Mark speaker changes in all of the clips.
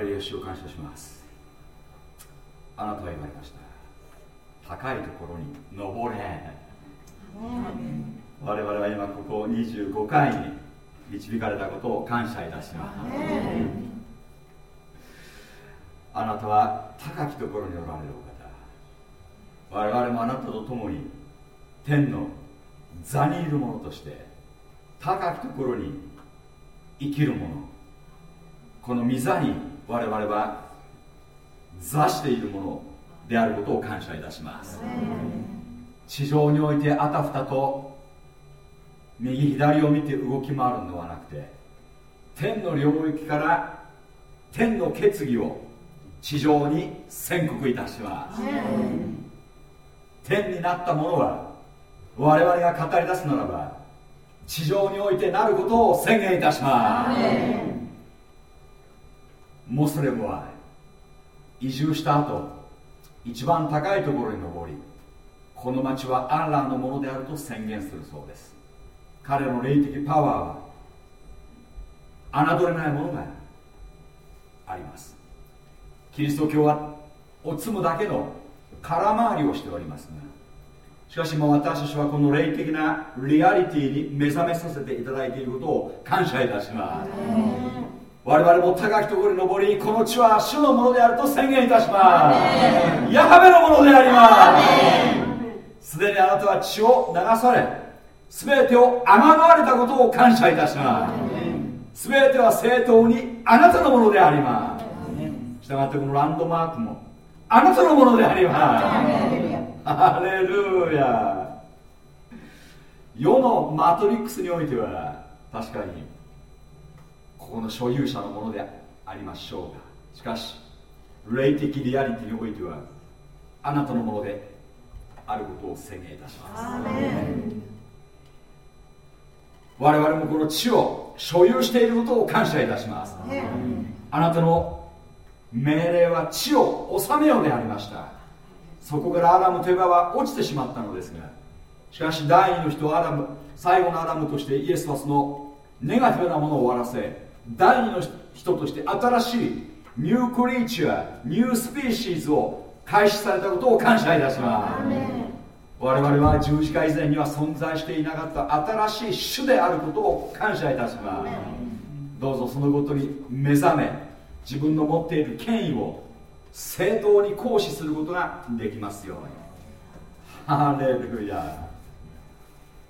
Speaker 1: を感謝します。あなたは言われました。高いところに登れ。我々は今ここ25回に導かれたことを感謝いたします。あなたは高きところにおられるお方。我々もあなたと共に天の座にいる者として高きところに生きる者。この御座に我々は座しているものであることを感謝いたします。地上においてあたふたと右左を見て動き回るのではなくて天の領域から天の決議を地上に宣告いたします。天になったものは我々が語り出すならば地上においてなることを宣言いたしますモスレムは移住した後一番高いところに登りこの町はアンラーのものであると宣言するそうです。彼の霊的パワーは侮れないものがあります。キリスト教はおつむだけの空回りをしておりますがしかしも私たちはこの霊的なリアリティに目覚めさせていただいていることを感謝いたします。我々も高きところに登りこの地は主のものであると宣言いたします。ヤハベのものであります。すでにあなたは血を流され全てをあがわれたことを感謝いたします。全ては正当にあなたのものであります。したがってこのランドマークもあなたのものであります。ハレルヤ。世のマトリックスにおいては確かにここの所有者のものでありましょうが。しかし霊的リアリティにおいてはあなたのものであることを宣言いたします。我々もこの地を所有していることを感謝いたします。あなたの命令は地を治めよでありました。そこからアダムとエバは落ちてしまったのですがしかし第二の人アダム最後のアダムとしてイエスはそのネガティブなものを終わらせ第二の人として新しい new creature new species を開始されたことを感謝いたします。我々は十字架以前には存在していなかった新しい種であることを感謝いたします。どうぞそのことに目覚め自分の持っている権威を正当に行使することができますように。ハレルヤ。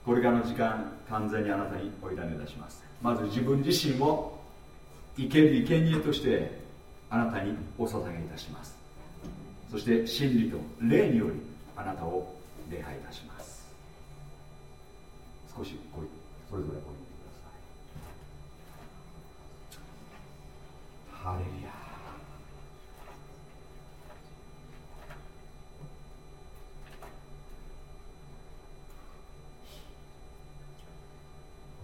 Speaker 1: これからの時間完全にあなたにお委ねいたします。まず自分自身を生ける生贄としてあなたにお捧げいたします。そして真理と霊によりあなたを礼拝いたします。少しこいそれぞれこいてください。ハレルヤ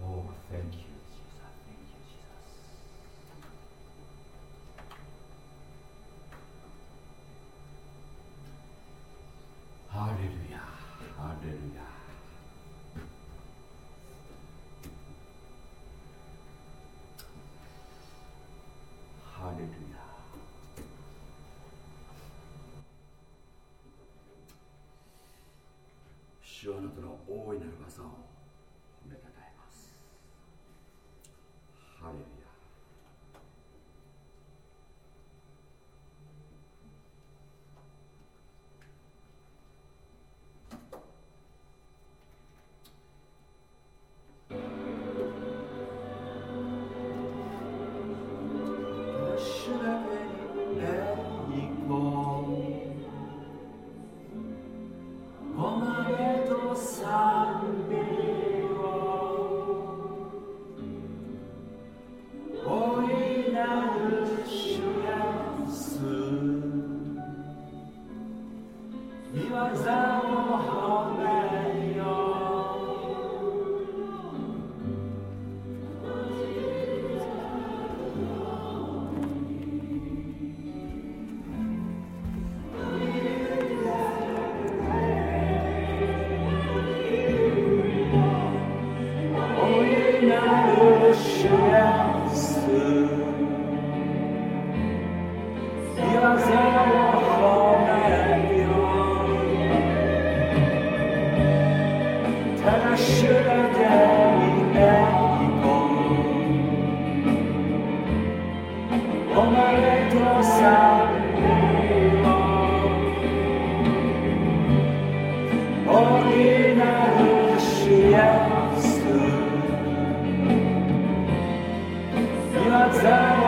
Speaker 1: お thank you, Jesus. Thank you, Jesus. ハレルヤ、ハレルヤ。ハレルヤ。主はあなたの大いなる not time.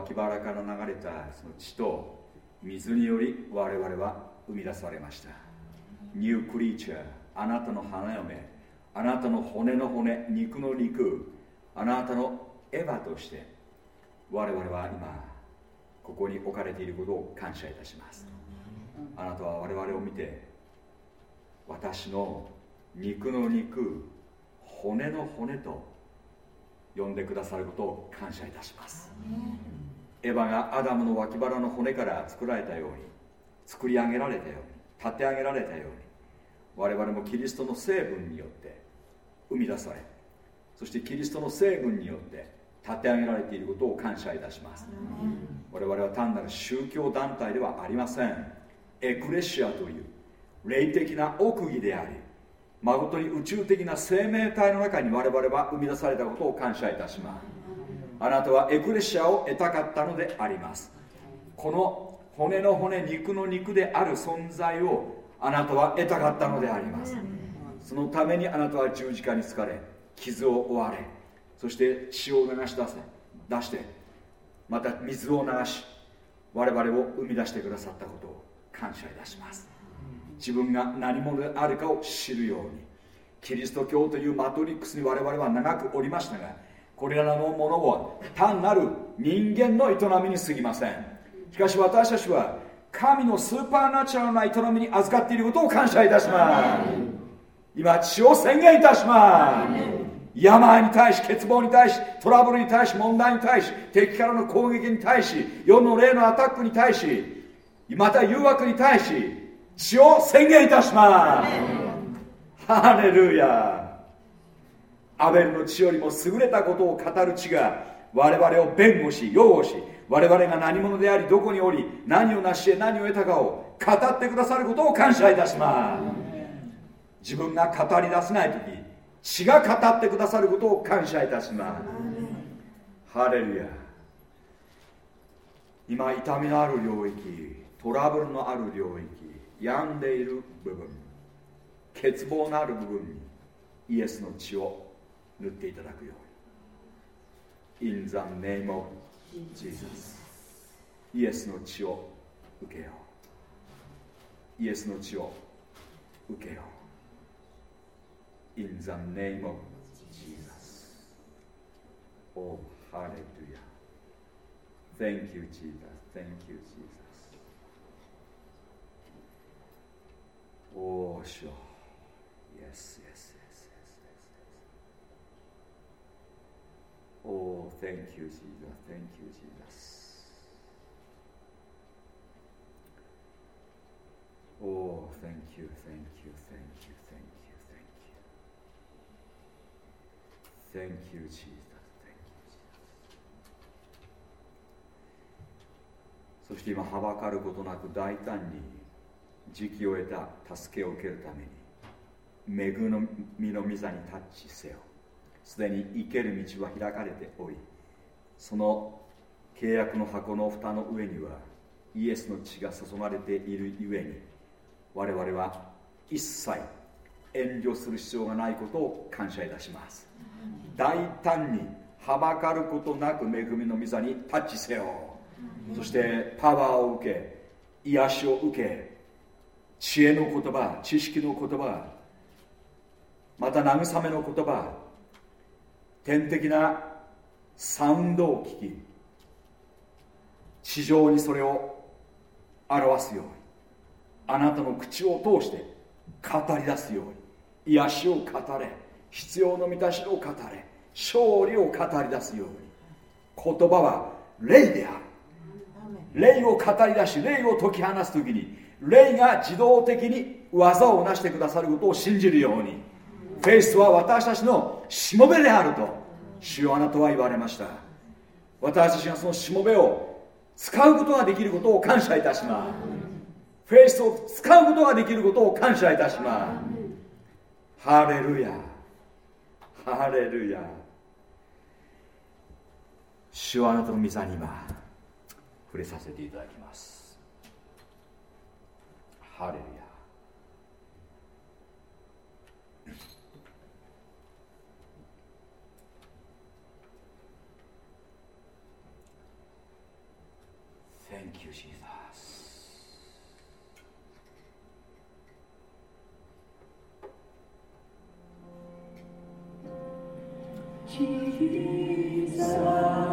Speaker 1: 脇腹から流れたその血と水により我々は生み出されました。ニュークリーチャーあなたの花嫁あなたの骨の骨肉の肉あなたのエヴァとして我々は今ここに置かれていることを感謝いたします。あなたは我々を見て私の肉の肉骨の骨と呼んでくださることを感謝いたします。エヴァがアダムの脇腹の骨から作られたように作り上げられたように立て上げられたように我々もキリストの成分によって生み出されそしてキリストの成分によって立て上げられていることを感謝いたします。我々は単なる宗教団体ではありません。エクレシアという霊的な奥義であり誠に宇宙的な生命体の中に我々は生み出されたことを感謝いたしますあなたはエクレシアを得たかったのであります。この骨の骨肉の肉である存在をあなたは得たかったのであります。そのためにあなたは十字架に疲れ傷を負われそして血を流し出せ出してまた水を流し我々を生み出してくださったことを感謝いたします。自分が何者であるかを知るようにキリスト教というマトリックスに我々は長くおりましたがこれらのものは単なる人間の営みに過ぎません。しかし私たちは神のスーパーナチュラルな営みに預かっていることを感謝いたします。今血を宣言いたします。病に対し欠乏に対しトラブルに対し問題に対し敵からの攻撃に対し世の霊のアタックに対しまた誘惑に対し死を宣言いたします。ハレルヤアベルの血よりも優れたことを語る血が我々を弁護し擁護し我々が何者でありどこにおり何を成し得何を得たかを語ってくださることを感謝いたします。自分が語り出せない時血が語ってくださることを感謝いたします。ハレルヤ。今痛みのある領域トラブルのある領域病んでいる部分欠乏のある部分にイエスの血を塗っていただくように In the name of Jesus イエスの血を受けようイエスの血を受けよう In the name of Jesus Oh hallelujah Thank you Jesus Thank you Jesus おおしよ Yes, yes, yes, yes, yes. Oh, thank you, Jesus. Thank you, Jesus. Oh, thank you, thank you, thank you, thank you, thank you. Thank you, Jesus. Thank you, Jesus. そして今、はばかることなく大胆に時期を得た助けを受けるために恵みの御座にタッチせよすでに生ける道は開かれておりその契約の箱の蓋の上にはイエスの血が注がれているゆえに我々は一切遠慮する必要がないことを感謝いたします。大胆にはばかることなく恵みの御座にタッチせよ。そしてパワーを受け癒しを受け知恵の言葉知識の言葉また慰めの言葉天的なサウンドを聞き地上にそれを表すようにあなたの口を通して語り出すように癒しを語れ必要の満たしを語れ勝利を語り出すように言葉は霊である。霊を語り出し霊を解き放す時に霊が自動的に技を成してくださることを信じるようにフェイスは私たちのしもべであると主よあなたは言われました。私たちがそのしもべを使うことができることを感謝いたします。フェイスを使うことができることを感謝いたします。
Speaker 2: ハレルヤ。ハレルヤ。主はあなたの御座に今触れさせていただきます。ハレルヤ。Thank you, Jesus.
Speaker 1: Jesus.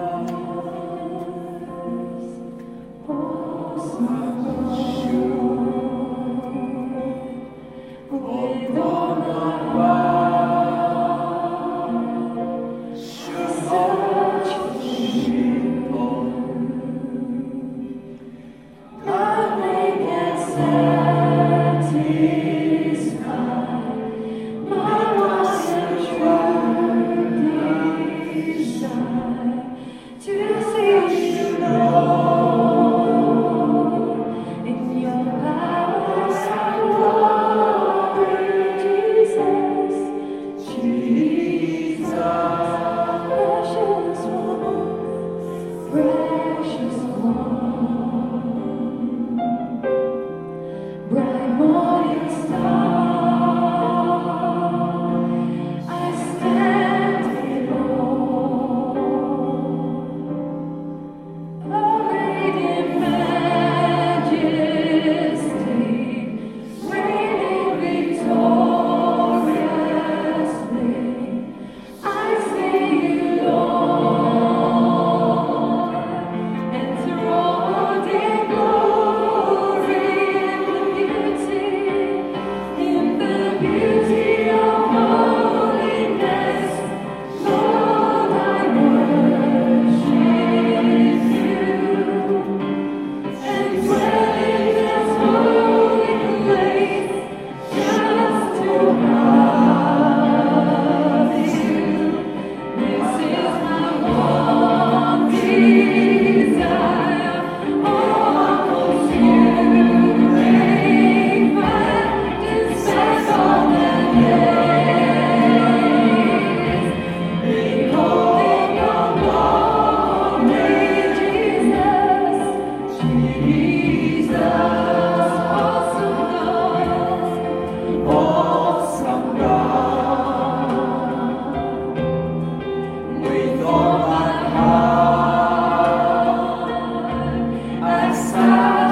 Speaker 1: God.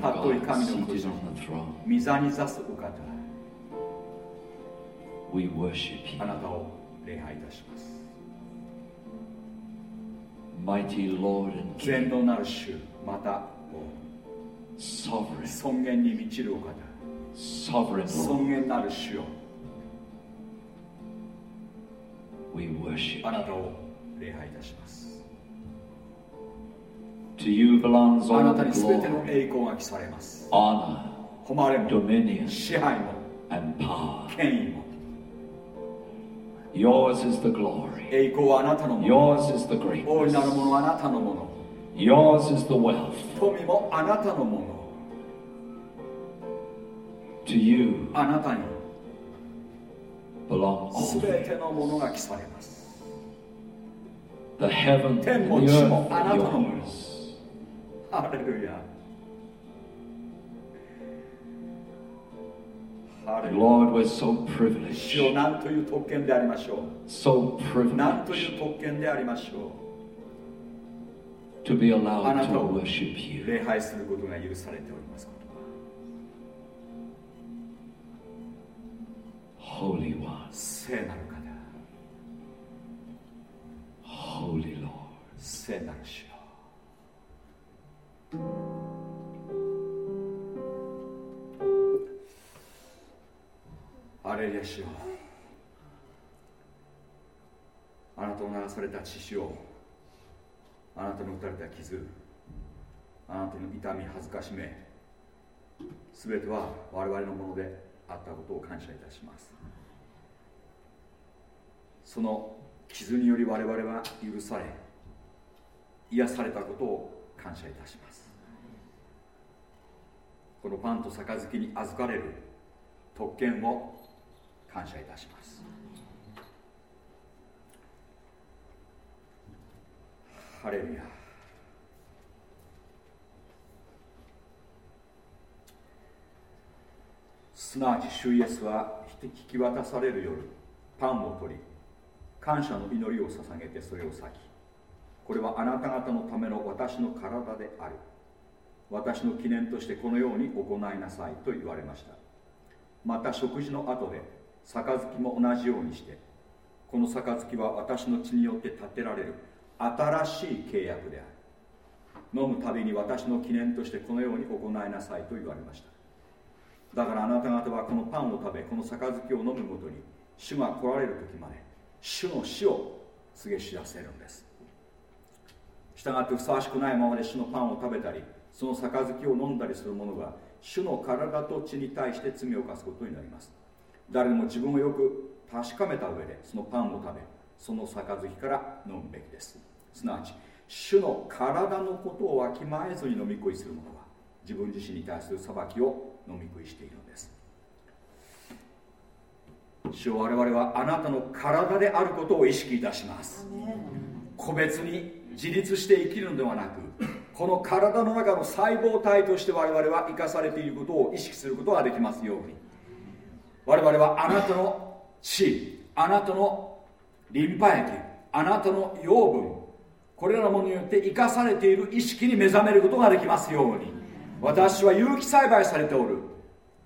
Speaker 1: たとえ神の子孫水に座すお方あなたを礼拝いたします。全能なる主また尊厳に満ちるお方。尊厳なる主よ。
Speaker 3: We worship.
Speaker 1: あなたを礼拝いたします。
Speaker 3: To you belongs
Speaker 1: あ
Speaker 3: all
Speaker 1: なた
Speaker 3: the
Speaker 1: に全て
Speaker 3: glory,
Speaker 1: の栄光が来されます
Speaker 3: honor,
Speaker 1: 誉れも
Speaker 3: dominion,
Speaker 1: 支配も
Speaker 3: and power.
Speaker 1: 権威も
Speaker 3: Yours is the glory.
Speaker 1: 栄光はあなたのもの
Speaker 3: Yours is the
Speaker 1: 大いなる
Speaker 3: greatness.
Speaker 1: ものはあなたのもの
Speaker 3: Yours is the wealth.
Speaker 1: 富もあなたのもの
Speaker 3: To you
Speaker 1: あなたに
Speaker 3: belong all
Speaker 1: 全.てのものが来されます
Speaker 3: The heaven and the earth are yours.
Speaker 1: ハレルヤ、という特権でありましょう、so、という特権でありましょうあなたを礼拝することが許されております。よハレルヤ主よあなたの流された血潮あなたの打たれた傷あなたの痛み恥ずかしめ全ては我々のものであったことを感謝いたします。その傷により我々は許され癒されたことを感謝いたします。このパンと杯に預かれる特権を感謝いたします。ハレルヤ。すなわち主イエスは引き渡される夜パンを取り感謝の祈りを捧げてそれを裂きこれはあなた方のための私の体である。私の記念としてこのように行いなさいと言われました。また食事の後で杯も同じようにしてこの杯は私の血によって立てられる新しい契約である。飲むたびに私の記念としてこのように行いなさいと言われました。だからあなた方はこのパンを食べこの杯を飲むごとに主が来られる時まで主の死を告げ知らせるんです。したがってふさわしくないままで主のパンを食べたりその杯を飲んだりする者は主の体と血に対して罪を犯すことになります。誰でも自分をよく確かめた上でそのパンを食べその杯から飲むべきです。すなわち主の体のことをわきまえずに飲み食いする者は自分自身に対する裁きを飲み食いしているのです。主を我々はあなたの体であることを意識いたします。個別に自立して生きるのではなくこの体の中の細胞体として我々は生かされていることを意識することができますように。我々はあなたの血あなたのリンパ液あなたの養分これらのものによって生かされている意識に目覚めることができますように。私は有機栽培されておる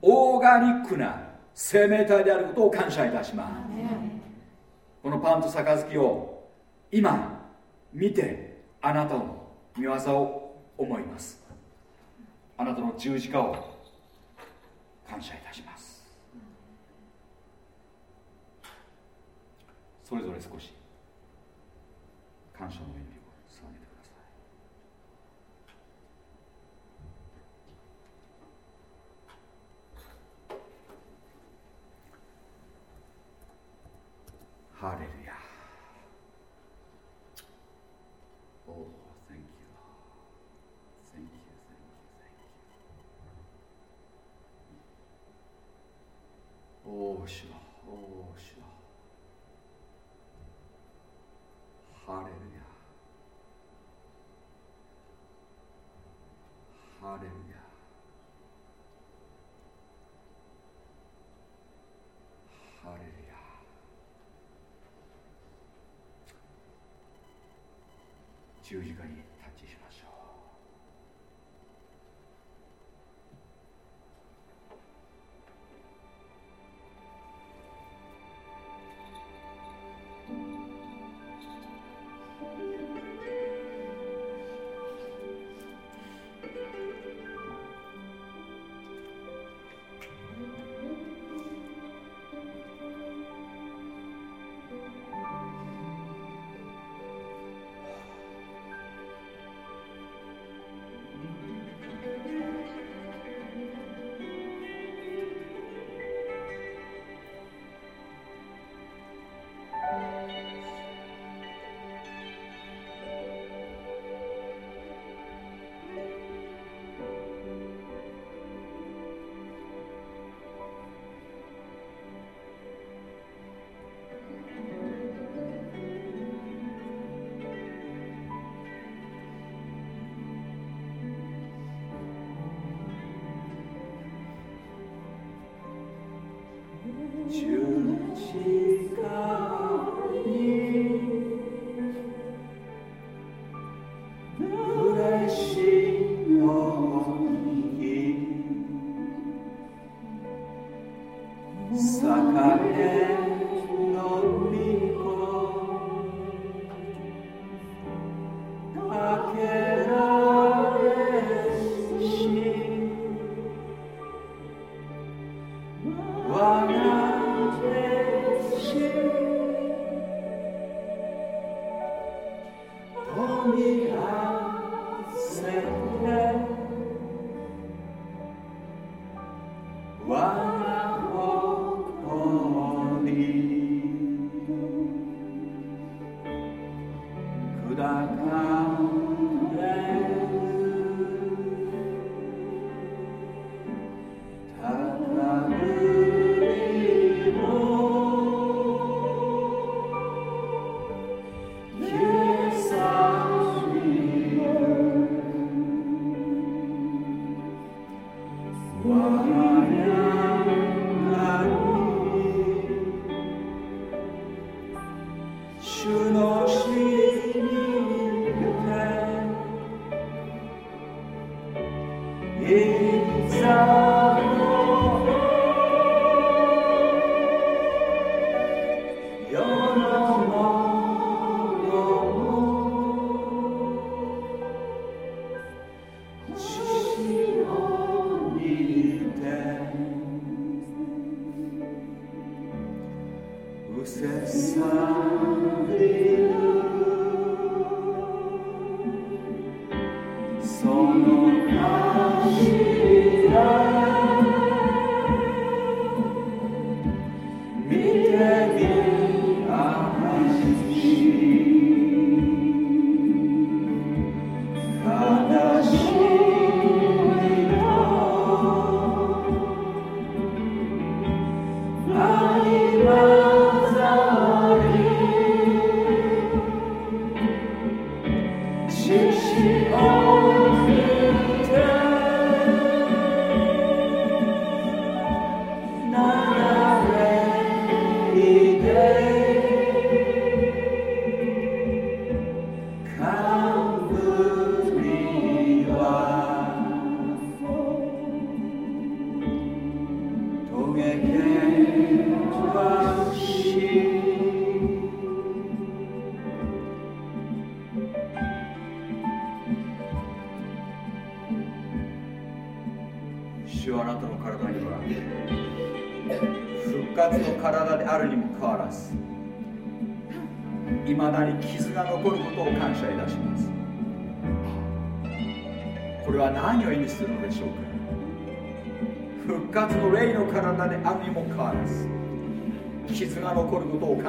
Speaker 1: オーガニックな生命体であることを感謝いたします。このパンと杯を今見てあなたの見業を思います。あなたの十字架を感謝いたします。それぞれ少し感謝の意味をハレルヤ。Oh, thank you. Thank you, thank you, thank you. おお、主よ、おお、主よ。ハレルヤ。ハレルヤ。ハレルヤ。十字架に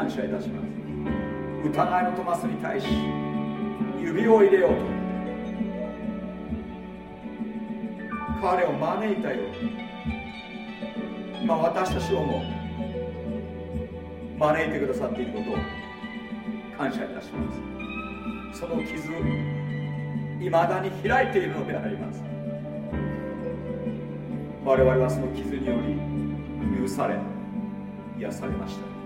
Speaker 1: 感謝いたします。疑いのトマスに対し指を入れようと。彼を招いたよう。に今私たちをも招いてくださっていることを感謝いたします。その傷いまだに開いているのであります。我々はその傷により許され癒されました。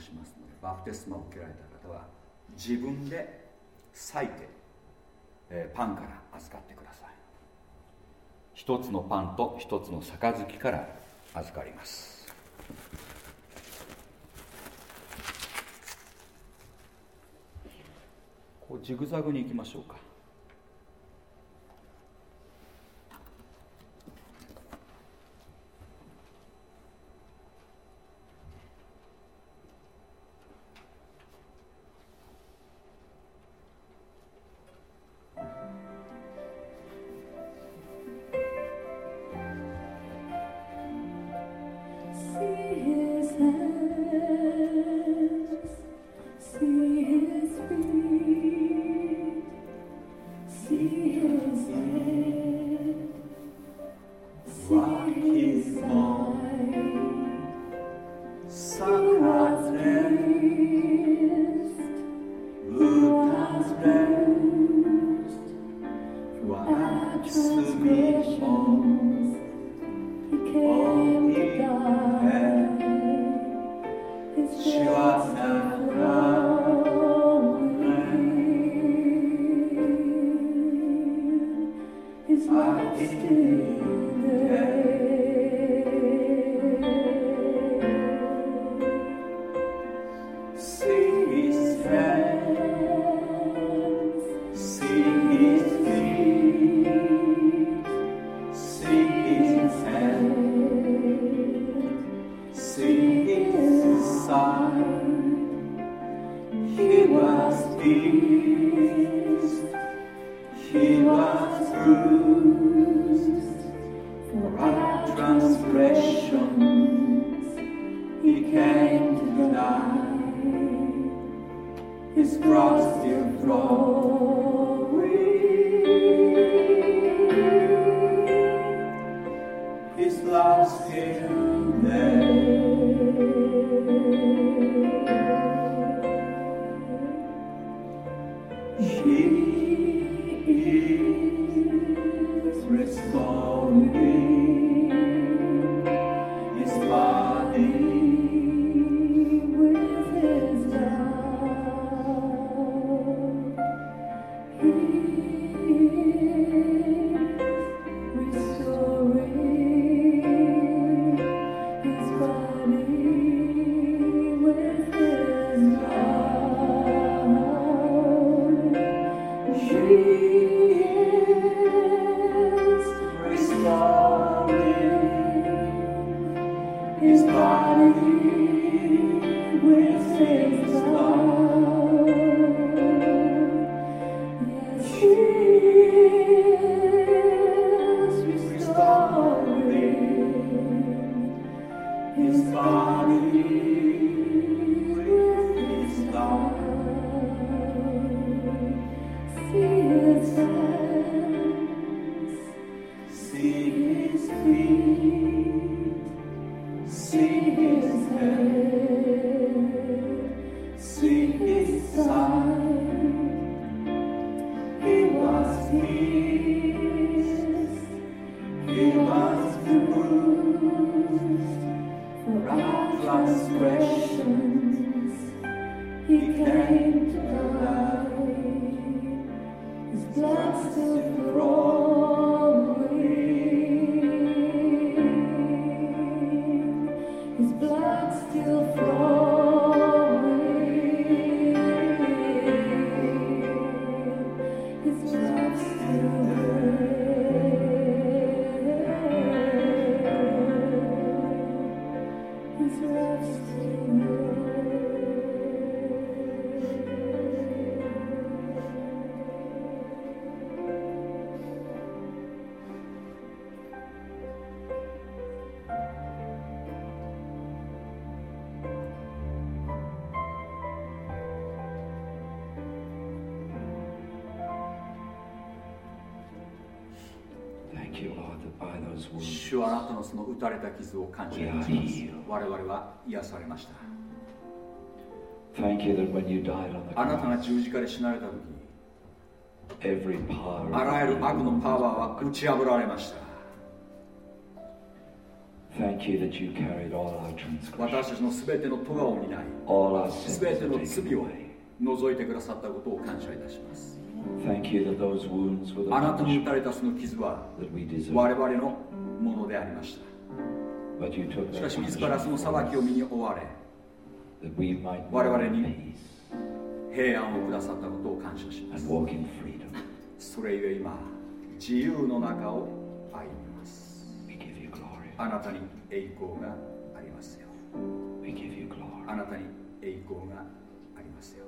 Speaker 1: しますのでバプテスマを受けられた方は自分で裂いて、えー、パンから預かってください。一つのパンと一つの杯から預かります。こうジグザグに行きましょうか。Wow. を感謝いたします我々は癒されました。あなたが十字架で死なれた時あらゆる悪のパワーは打ち破られました。私たちのすべての咎を担いすべての罪を除いてくださったことを感謝いたします。あなたの打たれたその傷は我々のものでありましたしかし自らその裁きを身に追われ我々に平安をくださったことを感謝します。それゆえ今自由の中を歩みます。あなたに栄光がありますよ。あなたに栄光がありますよ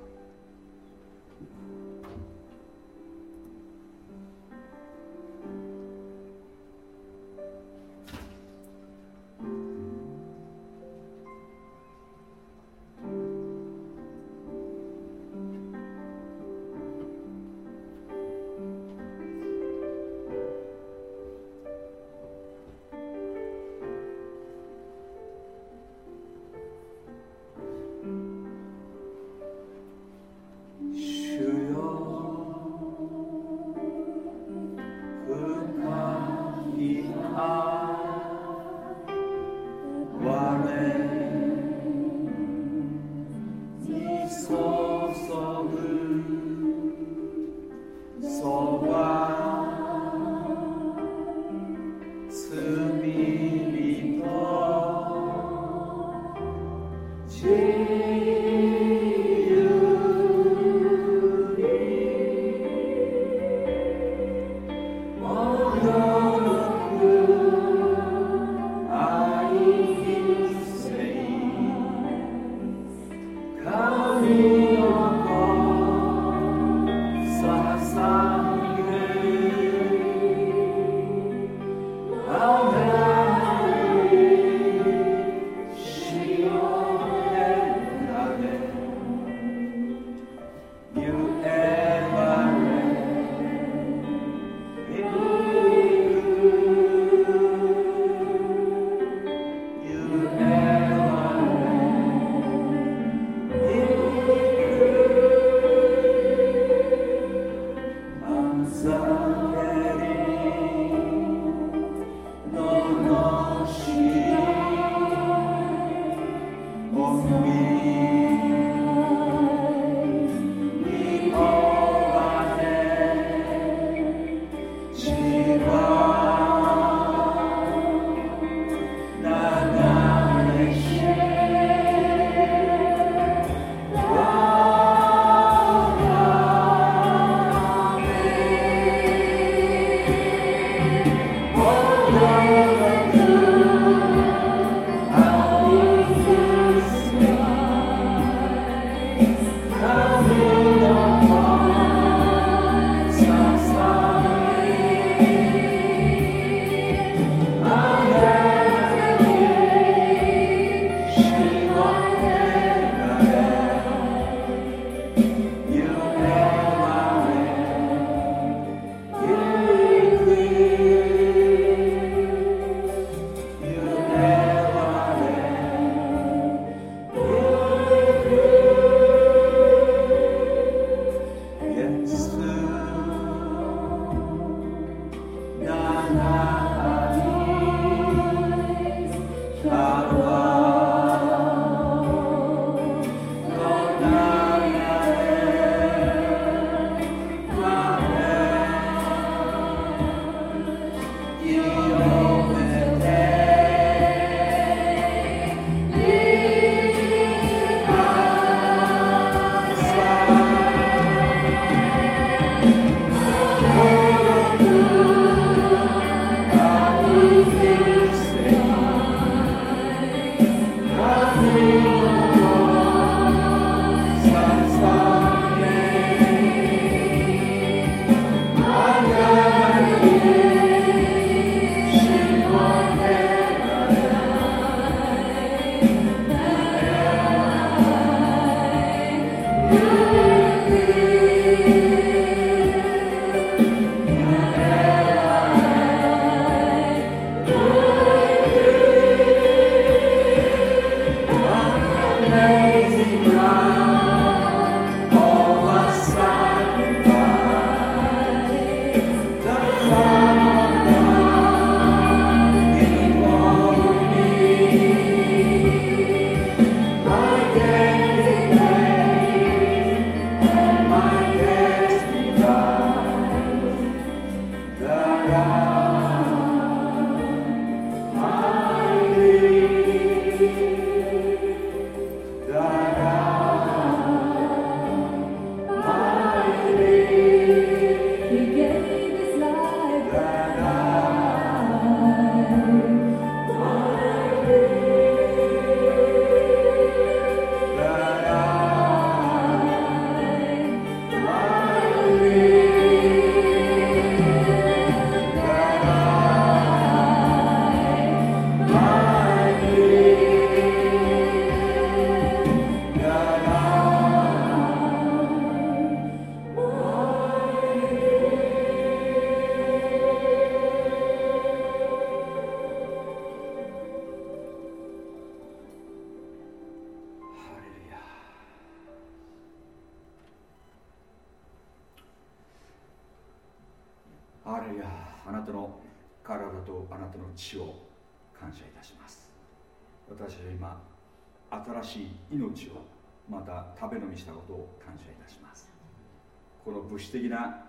Speaker 1: この物質的な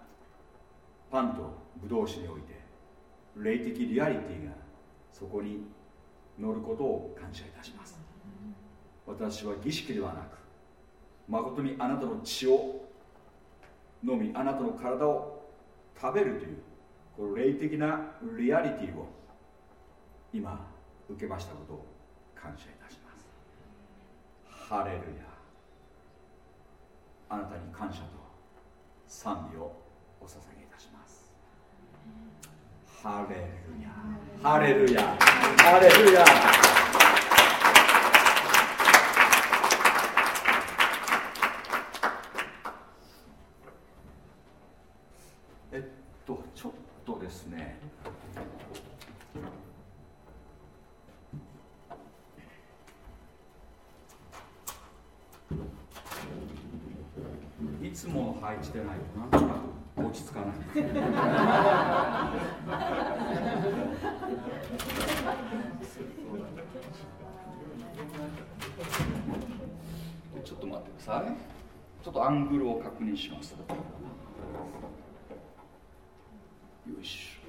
Speaker 1: パンとブドウ酒において霊的リアリティがそこに乗ることを感謝いたします。私は儀式ではなく誠にあなたの血を飲みあなたの体を食べるというこの霊的なリアリティを今受けましたことを感謝いたします。ハレルヤ。あなたに感謝と賛美をお捧げいたします。ハレルヤ。ハレルヤ。ハレルヤ。えっとちょっとですね。つもの配置でないとなんとなく落ち着かない。ちょっと待ってください。ちょっとアングルを確認します。よいしょ。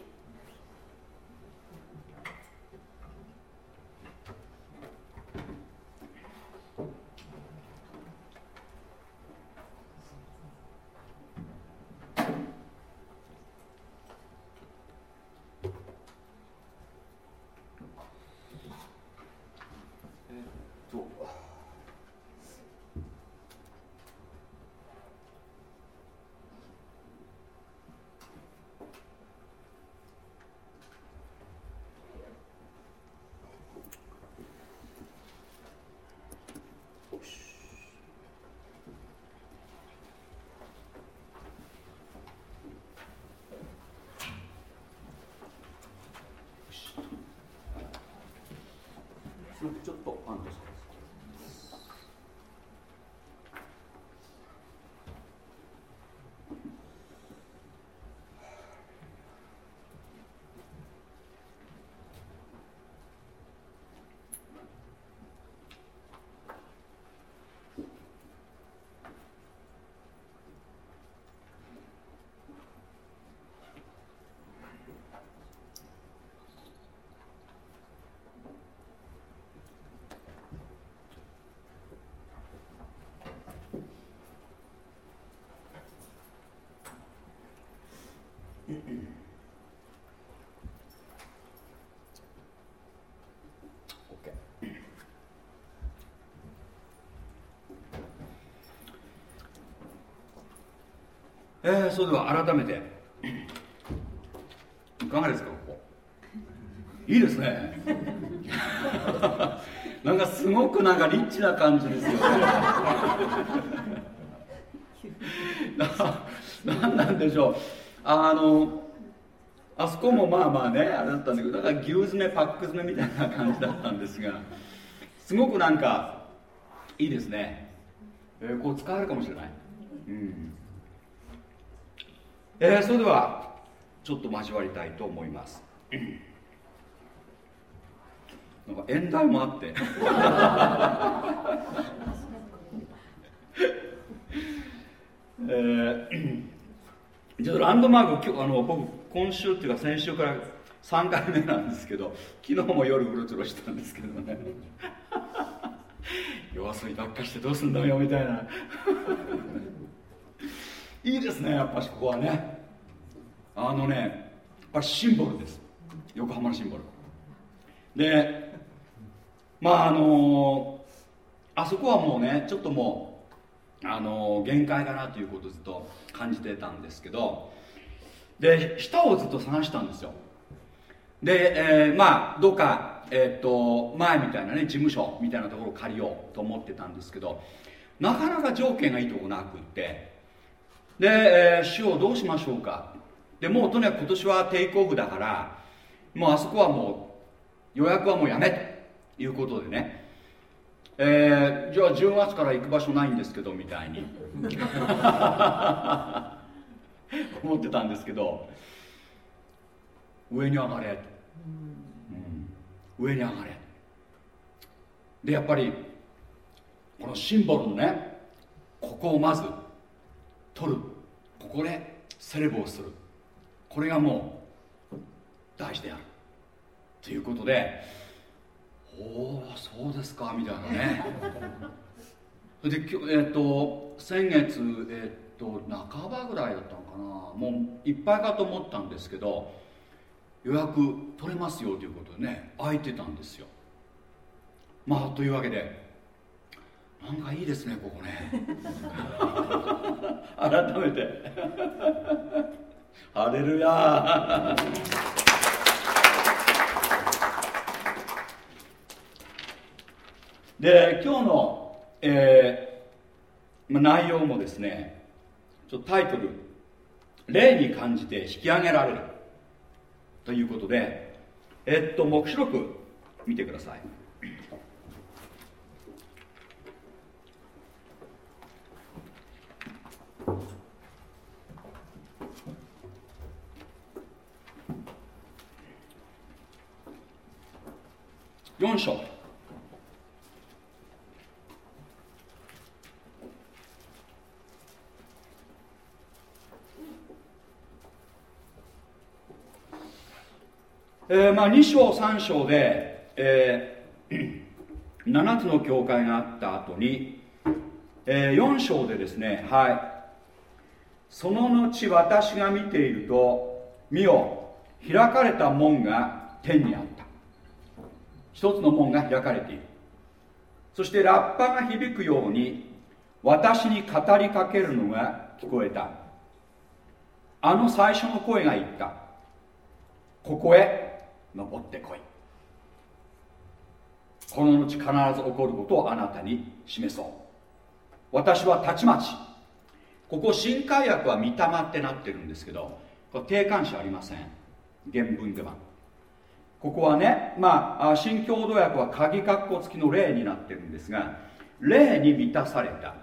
Speaker 1: えー、それでは改めて。いかがですかここ。いいですね。なんかすごくなんかリッチな感じですよね。何なんでしょう。あのあそこもまあまあねあれだったんだけどだから牛詰めパック詰めみたいな感じだったんですがすごくなんかいいですね、えー、こう使えるかもしれない、うん。えー、それではちょっと交わりたいと思います。なんか演題もあって。えー、ちょっとランドマーク今日あの僕今週っていうか先週から3回目なんですけど昨日も夜うろちょろしてたんですけどね。夜遊びばっかしてどうすんだよみたいないいですねやっぱしここはね。あのねやっぱシンボルです。横浜のシンボル。でまああのあそこはもうねちょっともうあの限界かなということをずっと感じてたんですけど。で下をずっと探したんですよ。で、えー、まあどうか、え、っと前みたいなね事務所みたいなところを借りようと思ってたんですけどなかなか条件がいいとこなくって。で、えー、主をどうしましょうか？でもうとにかく今年はテイクオフだからもうあそこはもう予約はもうやめということでね。えー、じゃあ10月から行く場所ないんですけどみたいに。思ってたんですけど上に上がれ、うん、上に上がれ。でやっぱりこのシンボルのねここをまず取る。ここでセレブをする。これがもう大事である。ということでおおそうですかみたいなね。そ れでえっ、と先月えっ、と半ばぐらいだったのかな。もういっぱいかと思ったんですけど予約取れますよということでね空いてたんですよ。まあというわけでなんかいいですねここね。改めて。ハレルヤで今日の、えー、内容もですねちょっとタイトル「霊に感じて引き上げられる」ということでえっと黙示録見てください。4章。えー、まあ2章3章で、えー、7つの教会があった後に、えー、4章でですねはい。その後私が見ていると見よ開かれた門が天にあった。一つの門が開かれている。そしてラッパが響くように私に語りかけるのが聞こえた。あの最初の声が言った。ここへ登ってこい。この後必ず起こることをあなたに示そう。私はたちまちここ新海訳は御霊ってなってるんですけどこれ定冠詞ありません。原文では。ここはねまあ新共同訳は鍵括弧付きの例になってるんですが霊に満たされた。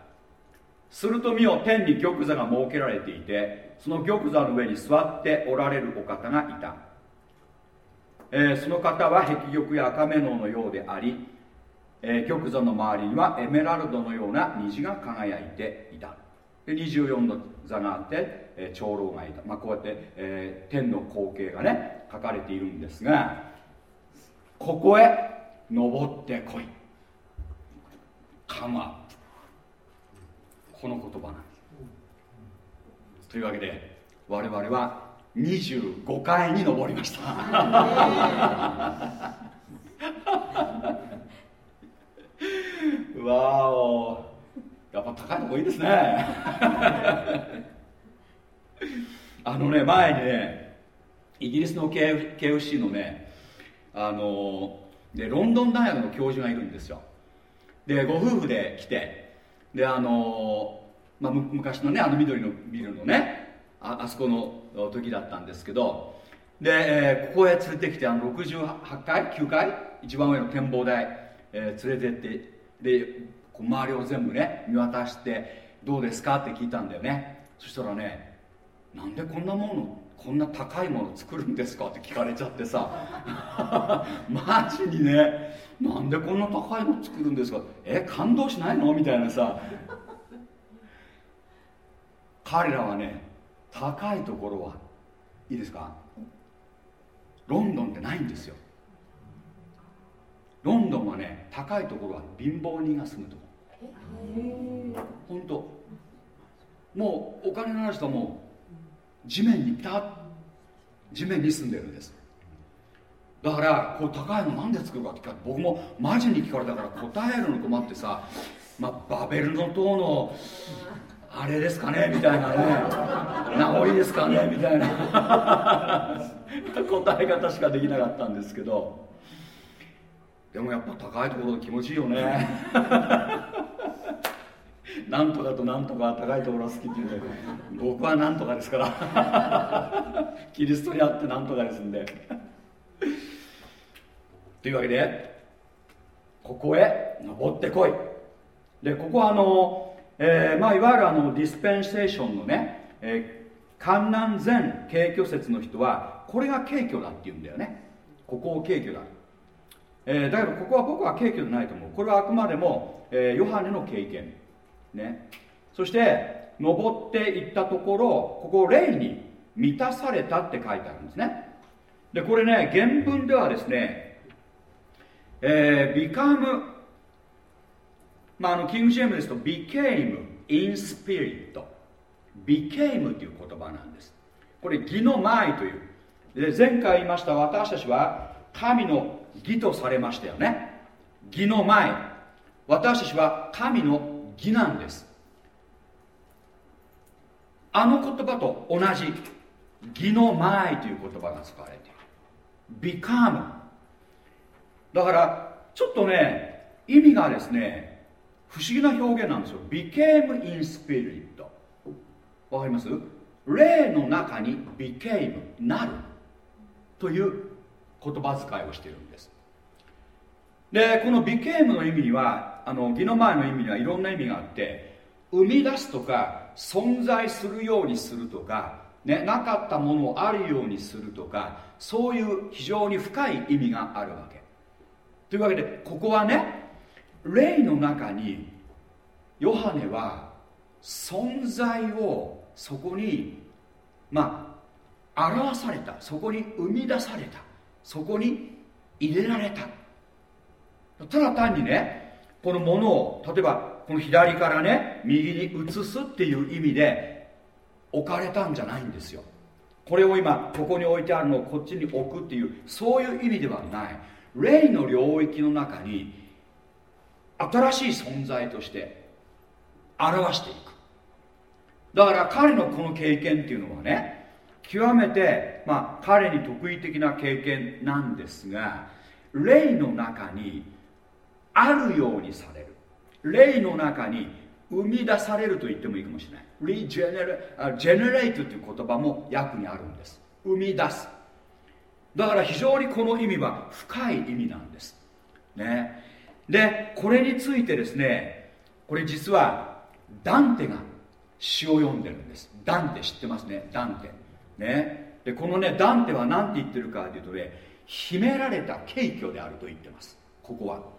Speaker 1: すると見よ天に玉座が設けられていてその玉座の上に座っておられるお方がいた、えー、その方は壁玉や赤目能のようであり、えー、玉座の周りにはエメラルドのような虹が輝いていた。で24の座があって、えー、長老がいた、まあ、こうやって、えー、天の光景がね書かれているんですがここへ登ってこい。かまこの言葉なんです。というわけで我々は25階に登りました。わお。やっぱ高いとこいいですね。あのね前にねイギリスの KFC のねあのでロンドン大学の教授がいるんですよ。でご夫婦で来てであの、まあ、昔のねあの緑のビルのねああそこの時だったんですけどで、えー、ここへ連れてきてあの68階9階一番上の展望台、えー、連れてってでこう周りを全部ね見渡してどうですか？って聞いたんだよね。そしたらねなんでこんなもの？こんな高いもの作るんですか？って聞かれちゃってさ。マジにね。なんでこんな高いの作るんですか？え感動しないの？みたいなさ。彼らはね高いところはいいですか？ロンドンってないんですよ。ロンドンはね高いところは貧乏人が住むとこ。本当。もうお金のある人はもう地面にピタッ地面に住んでるんです。だからこう高いのなんで作るかって聞かれて僕もマジに聞かれたから答えるの困ってさ、まあ、バベルの塔のあれですかねみたいなね。名残ですかねみたいな。答え方しかできなかったんですけど。でもやっぱ高いところ気持ちいいよね。なんとかとなんとか高いところが好きっていうんで僕はなんとかですから。キリストにあってなんとかですんで。というわけでここへ登ってこい。でここはあの、えーまあ、いわゆるあのディスペンセーションのね、えー、観南前景挙説の人はこれが景挙だって言うんだよね。ここを景挙だ。えー、だけどここは僕は景挙でないと思う。これはあくまでも、えー、ヨハネの経験。ね。そして登っていったところここ霊に満たされたって書いてあるんですね。でこれね原文ではですね、えー、become まああのキングジェームですと became in spirit became という言葉なんです。これ義の前という。で前回言いました私たちは神の義とされましたよね。義の前。私たちは神の義なんです。あの言葉と同じ義の前という言葉が使われている。become だからちょっとね意味がですね不思議な表現なんですよ。became in spirit わかります？霊の中に became なる。という言葉遣いをしているんです。でこの became の意味にはあの義の前の意味にはいろんな意味があって生み出すとか存在するようにするとか、ね、なかったものをあるようにするとかそういう非常に深い意味があるわけ。というわけでここはね霊の中にヨハネは存在をそこにまあ表された。そこに生み出された。そこに入れられた。ただ単にねこのものを例えばこの左からね右に移すっていう意味で置かれたんじゃないんですよ。これを今ここに置いてあるのをこっちに置くっていうそういう意味ではない。霊の領域の中に新しい存在として表していく。だから彼のこの経験っていうのはね極めて、まあ、彼に特異的な経験なんですが霊の中にあるようにされる。霊の中に生み出されると言ってもいいかもしれない。リジェネレジェネレイトという言葉も訳にあるんです。生み出す。だから非常にこの意味は深い意味なんです。ね。でこれについてですねこれ実はダンテが詩を読んでるんです。ダンテ知ってますね？ダンテ。ね。でこのねダンテは何て言ってるかというとね秘められた景挙であると言ってます。ここは。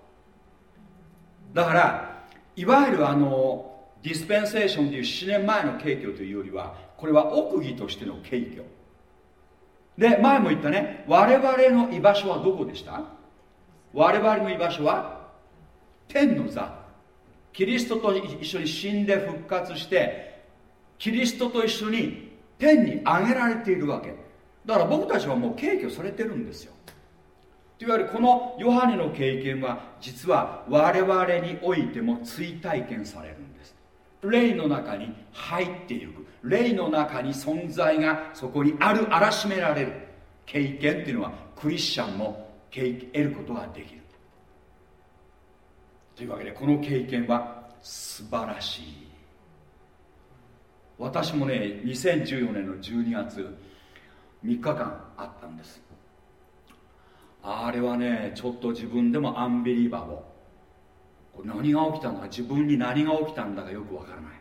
Speaker 1: だからいわゆるあのディスペンセーションという7年前の景挙というよりはこれは奥義としての景挙で前も言ったね我々の居場所はどこでした？我々の居場所は天の座。キリストと一緒に死んで復活してキリストと一緒に天に上げられているわけ。だから僕たちはもう敬挙されてるんですよ。いわゆるこのヨハネの経験は実は我々においても追体験されるんです。霊の中に入っていく。霊の中に存在がそこにある荒らしめられる経験っていうのはクリスチャンも得ることができる。というわけでこの経験は素晴らしい。私もね2014年の12月3日間あったんです。あれはねちょっと自分でもアンビリーバー。を何が起きたのか自分に何が起きたんだかよくわからない。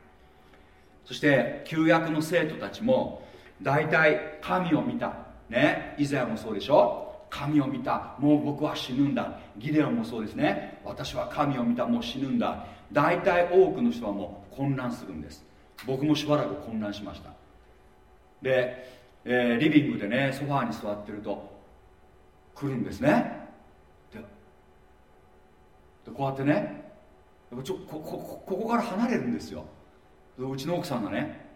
Speaker 1: そして旧約の生徒たちも大体神を見た。ねイザヤもそうでしょ？神を見た。もう僕は死ぬんだ。ギデオンもそうですね。私は神を見た。もう死ぬんだ。大体多くの人はもう混乱するんです。僕もしばらく混乱しました。で、えー、リビングでねソファーに座ってると来るんですね。でこうやってねちょここここから離れるんですよ。うちの奥さんがね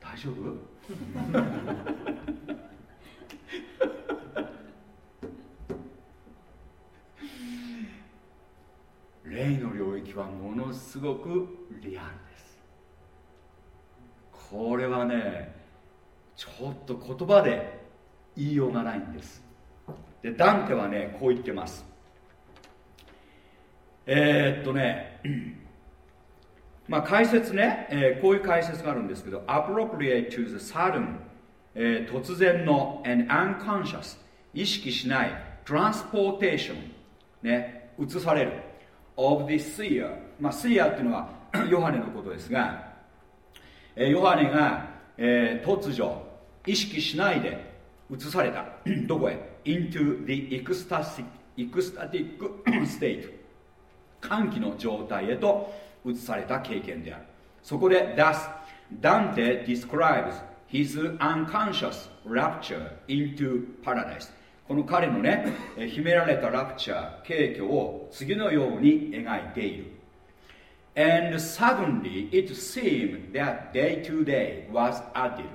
Speaker 1: 大丈夫？霊の領域はものすごくリアルです。これはねちょっと言葉で言いようがないんです。でダンテはねこう言ってます。えー、っとねまあ解説ね、えー、こういう解説があるんですけど appropriate to the sudden、えー、突然の and unconscious 意識しない transportation ね移される of the seer まあ seer っていうのは ヨハネのことですが、えー、ヨハネが、えー、突如意識しないで移された。どこへ？Into the ecstatic, ecstatic state 歓喜の状態へと移された経験であるそこで Thus Dante describes his unconscious rapture into paradise この彼のね秘められたラプチャー景挙を次のように描いている And suddenly it seemed that day to day was added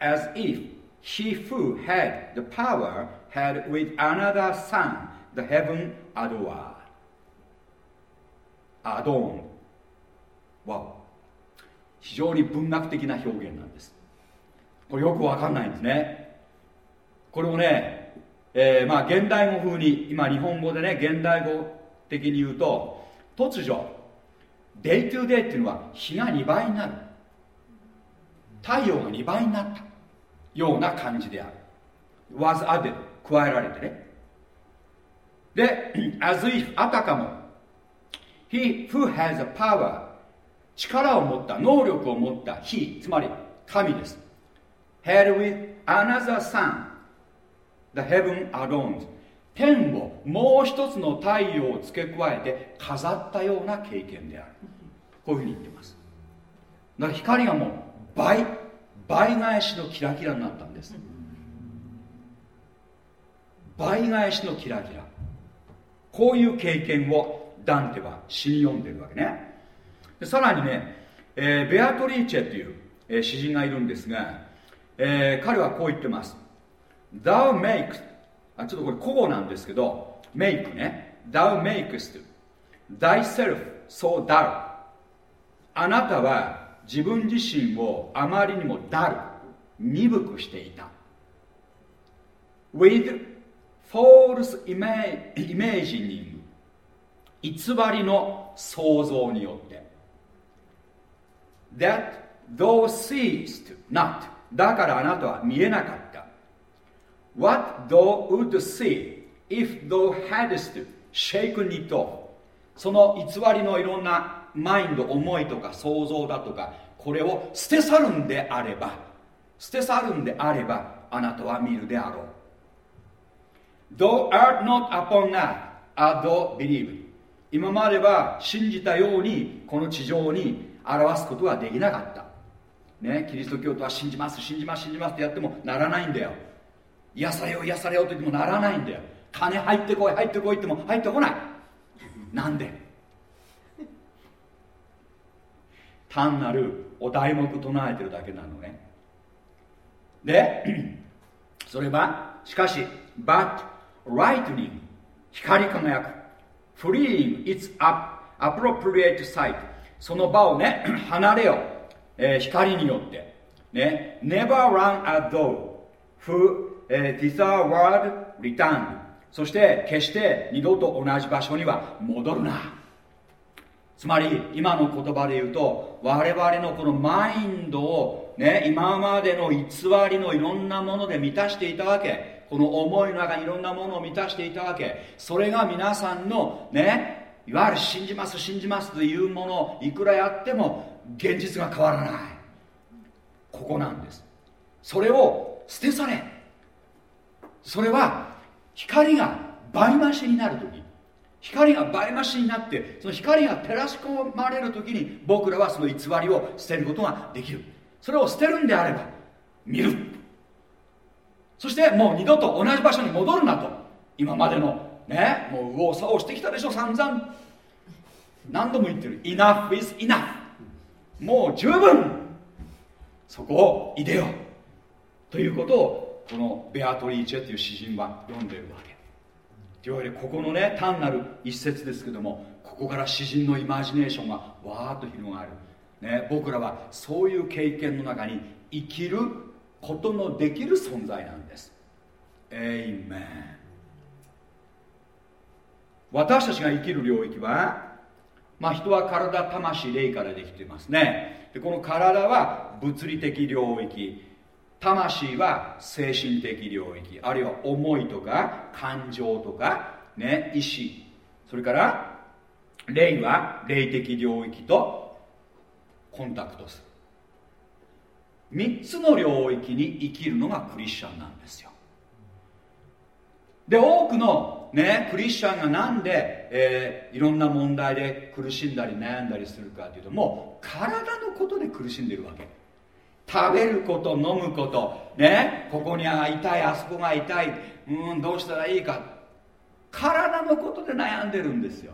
Speaker 1: as if he who had the power had with another son the heaven adored. adorned. わ非常に文学的な表現なんです。これよくわかんないんですね。これをね、えー、まあ現代語風に、今日本語でね、現代語的に言うと、突如、 day to day っていうのは日が2倍になる。太陽が2倍になったような感じである。was added 加えられてね。で as if あたかも he who has a power 力を持った能力を持った he つまり神です。Had with another sun the heaven alone 天をもう一つの太陽を付け加えて飾ったような経験である。こういうふうに言ってます。だから光がもう倍倍返しのキラキラになったんです。倍返しのキラキラ。こういう経験をダンテは詩に読んでるわけね。でさらにね、えー、ベアトリーチェっていう、えー、詩人がいるんですが、えー、彼はこう言ってます。Thou makes あちょっとこれ古語なんですけど make ね。Thou makest thyself so dull あなたは自分自身をあまりにもダル鈍くしていた。With false imagining. 偽りの想像によって。That thou seest not. だからあなたは見えなかった。What thou would see if thou hadst shaken it off. その偽りのいろんなマインド思いとか想像だとかこれを捨て去るんであれば捨て去るんであればあなたは見るであろう。Thou art not upon earth, art thou believed 今までは信じたようにこの地上に表すことはできなかった。ねキリスト教徒は信じます信じます信じますってやってもならないんだよ。癒されよう癒されようと言ってもならないんだよ。金入ってこい入ってこいっても入ってこない。なんで？単なるお題目唱えてるだけなのね。でそれはしかし but lightning 光り輝く。Freeing its appropriate sight. その場をね 離れよ、えー光によって。ね。Never run a door who、えー thitherward return. そして決して二度と同じ場所には戻るな。つまり今の言葉で言うと我々のこのマインドをね今までの偽りのいろんなもので満たしていたわけ。この思いの中にいろんなものを満たしていたわけ。それが皆さんのねいわゆる信じます信じますというものいくらやっても現実が変わらない。ここなんです。それを捨て去れ。それは光が倍増しになるとき光が倍増しになってその光が照らし込まれる時に僕らはその偽りを捨てることができる。それを捨てるんであれば見る。そしてもう二度と同じ場所に戻るなと。今までのねもう右往左往してきたでしょ散々。何度も言ってる。Enough is enough. もう十分。そこをいでよということをこのベアトリーチェという詩人は読んでるわけ。というわけでここのね単なる一節ですけどもここから詩人のイマジネーションがわーっと広がる、ね、僕らはそういう経験の中に生きることのできる存在なんです。エイメン私たちが生きる領域はまあ人は体魂霊からできていますね。でこの体は物理的領域。魂は精神的領域。あるいは思いとか感情とか、ね、意志。それから霊は霊的領域とコンタクトする。3つの領域に生きるのがクリスチャンなんですよ。で多くの、ね、クリスチャンがなんで、えーいろんな問題で苦しんだり悩んだりするかというともう体のことで苦しんでるわけ。食べること飲むことねここには痛いあそこが痛いうんどうしたらいいか。体のことで悩んでるんですよ。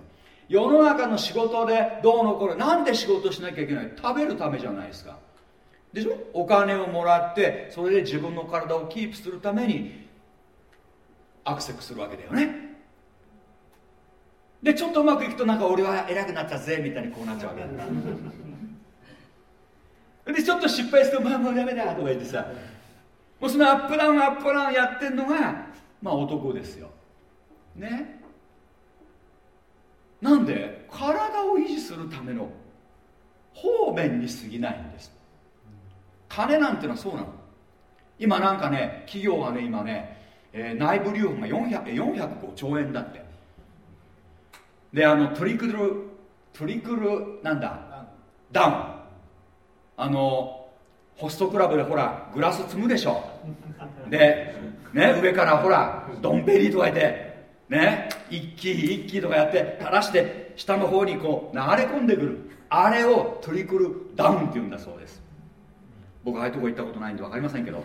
Speaker 1: 世の中の仕事でどうのこれなんで仕事しなきゃいけない？食べるためじゃないですか。でしょ？お金をもらってそれで自分の体をキープするためにアクセスするわけだよね。でちょっとうまくいくとなんか俺は偉くなったぜみたいにこうなっちゃうわけでちょっと失敗すると「まあもうダメだ」とか言ってさもうそのアップダウンアップダウンやってんのがまあ男ですよ。ね？なんで体を維持するための方便に過ぎないんです。金なんてのはそうなの。今なんかね企業がね今ね、えー内部留保が400 405兆円だって。であのトリクルトリクルなんだ？ダウン。あのホストクラブでほらグラス積むでしょ。で、ね、上からほらドンペリとか言ってね一気一気とかやって垂らして下の方にこう流れ込んでくる。あれをトリクルダウンって言うんだそうです。僕ああいうとこ行ったことないんで分かりませんけど。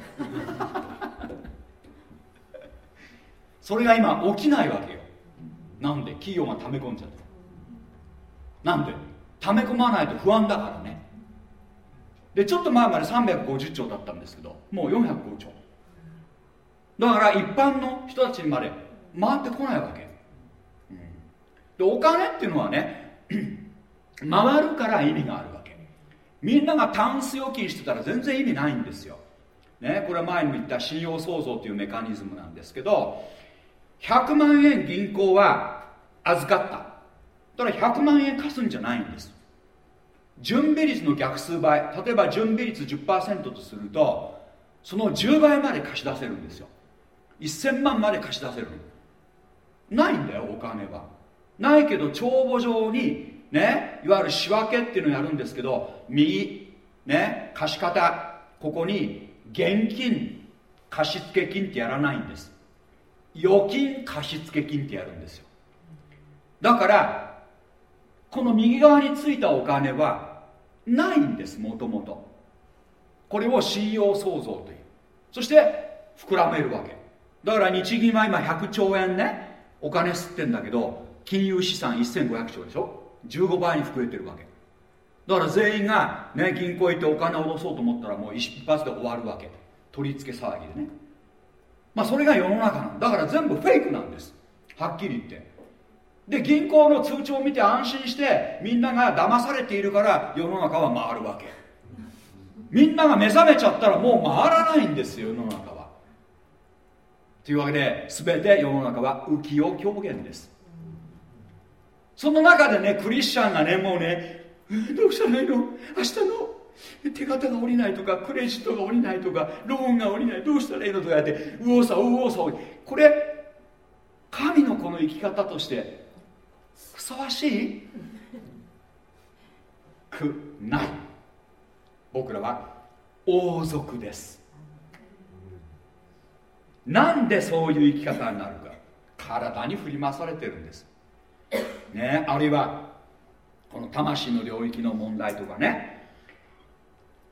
Speaker 1: それが今起きないわけよ。なんで企業が溜め込んじゃって。なんで溜め込まないと不安だからね。でちょっと前まで350兆だったんですけどもう405兆。だから一般の人たちにまで回ってこないわけ、うん。でお金っていうのはね 回るから意味があるわけ。みんながタンス預金してたら全然意味ないんですよ、ね、これは前にも言った信用創造というメカニズムなんですけど100万円銀行は預かった。だから100万円貸すんじゃないんです。準備率の逆数倍例えば準備率10%とするとその10倍まで貸し出せるんですよ。1000万まで貸し出せるないんだよお金は。ないけど帳簿上にねいわゆる仕分けっていうのをやるんですけど右ね貸方ここに現金貸付金ってやらないんです。預金貸付金ってやるんですよ。だからこの右側についたお金はないんですもともと。これを信用創造という。そして膨らめるわけ。だから日銀は今100兆円ねお金吸ってんだけど金融資産1500兆でしょ。15倍に増えてるわけ。だから全員が、ね、銀行行ってお金を下ろそうと思ったらもう一発で終わるわけ。取り付け騒ぎでね。まあそれが世の中なんだから全部フェイクなんです。はっきり言って。で銀行の通帳を見て安心してみんなが騙されているから世の中は回るわけ。みんなが目覚めちゃったらもう回らないんですよ世の中は。というわけで全て世の中は浮世狂言です。その中でねクリスチャンがねもうねどうしたらいいの？明日の？手形が下りないとかクレジットが下りないとかローンが下りないどうしたらいいのとかやって右往左往往左往。これ神のこの生き方としてふさわしい？くない。僕らは王族です。なんでそういう生き方になるか。体に振り回されてるんです。ねあるいはこの魂の領域の問題とかね。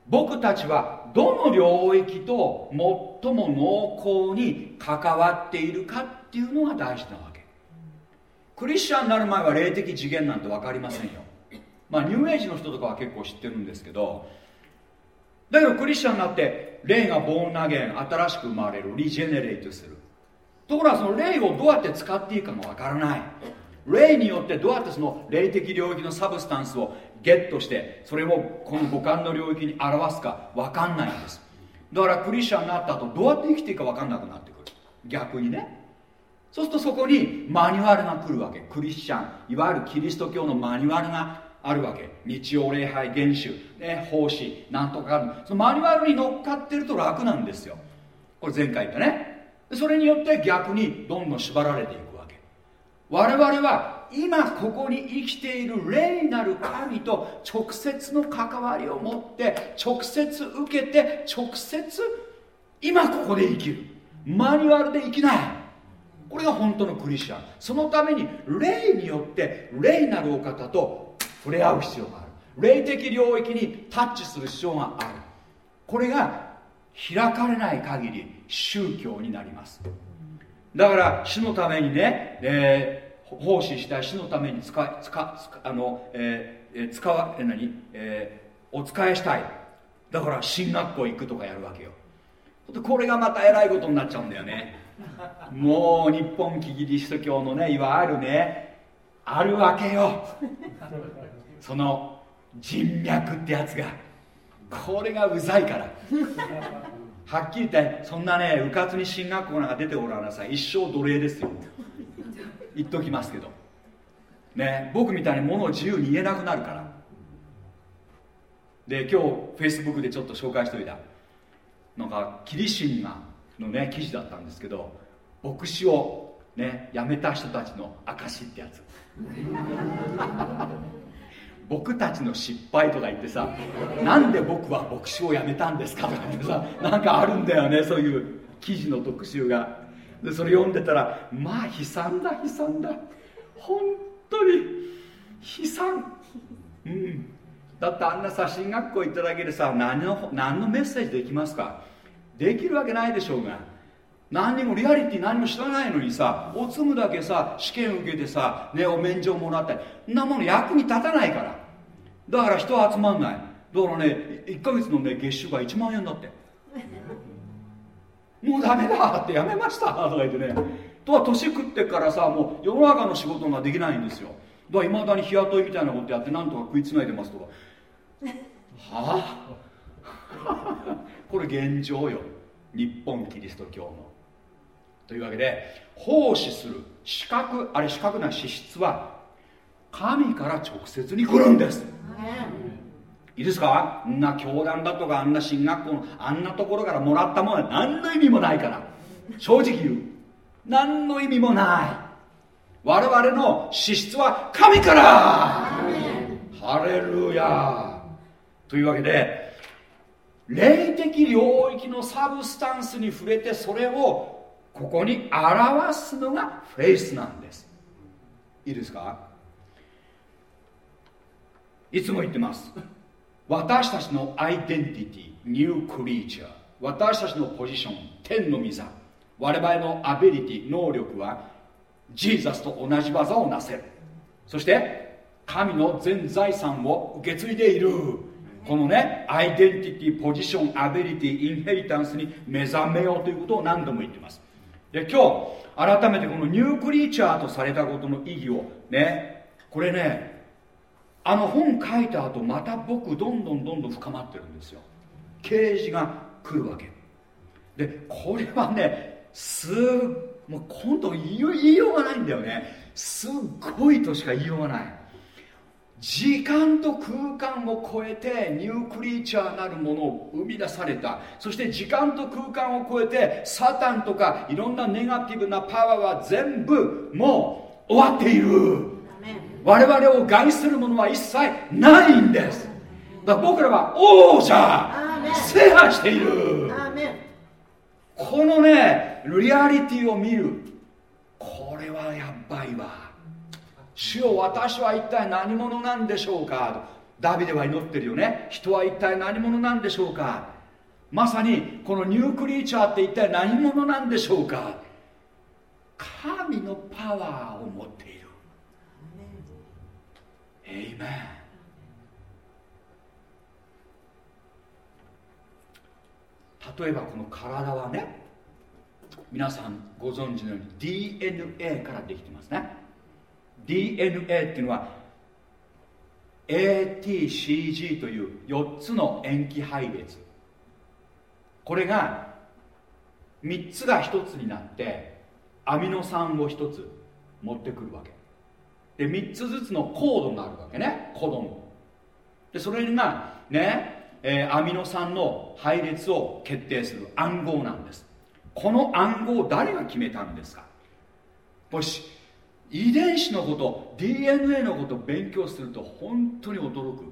Speaker 1: 僕たちはどの領域と最も濃厚に関わっているかっていうのが大事なわけ。クリスチャンになる前は霊的次元なんて分かりませんよ。まあニューエイジの人とかは結構知ってるんですけど。だけどクリスチャンになって霊がボーン投げ新しく生まれるリジェネレートする。ところがその霊をどうやって使っていいかもわからない。霊によってどうやってその霊的領域のサブスタンスをゲットしてそれをこの五感の領域に表すか分かんないんです。だからクリスチャンになった後どうやって生きていいか分かんなくなってくる。逆にね。そうするとそこにマニュアルが来るわけ。クリスチャンいわゆるキリスト教のマニュアルがあるわけ。日曜礼拝厳守、ね、奉仕なんとかある。そのマニュアルに乗っかってると楽なんですよ。これ前回言ったね。それによって逆にどんどん縛られていく。我々は今ここに生きている霊なる神と直接の関わりを持って直接受けて直接今ここで生きる。マニュアルで生きない。これが本当のクリスチャン。そのために霊によって霊なるお方と触れ合う必要がある。霊的領域にタッチする必要がある。これが開かれない限り宗教になります。だから主のためにね、えー、奉仕した主のために使い使あの、えー、使わ何、えー、お使いしたい。だから進学校行くとかやるわけよ。これがまたえらいことになっちゃうんだよね。もう日本キリスト教のねいわゆるねあるわけよ。その人脈ってやつが。これがうざいから。はっきり言ってそんなねうかつに進学校なんか出ておらなさい。一生奴隷ですよ。言っときますけど。ね。僕みたいにものを自由に言えなくなるから。で今日フェイスブックでちょっと紹介しといた。なんかキリシンがのね記事だったんですけど牧師をね辞めた人たちの証ってやつ。僕たちの失敗とか言ってさなんで僕は牧師を辞めたんですかとか言ってさなんかあるんだよねそういう記事の特集が。でそれ読んでたらまあ悲惨だ悲惨だ。本当に悲惨。うん。だってあんなさ進学校行っただけでさ何の何のメッセージできますか？できるわけないでしょうが。何にもリアリティ何も知らないのにさおつむだけさ試験受けてさ、ね、お免状もらったりそんなもの役に立たないから。だから人は集まんない。だからね1ヶ月のね月収が1万円だって。もうダメだってやめましたとか言ってね。とは年食ってからさもう世の中の仕事ができないんですよ。だからいまだに日雇いみたいなことやってなんとか食いつないでますとか。はあ？これ現状よ。日本キリスト教の。というわけで奉仕する資格あれ資格な資質は神から直接に来るんです。い。いですか？あんな教団だとかあんな進学校のあんなところからもらったものは何の意味もないから。正直言う。何の意味もない。我々の資質は神から。ハレルヤ。というわけで霊的領域の substance に触れてそれをここに表すのがフェイスなんです。いいですか？いつも言ってます。私たちのアイデンティティ new creature。私たちのポジション天の御座。我々のアビリティ能力はジーザスと同じ技をなせる。そして神の全財産を受け継いでいる。このねアイデンティティポジションアビリティインヘリタンスに目覚めようということを何度も言ってますで今日改めてこのニュークリーチャーとされたことの意義をねこれねあの本書いた後また僕どんどんどんどん深まってるんですよ。啓示が来るわけ。でこれはねすもう今度言いようがないんだよね。すっごいとしか言いようがない。時間と空間を超えてニュークリーチャーなるものを生み出された。そして時間と空間を超えてサタンとかいろんなネガティブなパワーは全部もう終わっている。我々を害するものは一切ないんです。だから僕らは王者制覇している。このねリアリティを見る。これはやばいわ主よ私は一体何者なんでしょうか？とダビデは祈ってるよね。人は一体何者なんでしょうか？まさにこのニュークリーチャーって一体何者なんでしょうか？神のパワーを持っている。エイメン例えばこの体はね皆さんご存知のように DNA からできてますね。DNA っていうのは ATCG という4つの塩基配列。これが3つが1つになってアミノ酸を1つ持ってくるわけ。で3つずつのコードがあるわけね。コドン。でそれがね、えー、アミノ酸の配列を決定する暗号なんです。この暗号を誰が決めたんですか？もし遺伝子のこと DNA のことを勉強すると本当に驚く。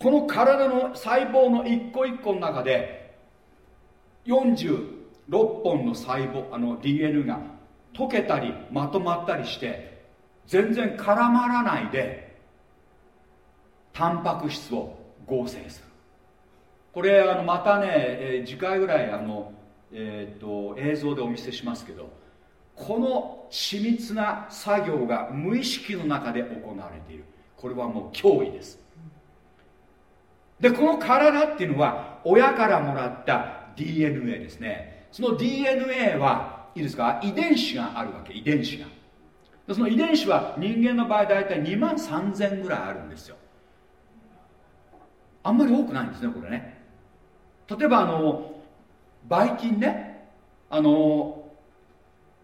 Speaker 1: この体の細胞の一個一個の中で46本の細胞あの DNA が溶けたりまとまったりして全然絡まらないでタンパク質を合成する。これあのまたね、えー、次回ぐらいあの、えーと、と映像でお見せしますけどこの緻密な作業が無意識の中で行われている。これはもう脅威です。でこの体っていうのは親からもらった DNA ですね。その DNA はいいですか？遺伝子があるわけ。遺伝子が。その遺伝子は人間の場合大体2万3000ぐらいあるんですよ。あんまり多くないんですねこれね。例えばあのばい菌ね。あの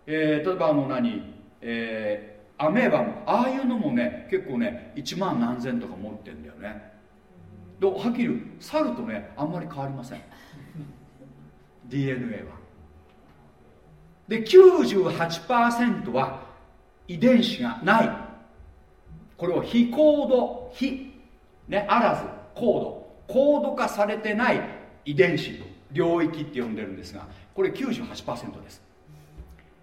Speaker 1: えー、例えばあの何、えー、アメーバもああいうのもね結構ね1万何千とか持ってんだよね。ではっきり言う。猿とねあんまり変わりません。DNA は。で98%は遺伝子がない。これを非コード非ねあらずコードコード化されてない遺伝子領域って呼んでるんですがこれ98%です。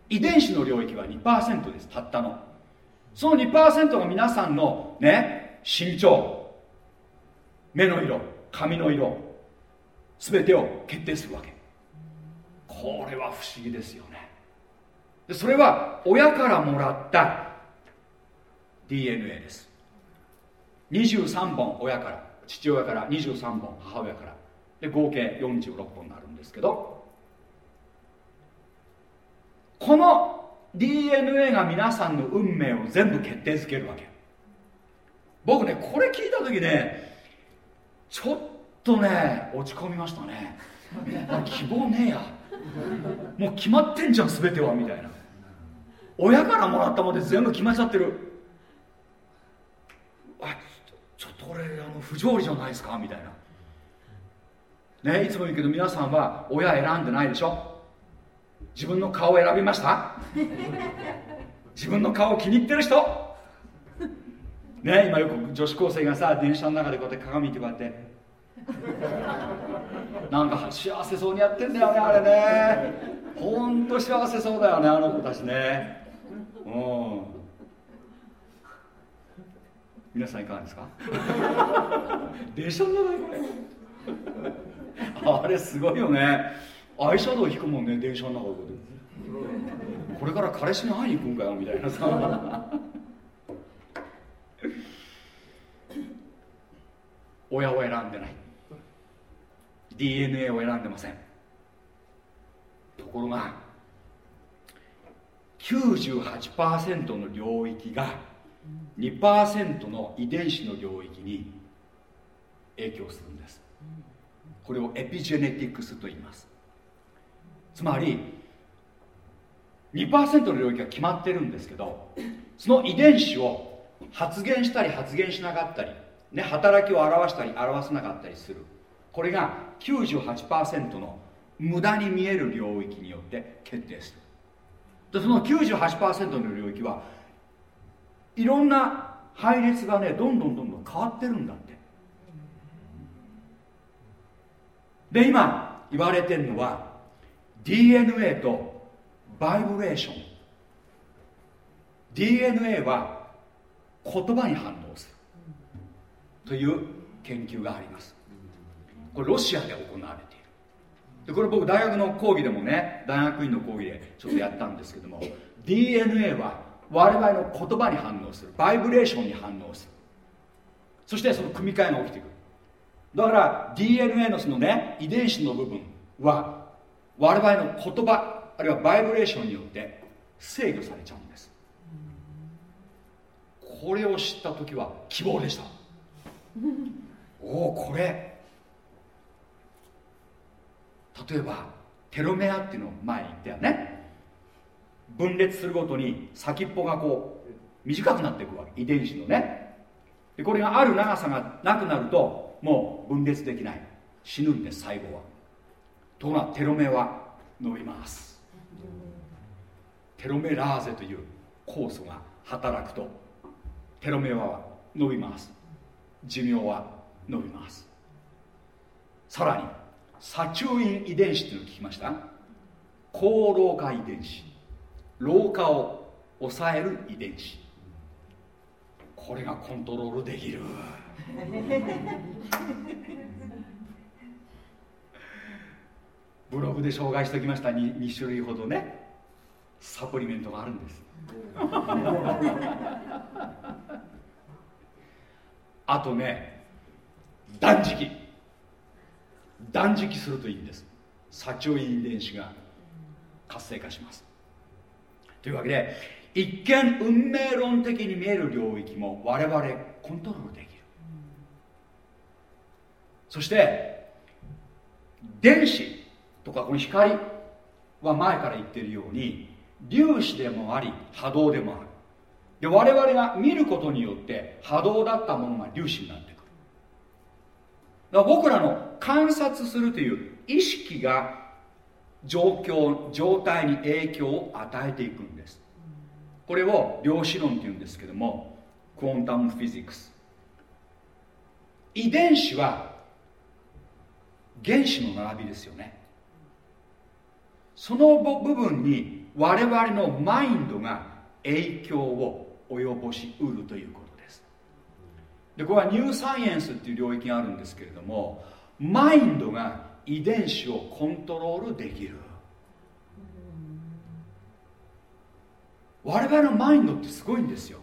Speaker 1: 遺伝子の領域は2%ですたったの。その2%が皆さんのね身長。目の色髪の色。全てを決定するわけ。これは不思議ですよね。でそれは親からもらった DNA です。23本親から父親から23本母親から。で合計46本になるんですけどこの DNA が皆さんの運命を全部決定づけるわけ。僕ねこれ聞いた時ねちょっとね落ち込みましたね。希望ねえや。もう決まってんじゃん全てはみたいな。親からもらったもので全部決まっちゃってる。あちょっとこれあの不条理じゃないですかみたいな。ねいつも言うけど皆さんは親選んでないでしょ。自分の顔を選びました？自分の顔気に入ってる人？ね今よく女子高生がさ電車の中でこうやって鏡見てこうやって。なんか幸せそうにやってんだよねあれね。ほんと幸せそうだよねあの子たちね。うん。皆さんいかがですか？電車の中でこれあれすごいよねアイシャドウ引くもんね電車の中で。これから彼氏に会いに行くんかよみたいなさ。親を選んでない。DNA を選んでません。ところが98%の領域が2%の遺伝子の領域に影響するんです。これをエピジェネティクスと言います。つまり2%の領域が決まってるんですけどその遺伝子を発現したり発現しなかったり、ね、働きを表したり表さなかったりする。これが98%の無駄に見える領域によって決定する。でその98%の領域はいろんな配列がねどんどんどんどん変わってるんだって。で今言われてるのは DNA とバイブレーション。DNA は言葉に反応する。という研究があります。これロシアで行われている。でこれ僕大学の講義でもね大学院の講義でちょっとやったんですけども DNA は我々の言葉に反応する。バイブレーションに反応する。そしてその組み換えが起きてくる。だから DNA のそのね遺伝子の部分は我々の言葉あるいはバイブレーションによって制御されちゃうんです。これを知った時は希望でした。おおこれ。例えばテロメアっていうのを前に言ったよね。分裂するごとに先っぽがこう短くなっていくわけ。遺伝子のね。でこれがある長さがなくなるともう分裂できない。死ぬんです細胞は。ところがテロメは伸びますテロメラーゼという酵素が働くとテロメは伸びます寿命は伸びますさらにサチュイン遺伝子っていうの？を聞きました高老化遺伝子老化を抑える遺伝子これがコントロールできるブログで紹介しておきました 2, 2種類ほどねサプリメントがあるんです。あとね断食。断食するといいんです。サチョイン遺伝子が活性化します。というわけで一見運命論的に見える領域も我々コントロールできる。そして電子。とかこの光は前から言ってるように粒子でもあり波動でもある。で我々が見ることによって波動だったものが粒子になってくる。だから僕らの観察するという意識が状況状態に影響を与えていくんです。これを量子論っていうんですけどもクォンタムフィジックス。遺伝子は原子の並びですよね。その部分に我々のマインドが影響を及ぼしうるということです。でこれはニューサイエンスっていう領域があるんですけれどもマインドが遺伝子をコントロールできる。我々のマインドってすごいんですよ。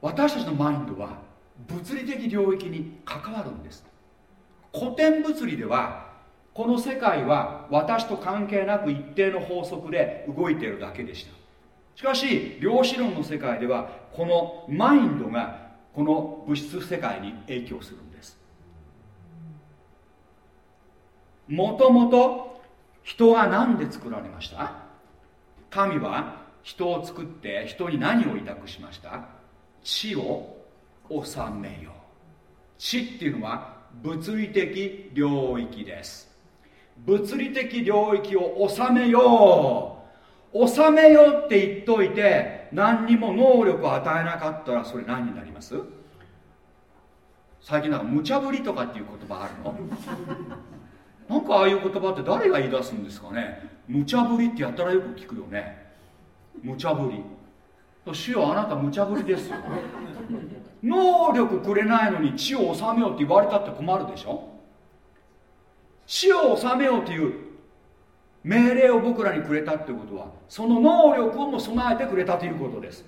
Speaker 1: 私たちのマインドは物理的領域に関わるんです。古典物理ではこの世界は私と関係なく一定の法則で動いているだけでした。しかし量子論の世界ではこのマインドがこの物質世界に影響するんです。もともと人は何で作られました？神は人を作って人に何を委託しました？地を治めよう。地っていうのは物理的領域です。物理的領域を治めよう。治めようって言っといて何にも能力を与えなかったらそれ何になります？最近なんか無茶ぶりとかっていう言葉あるの？なんかああいう言葉って誰が言い出すんですかね？無茶ぶりってやったらよく聞くよね。無茶ぶり。主よあなた無茶ぶりですよ。能力くれないのに地を治めようって言われたって困るでしょ？死を治めようという命令を僕らにくれたってことはその能力をも備えてくれたということです。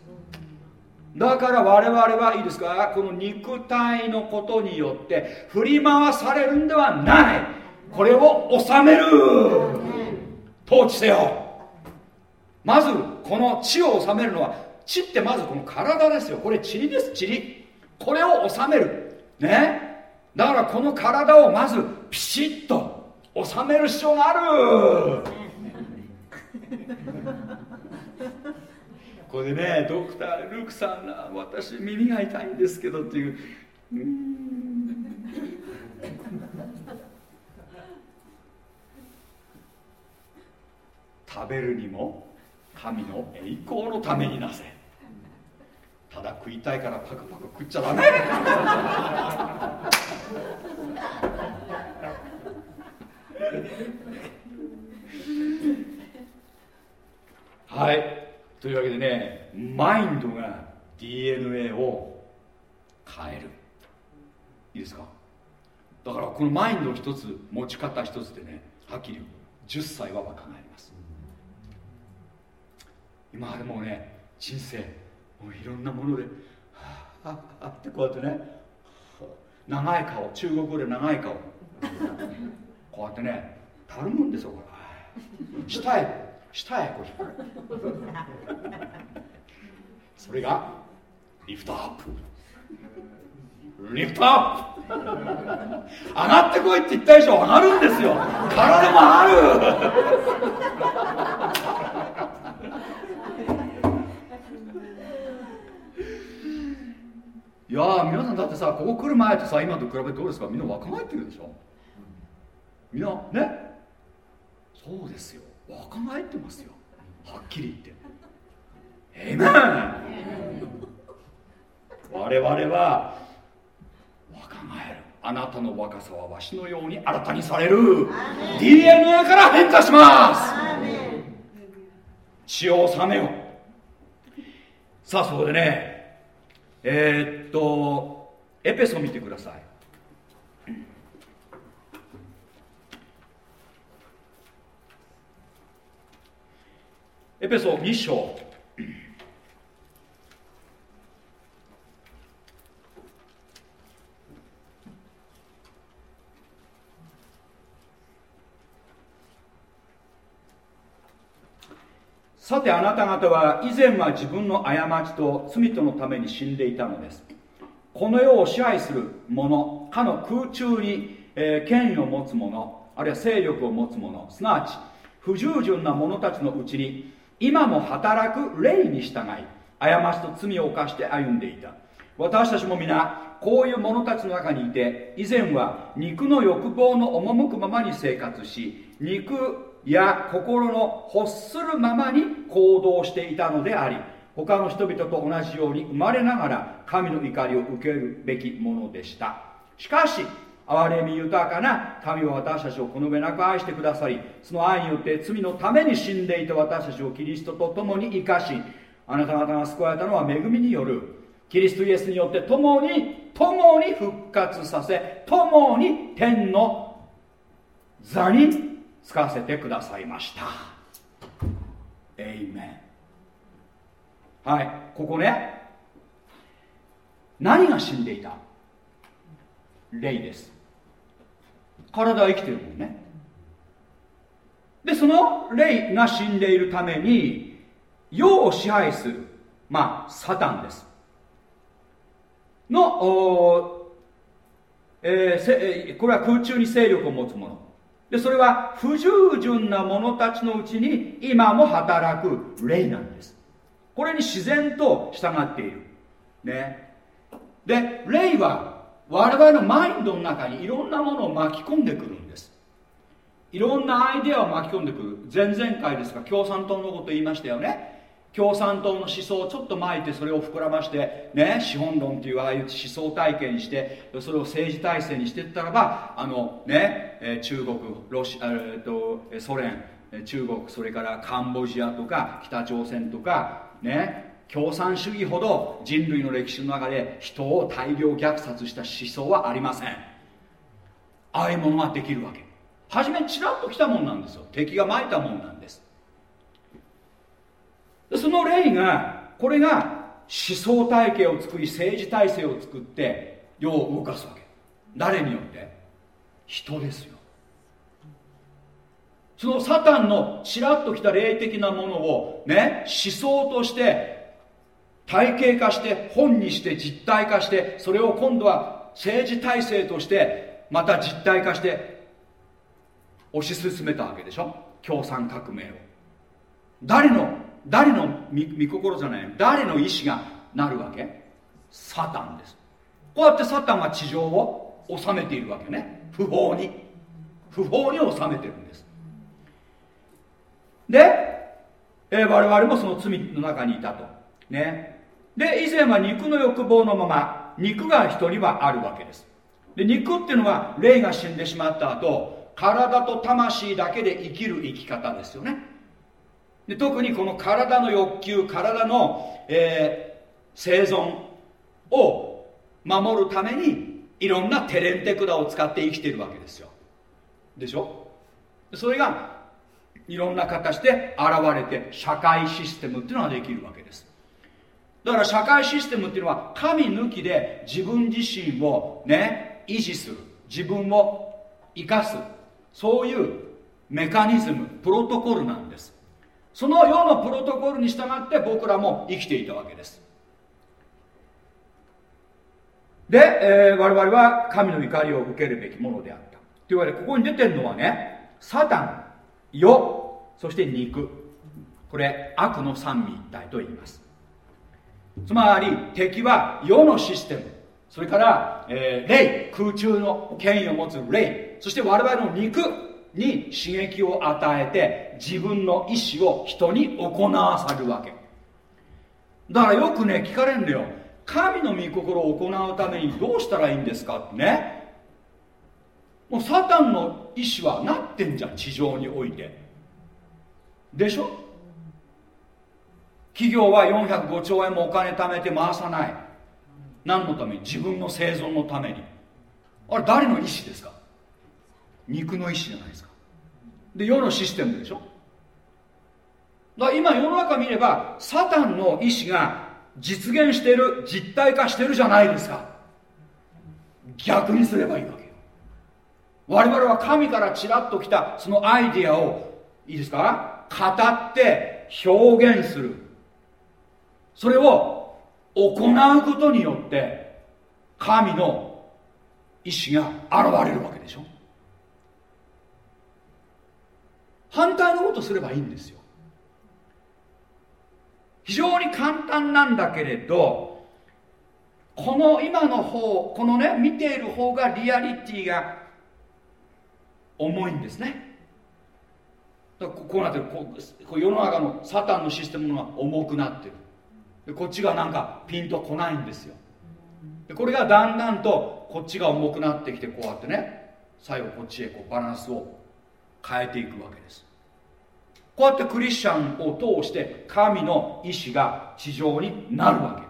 Speaker 1: だから我々はいいですか？この肉体のことによって振り回されるんではない。これを収める。統治せよ。まずこの血を収めるのは血ってまずこの体ですよ。これ塵です塵これを収める。ね？だからこの体をまずピシッと収める必要がある。これでねドクター・ルークさんが私耳が痛いんですけどっていう。食べるにも神の栄光のためになせ。ただ食いたいからパクパク食っちゃダメ。はい。というわけでねマインドが DNA を変える。いいですか？だからこのマインド一つ持ち方一つでねはっきり10歳は若返ります。今までもね人生もういろんなものではああってこうやってね長い顔中国語で長い顔こうやってねたるむんですよこれ。下へ下へこう引っそれがリフトアップ。リフトアップ。上がってこいって言ったでしょ上がるんですよ。体もある。いや皆さんだってさここ来る前とさ今と比べてどうですか？みんな若返ってるでしょ？みんなね？そうですよ。若返ってますよ。はっきり言って。ええな我々は若返る。あなたの若さはわしのように新たにされる。DNA から変化します。血を治めよさあそこでねえー、っとエペソ見てくださいエペソ2章。さてあなた方は以前は自分の過ちと罪とのために死んでいたのです。この世を支配する者かの空中に、えー、権威を持つ者あるいは勢力を持つ者すなわち不従順な者たちのうちに今も働く霊に従い過ちと罪を犯して歩んでいた。私たちも皆こういう者たちの中にいて以前は肉の欲望の赴くままに生活し肉や心の欲するままに行動していたのであり他の人々と同じように生まれながら神の怒りを受けるべきものでした。しかし憐れみ豊かな神は私たちをこの上なく愛してくださりその愛によって罪のために死んでいた私たちをキリストと共に生かしあなた方が救われたのは恵みによるキリストイエスによって共に共に復活させ共に天の座につかせてくださいました。エイメンはいここね何が死んでいた？霊です。体は生きてるもんね。でその霊が死んでいるために世を支配するまあサタンです。の、えー、これは空中に勢力を持つもの。でそれは不従順な者たちのうちに今も働く霊なんです。これに自然と従っている。ね。で霊は我々のマインドの中にいろんなものを巻き込んでくるんです。いろんなアイデアを巻き込んでくる。前々回ですが共産党のこと言いましたよね。共産党の思想をちょっと巻いてそれを膨らましてね資本論っていうああいう思想体系にしてそれを政治体制にしていったらばあのね中国ロシア、えっと、ソ連中国それからカンボジアとか北朝鮮とかね共産主義ほど人類の歴史の中で人を大量虐殺した思想はありません。ああいうものができるわけ。初めちらっと来たもんなんですよ。敵がまいたもんなんです。その霊がこれが思想体系を作り政治体制を作って世を動かすわけ。誰によって？人ですよ。そのサタンのちらっときた霊的なものをね思想として体系化して本にして実体化してそれを今度は政治体制としてまた実体化して推し進めたわけでしょ？共産革命を。誰の誰の御心じゃない。誰の意志がなるわけ？サタンです。こうやってサタンが地上を治めているわけね。不法に。不法に治めてるんです。で、えー、我々もその罪の中にいたと。ね。で以前は肉の欲望のまま肉が人にはあるわけです。で肉っていうのは霊が死んでしまった後体と魂だけで生きる生き方ですよね。で特にこの体の欲求体の、えー、生存を守るためにいろんなテレンテクダを使って生きてるわけですよ。でしょ？それがいろんな形で現れて社会システムっていうのができるわけです。だから社会システムっていうのは神抜きで自分自身をね維持する。自分を生かす。そういうメカニズムプロトコルなんです。その世のプロトコルに従って僕らも生きていたわけです。で、えー、我々は神の怒りを受けるべきものであった。というわけでここに出てるのはねサタン世そして肉。これ悪の三位一体と言います。つまり敵は世のシステム。それから、えー、霊。空中の権威を持つ霊。そして我々の肉に刺激を与えて自分の意志を人に行わさるわけ。だからよくね聞かれるんだよ。神の御心を行うためにどうしたらいいんですかってね。もうサタンの意志はなってんじゃん地上において。でしょ？企業は405兆円もお金貯めて回さない。何のため？に自分の生存のために。あれ誰の意志ですか？肉の意志じゃないですか。で世のシステムでしょ？だ今世の中見ればサタンの意志が実現してる実体化してるじゃないですか。逆にすればいいわけよ。我々は神からちらっと来たそのアイディアをいいですか？語って表現する。それを行うことによって神の意志が現れるわけでしょ。反対のことすればいいんですよ。非常に簡単なんだけれどこの今の方このね見ている方がリアリティが重いんですね。こうなってる。こう世の中のサタンのシステムが重くなってる。でこっちがなんかピンとこないんですよ。でこれがだんだんとこっちが重くなってきてこうやってね最後こっちへこうバランスを変えていくわけです。こうやってクリスチャンを通して神の意志が地上になるわけ。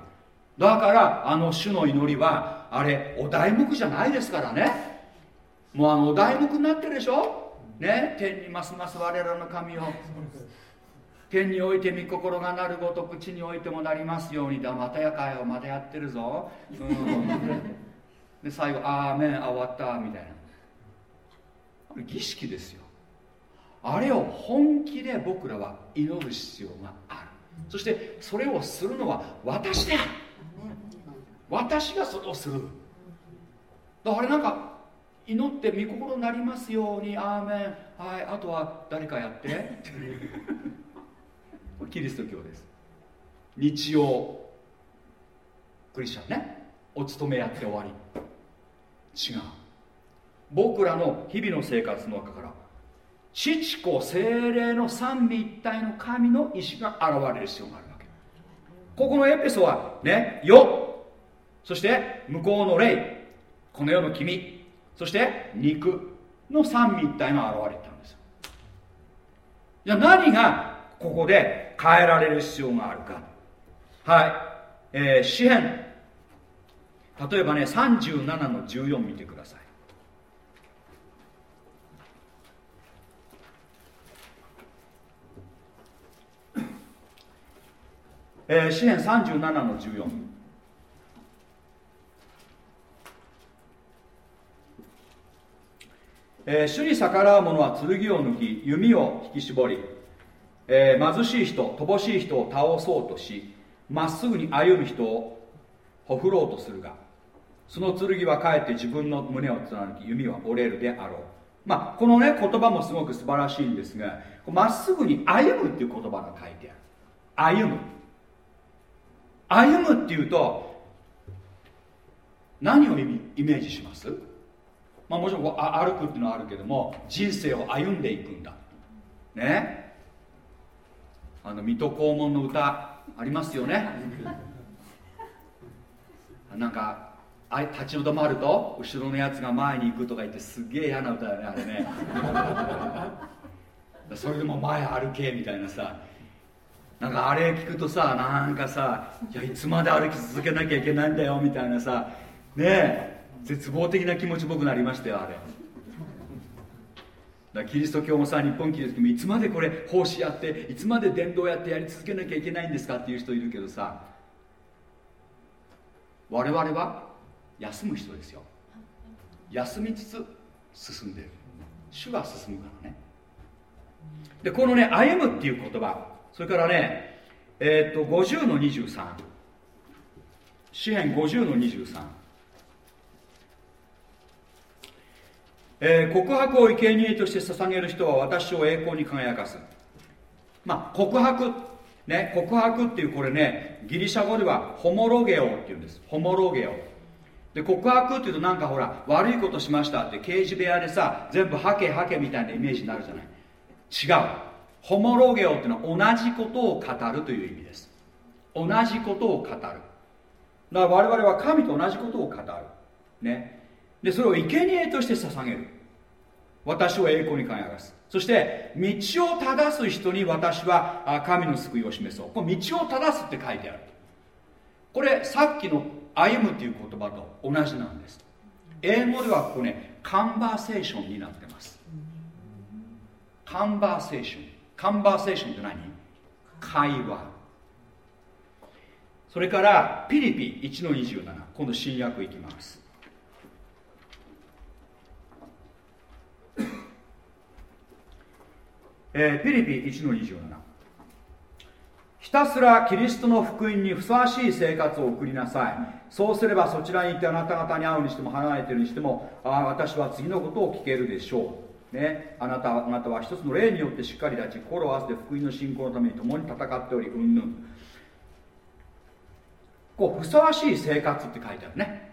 Speaker 1: だからあの主の祈りはあれお題目じゃないですからね。もうあのお題目になってるでしょ？ね？天にますます我らの神を。天において御心がなるごとく地においてもなりますようにだ。またやかよまたやってるぞ、うん、で最後「あーメン終わった」みたいな。儀式ですよ。あれを本気で僕らは祈る必要がある。そしてそれをするのは私だ私がそれをする。だからなんか祈って御心になりますようにアーメン。はいあとは誰かやって。これキリスト教です。日曜クリスチャンね。お勤めやって終わり。違う。僕らの日々の生活の中から父子精霊の三位一体の神の意志が現れる必要があるわけ。ここのエペソはね世。そして向こうの霊。この世の君。そして肉の三位一体が現れたんですよ。じゃあ何がここで変えられる必要があるか。はい、えー、詩篇例えばね37の14見てください。えー、詩篇37の14えー、主に逆らう者は剣を抜き弓を引き絞り、えー、貧しい人乏しい人を倒そうとしまっすぐに歩む人をほふろうとするがその剣はかえって自分の胸を貫き弓は折れるであろう。まあこのね言葉もすごく素晴らしいんですがまっすぐに歩むっていう言葉が書いてある。歩む。歩むっていうと何をイメージします？まあ、もちろんこう歩くっていうのはあるけども人生を歩んでいくんだ。ね。あの水戸黄門の歌ありますよね？なんかあ立ち止まると後ろのやつが前に行くとか言ってすげえ嫌な歌だよねあれね。それでも前歩けみたいなさ。なんかあれ聞くとさなんかさいやいつまで歩き続けなきゃいけないんだよみたいなさ。ねえ絶望的な気持ち僕なりましたよあれ。キリスト教もさ日本キリスト教もいつまでこれ奉仕やっていつまで伝道やってやり続けなきゃいけないんですかっていう人いるけどさ我々は休む人ですよ。休みつつ進んでる。主が進むからね。でこのね歩むっていう言葉それからねえー、っと50の23詩篇50の23えー、告白を生贄として捧げる人は私を栄光に輝かす。まあ告白。ね告白っていうこれねギリシャ語ではホモロゲオっていうんです。ホモロゲオ。で告白っていうとなんかほら悪いことしましたって刑事部屋でさ全部ハケハケみたいなイメージになるじゃない。違う。ホモロゲオっていうのは同じことを語るという意味です。同じことを語る。だから我々は神と同じことを語る。ね。でそれを生贄として捧げる。私を栄光に輝かす。そして道を正す人に私は神の救いを示そう。これ道を正すって書いてある。これさっきの歩むっていう言葉と同じなんです。英語ではここねカンバーセーションになってます。カンバーセーションカンバーセーションって何？会話。それからピリピ1の27今度新約いきます。えー、ピリピ1の27ひたすらキリストの福音にふさわしい生活を送りなさい。そうすればそちらに行ってあなた方に会うにしても離れてるにしてもあ私は次のことを聞けるでしょう。ね、あなたあなたは一つの例によってしっかり立ち心を合わせて福音の信仰のために共に戦っておりうんぬん。こうふさわしい生活って書いてあるね。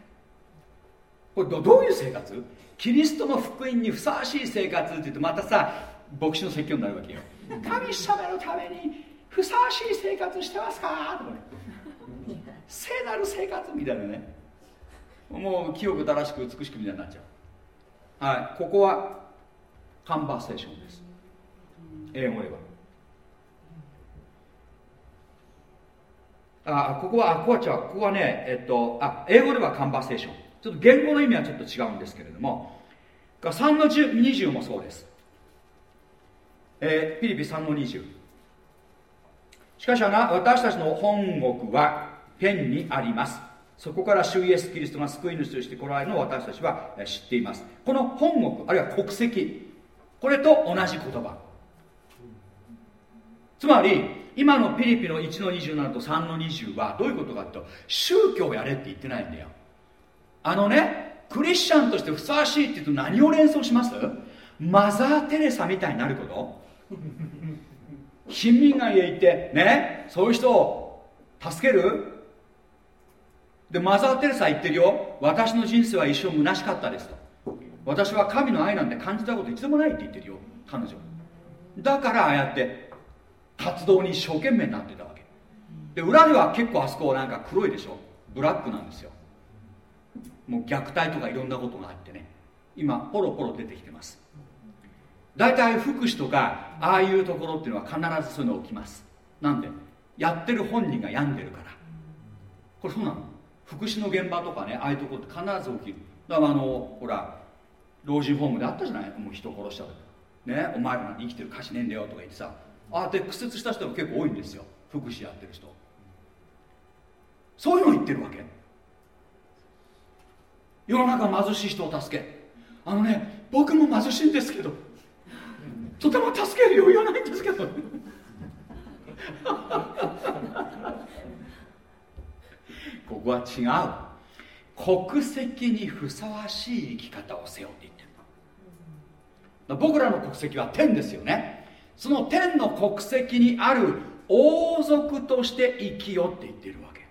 Speaker 1: これどういう生活？キリストの福音にふさわしい生活って言ってまたさ牧師の説教になるわけよ。神様のためにふさわしい生活してますか？とか聖なる生活みたいなね。もう清く正しく美しくみたいになっちゃう。はい。ここはカンバーセーションです。英語では。あここはあここは違う。ここはねえっとあ英語ではカンバーセーション。ちょっと言語の意味はちょっと違うんですけれども。3の20もそうです。えー、ピリピ3の20しかしな私たちの本国は天にあります。そこから主イエス・キリストが救い主として来られるのを私たちは知っています。この本国あるいは国籍これと同じ言葉。つまり今のピリピの1の27と3の20はどういうことかというと宗教をやれって言ってないんだよ。あのねクリスチャンとしてふさわしいって言うと何を連想します？マザー・テレサみたいになること。貧民街へ行ってねそういう人を助ける？でマザー・テレサ言ってるよ。私の人生は一生虚しかったですと。私は神の愛なんて感じたこと一度もないって言ってるよ彼女。だからああやって活動に一生懸命になってたわけ。で裏では結構あそこなんか黒いでしょ？ブラックなんですよ。もう虐待とかいろんなことがあってね。今ポロポロ出てきてます。大体福祉とかああいうところっていうのは必ずそういうの起きます。なんで？やってる本人が病んでるから。これそうなの？福祉の現場とかねああいうところって必ず起きる。だからあのほら老人ホームであったじゃない？もう人殺したとかね？お前らなんて生きてる価値ねえんだよとか言ってさ。ああで屈折した人が結構多いんですよ。福祉やってる人。そういうのを言ってるわけ。世の中貧しい人を助け。あのね僕も貧しいんですけどとても助ける余裕はないんですけど。ここは違う。国籍にふさわしい生き方を背負って言ってる。僕らの国籍は天ですよね。その天の国籍にある王族として生きよって言ってるわけ。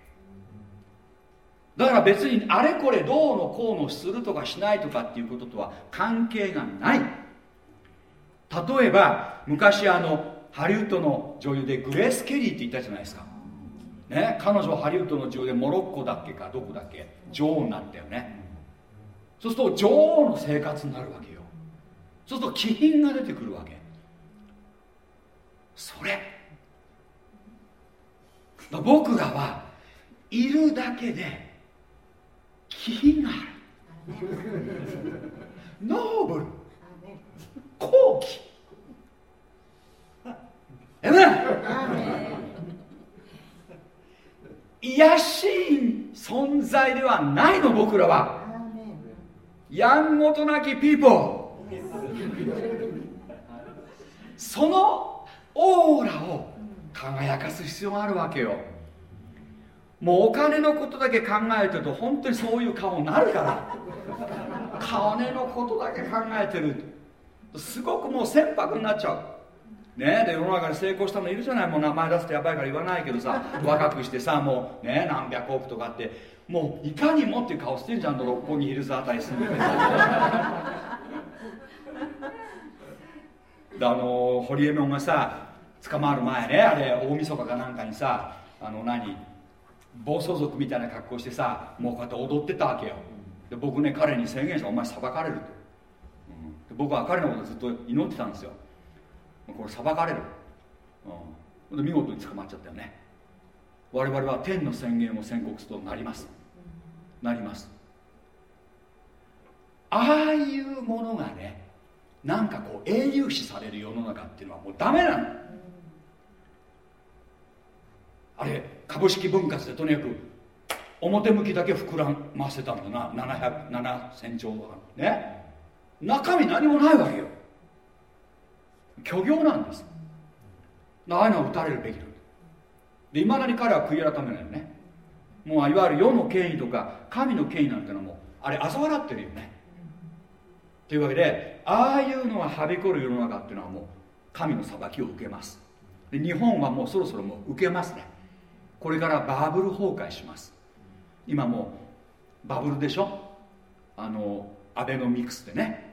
Speaker 1: だから別にあれこれどうのこうのするとかしないとかっていうこととは関係がない。例えば昔あのハリウッドの女優でグレース・ケリーって言ったじゃないですか。ね、彼女ハリウッドの女優でモロッコだっけかどこだっけ女王になったよね。そうすると女王の生活になるわけよ。そうすると気品が出てくるわけ。それ。僕らはいるだけで気品がある。ノーブル。高貴 えめ癒 しい存在ではないの僕らは。やんごとなきピーポーそのオーラを輝かす必要があるわけよ。もうお金のことだけ考えてると本当にそういう顔になるから。金のことだけ考えてるすごくもう船舶になっちゃう。ねで世の中に成功したのいるじゃない。もう名前出すとやばいから言わないけどさ 若くしてさもうね何百億とかってもういかにもっていう顔してんじゃんの六本木ヒルズあたり住んでて。あの堀江門がさ捕まる前ねあれ大晦日かなんかにさあの何暴走族みたいな格好してさもうこうやって踊ってたわけよ。で僕ね彼に宣言した。お前裁かれると、うん、僕は彼のことずっと祈ってたんですよ。これ裁かれる、うん、で見事に捕まっちゃったよね。我々は天の宣言を宣告するとなります。なります。ああいうものがねなんかこう英雄視される世の中っていうのはもうダメなの。あれ株式分割でとにかく表向きだけ膨らませたんだな700 7000兆とかね。中身何もないわけよ。虚業なんです。ああいうのは打たれるべきなんでいまだに彼は悔い改めないよね。もういわゆる世の権威とか神の権威なんてのはもうあれ嘲笑ってるよね。というわけでああいうのがはびこる世の中っていうのはもう神の裁きを受けます。で日本はもうそろそろもう受けますね。これからバブル崩壊します。今もうバブルでしょ？あのアベノミクスでね。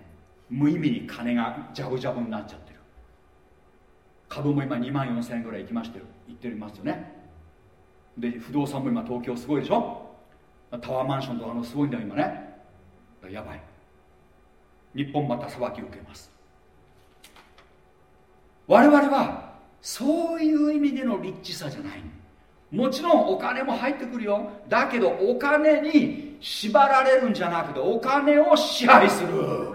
Speaker 1: 無意味に金がジャブジャブになっちゃってる。株も今2万4000円ぐらいいきましてる。言ってますよね。で不動産も今東京すごいでしょ。タワーマンションとかのすごいんだよ今ね。やばい。日本また裁き受けます。我々はそういう意味でのリッチさじゃない。もちろんお金も入ってくるよ。だけどお金に縛られるんじゃなくてお金を支配する。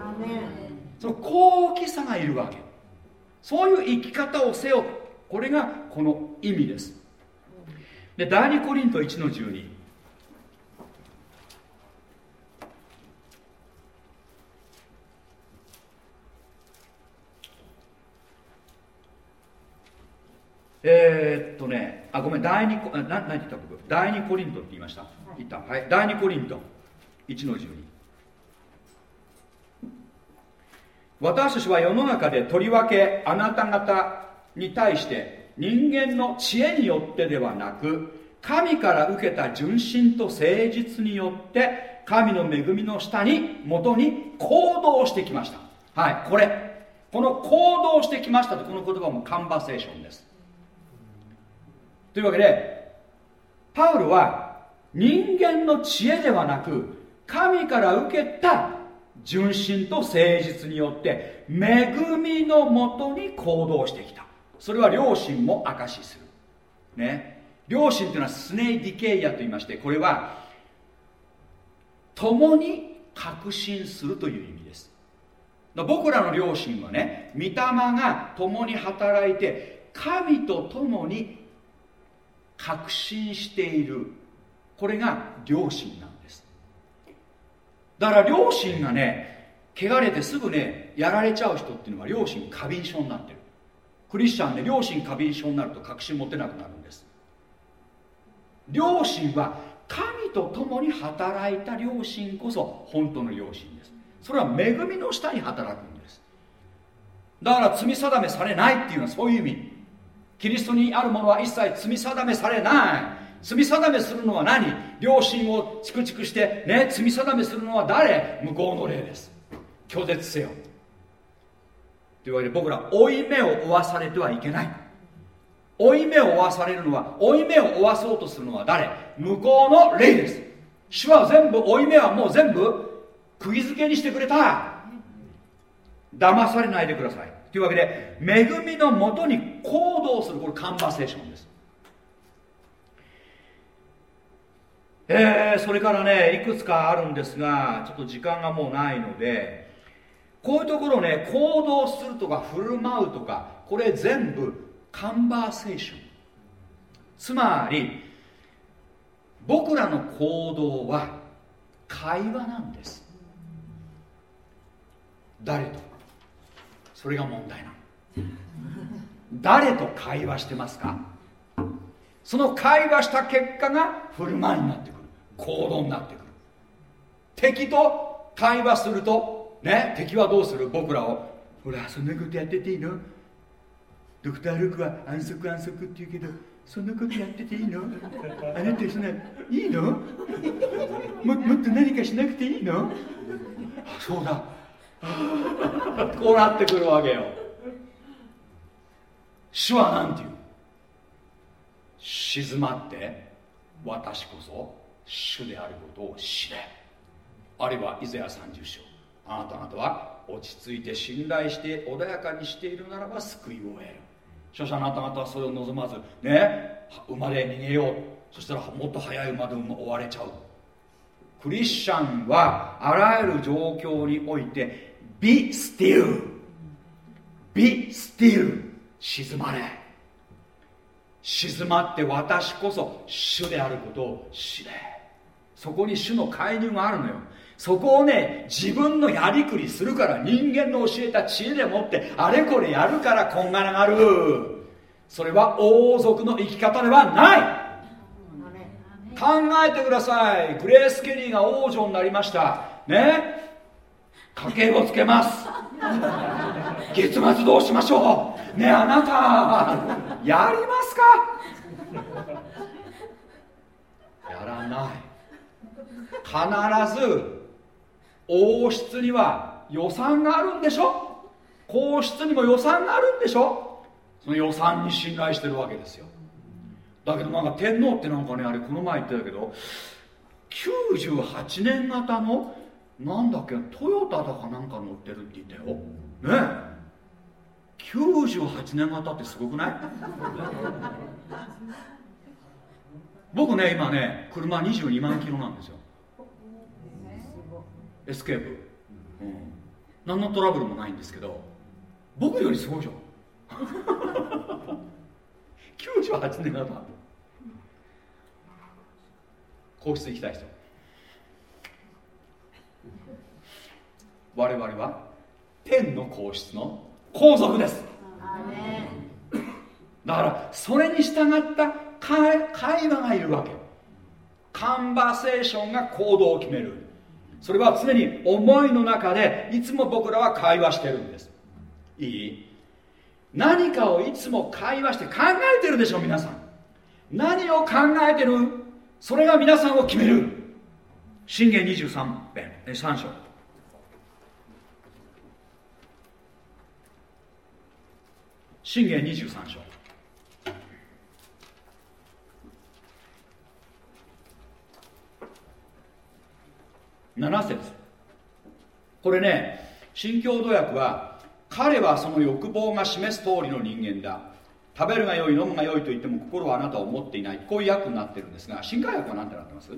Speaker 1: その高貴さがいるわけ。そういう生き方をせよ。これがこの意味です。で第2コリント1の12えー、っとねあごめん第2コな何て言った僕？第2コリントって言いました。言った。はい第2コリント。1の12私たちは世の中でとりわけあなた方に対して人間の知恵によってではなく神から受けた純真と誠実によって神の恵みの下にもとに行動してきました。はいこれ。この行動してきましたとこの言葉もカンバセーションです。というわけでパウロは人間の知恵ではなく神から受けた純真と誠実によって恵みのもとに行動してきた。それは両親も証しする。ね。両親というのはスネイディケイヤと言いましてこれは共に確信するという意味です。僕らの両親はね御霊が共に働いて神と共に確信している。これが良心なんです。だから良心がね汚れてすぐねやられちゃう人っていうのは良心過敏症になってる。クリスチャンで良心過敏症になると確信持てなくなるんです。良心は神と共に働いた良心こそ本当の良心です。それは恵みの下に働くんです。だから罪定めされないっていうのはそういう意味。キリストにあるものは一切罪定めされない。罪定めするのは何？良心をチクチクしてね罪定めするのは誰？向こうの霊です。拒絶せよ。というわけで僕ら負い目を負わされてはいけない。負い目を負わされるのは負い目を負わそうとするのは誰？向こうの霊です。主は全部負い目はもう全部釘付けにしてくれた。騙されないでください。というわけで恵みのもとに行動する。これカンバセーションです。えー、それからねいくつかあるんですがちょっと時間がもうないのでこういうところね行動するとか振る舞うとかこれ全部カンバーセーション。つまり僕らの行動は会話なんです。誰と？それが問題なの。誰と会話してますか？その会話した結果が振る舞いになってくる。行動になってくる。敵と会話するとね敵はどうする？僕らを。ほらそんなことやってていいの？ドクター・ルークは安息安息って言うけどそんなことやってていいの？あなたそんないいの？ももっと何かしなくていいの？あそうだ。こうなってくるわけよ。主は何て言う？静まって私こそ主であることを知れ。あるいはイザヤ30章あなた方は落ち着いて信頼して穏やかにしているならば救いを得る。しかしあなた方はそれを望まずね馬で逃げよう。そしたらもっと速い馬で追われちゃう。クリスチャンはあらゆる状況において Be still Be still 静まれ。静まって私こそ主であることを知れ。そこに主の介入があるのよ。そこをね自分のやりくりするから人間の教えた知恵でもってあれこれやるからこんがらがる。それは王族の生き方ではない。考えてください。グレース・ケリーが王女になりました。ね？家計をつけます。月末どうしましょう。ねあなたやりますか？やらない。必ず王室には予算があるんでしょ？皇室にも予算があるんでしょ？その予算に信頼してるわけですよ。だけどなんか天皇ってなんかねあれこの前言ってたけど98年型のなんだっけトヨタだかなんか乗ってるって言ったよ。ねえ。98年型ってすごくない？僕ね今ね車22万キロなんですよ。エスケープ、うん、何のトラブルもないんですけど僕よりすごいじゃん。98年型皇室行きたい人。我々は天の皇室の皇族です。だからそれに従った会話がいるわけ。カンバセーションが行動を決めるそれは常に思いの中でいつも僕らは会話してるんです。いい？何かをいつも会話して考えてるでしょ皆さん。何を考えてる？それが皆さんを決める。信玄23編3章。信玄23章。7節。これね新共同訳は彼はその欲望が示す通りの人間だ。食べるがよい飲むがよいと言っても心はあなたを持っていない。こういう訳になってるんですが新海訳は何てなってます？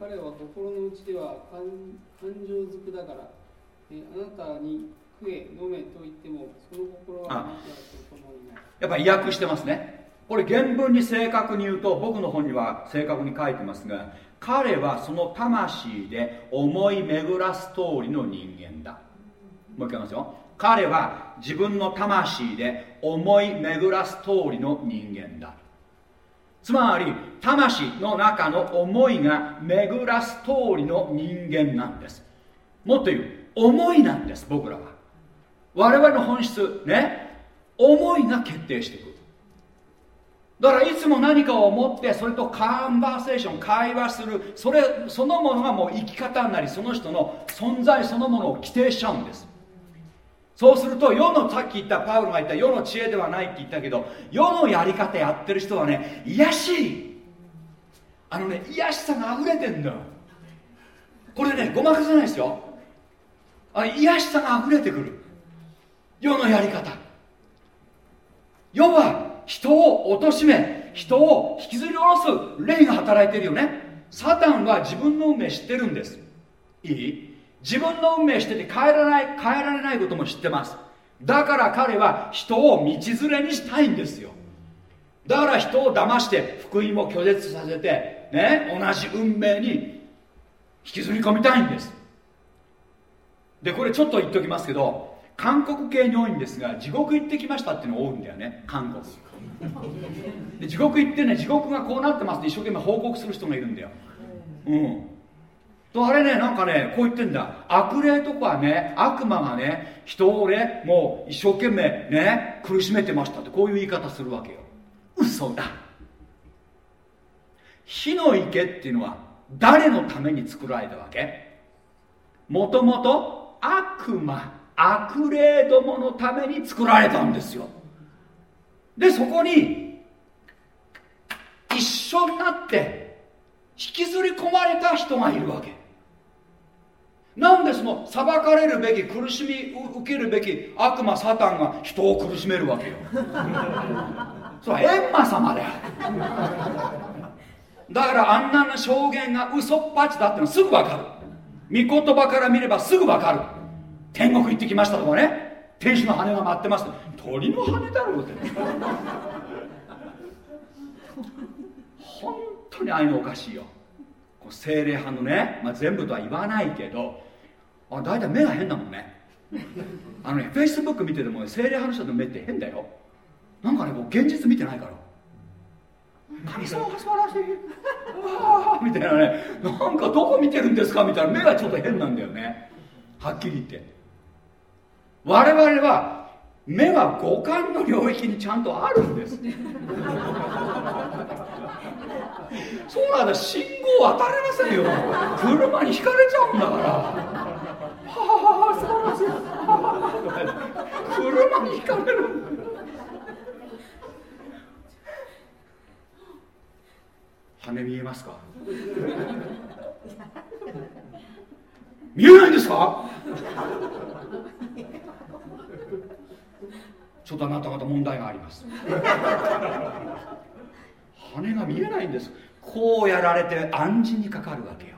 Speaker 4: 彼は心の内では感情づくだからあなたに食え飲めと言ってもその心はあなたと共にない。
Speaker 1: やっぱり訳してますねこれ原文に正確に言うと僕の本には正確に書いてますが彼はその魂で思い巡らす通りの人間だ。もう一回言いますよ。彼は自分の魂で思い巡らす通りの人間だ。つまり魂の中の思いが巡らす通りの人間なんです。もっと言う思いなんです僕らは。我々の本質ね。思いが決定してくる。だからいつも何かを思ってそれとカンバーセーション会話するそれそのものがもう生き方になりその人の存在そのものを規定しちゃうんです。そうすると世のさっき言ったパウロが言った世の知恵ではないって言ったけど世のやり方やってる人はね癒しい。あのね癒しさが溢れてんだ。よこれねごまかせないですよ。あ癒しさが溢れてくる。世のやり方。世は人を貶め人を引きずり下ろす霊が働いてるよね。サタンは自分の運命知ってるんです。いい？自分の運命してて変えられない変えられないことも知ってます。だから彼は人を道連れにしたいんですよ。だから人を騙して福音を拒絶させてね同じ運命に引きずり込みたいんです。でこれちょっと言っておきますけど韓国系に多いんですが地獄行ってきましたっていうのが多いんだよね韓国。で地獄行ってね地獄がこうなってますって一生懸命報告する人がいるんだよ。うん。とあれねなんかねこう言ってんだ。悪霊とかね悪魔がね人をねもう一生懸命ね苦しめてましたってこういう言い方するわけよ。嘘だ。火の池っていうのは誰のために作られたわけ？もともと悪魔。悪霊どものために作られたんですよ。でそこに一緒になって引きずり込まれた人がいるわけ。なんでその裁かれるべき苦しみ受けるべき悪魔サタンが人を苦しめるわけよ。それは閻魔様だよだからあんなの証言が嘘っぱちだってのはすぐ分かる。御言葉から見ればすぐ分かる。天国行ってきましたとかね。天使の羽が舞ってます。鳥の羽だろうって。本当にああいうのおかしいよ。精霊派のね、まあ、全部とは言わないけどあ大体目が変だもんね。あのねフェイスブック見てても、ね、精霊派の人の目って変だよ。なんかねもう現実見てないから。神様が素晴らしい。わみたいなね。なんかどこ見てるんですか？みたいな。目がちょっと変なんだよね。はっきり言って。我々は目は五感の領域にちゃんとあるんです。そうなんだ。信号渡れませんよ。車にひかれちゃうんだから。ははは素晴らしい。車にひかれる羽見えますか？見えないんですか？ちょっとあなた方問題があります。羽が見えないんです。こうやられて暗示にかかるわけよ。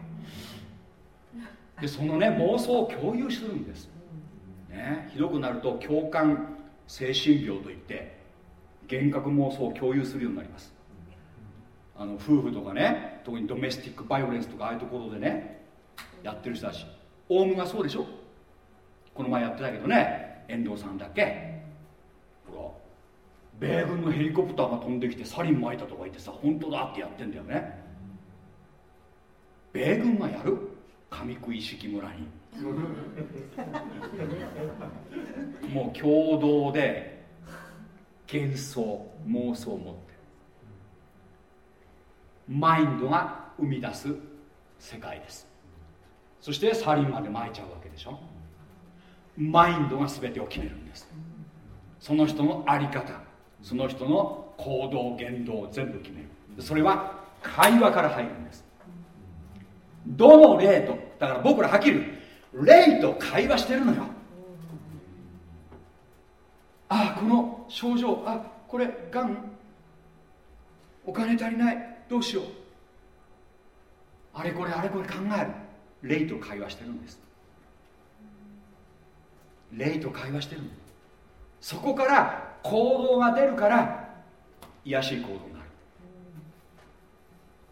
Speaker 1: でそのね妄想を共有するんです、ね、ひどくなると共感精神病といって幻覚妄想を共有するようになります。あの夫婦とかね特にドメスティックバイオレンスとかああいうところでねやってる人たち。オウムがそうでしょ。この前やってたけどね遠藤さんだっけ米軍のヘリコプターが飛んできてサリン撒いたとか言ってさ本当だってやってんだよね。米軍がやる？上食い式村に。もう共同で幻想妄想を持って。マインドが生み出す世界です。そしてサリンまで撒いちゃうわけでしょ。マインドが全てを決めるんです。その人の在り方。その人の行動言動を全部決める。それは会話から入るんです。どの霊とだから僕らはっきり霊と会話してるのよ。ああこの症状あこれがんお金足りない。どうしよう。あれこれあれこれ考える。霊と会話してるんです。霊と会話してるそこから行動が出るから癒しい行動になる。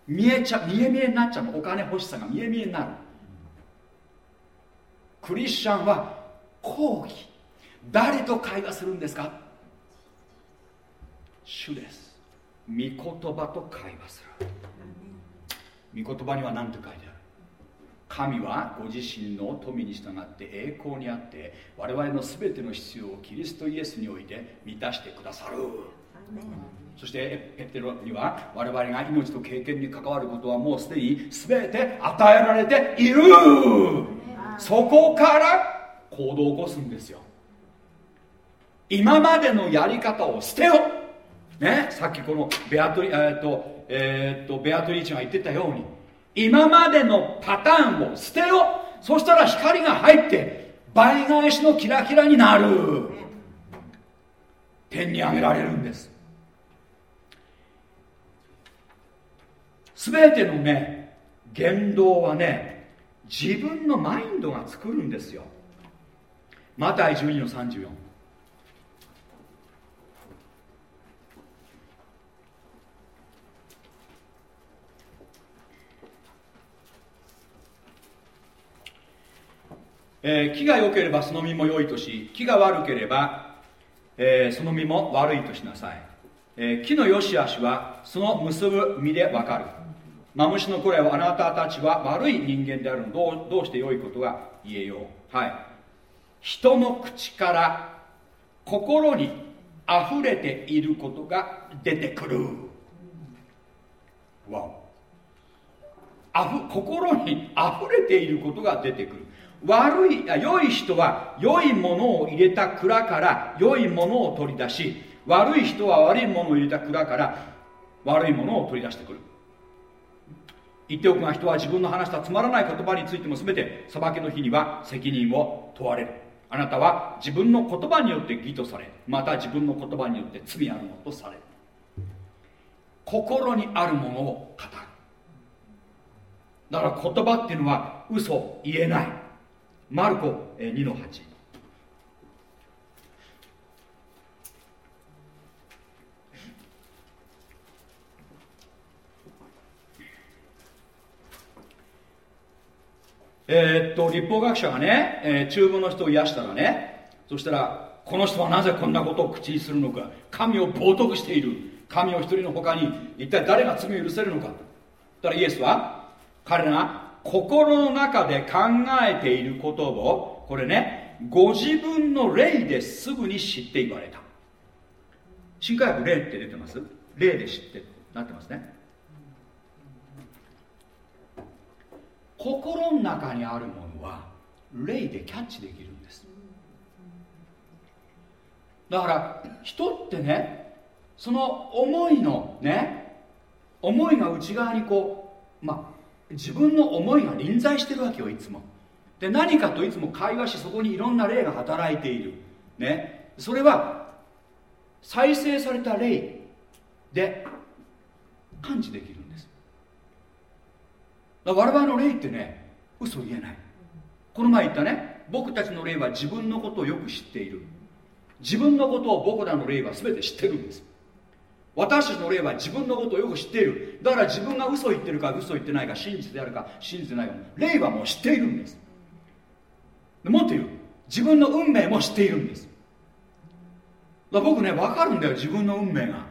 Speaker 1: 見えちゃ見え見えになっちゃうお金欲しさが見え見えになる。クリスチャンは講義誰と会話するんですか？主です。御言葉と会話する。御言葉には何て書いてある？神はご自身の富に従って栄光にあって我々の全ての必要をキリストイエスにおいて満たしてくださる。そしてペテロには我々が命と経験に関わることはもうすでに全て与えられている。そこから行動を起こすんですよ。今までのやり方を捨てよねさっきこのベアトリ,、えーとえーと、ベアトリーチが言ってたように今までのパターンを捨てよそしたら光が入って倍返しのキラキラになる。天に上げられるんです。全てのね言動はね自分のマインドが作るんですよ。マタイ12の34えー、木が良ければその実も良いとし木が悪ければ、えー、その実も悪いとしなさい、えー、木の良し悪しはその結ぶ実でわかる。マムシの声をあなたたちは悪い人間であるの。どうどうして良いことが言えよう。はい。人の口から心に溢れていることが出てくる。わあふ心に溢れていることが出てくる。悪いあ良い人は良いものを入れた蔵から良いものを取り出し悪い人は悪いものを入れた蔵から悪いものを取り出してくる。言っておくが人は自分の話したつまらない言葉についても全て裁きの日には責任を問われる。あなたは自分の言葉によって義とされまた自分の言葉によって罪あるものとされる。心にあるものを語る。だから言葉っていうのは嘘言えない。マルコ2の8え、っと立法学者がね、えー、中部の人を癒したらねそしたらこの人はなぜこんなことを口にするのか神を冒涜している。神を一人の他に一体誰が罪を許せるのか。だからイエスは彼が心の中で考えていることをこれねご自分の霊ですぐに知って言われた。新海部霊って出てます？霊で知ってなってますね。心の中にあるものは霊でキャッチできるんです。だから人ってねその思いのね思いが内側にこうまあ自分の思いが臨在してるわけよいつも。で何かといつも会話しそこにいろんな霊が働いている。ね。それは再生された霊で感知できるんです。我々の霊ってね嘘言えない。この前言ったね僕たちの霊は自分のことをよく知っている。自分のことを僕らの霊は全て知ってるんです。私たちの霊は自分のことをよく知っている。だから自分が嘘を言ってるか嘘を言ってないか真実であるか真実でないか霊はもう知っているんです。もっと言う自分の運命も知っているんです。だ僕ね分かるんだよ自分の運命が。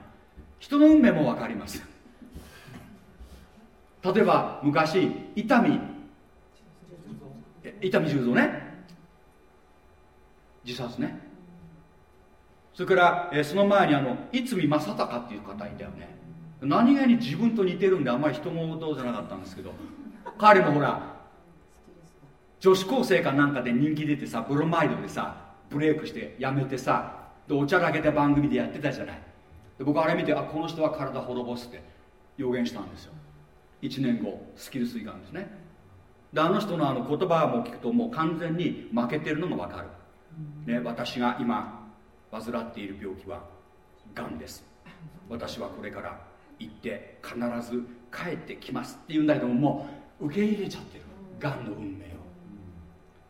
Speaker 1: 人の運命も分かります。例えば昔伊丹。伊丹十三ね。自殺ね。それから、えー、その前にあの逸見正隆っていう方いたよね。何気に自分と似てるんであんまり人もどうじゃなかったんですけど彼もほら女子高生かなんかで人気出てさブロマイドでさブレイクしてやめてさでおちゃらけた番組でやってたじゃない。で僕あれ見てあこの人は体滅ぼすって予言したんですよ。1年後スキルス胃がんですね。であの人のあの言葉も聞くともう完全に負けてるのが分かる、ね、私が今患っている病気はがんです。私はこれから行って必ず帰ってきますって言うんだけどももう受け入れちゃってる。がんの運命を。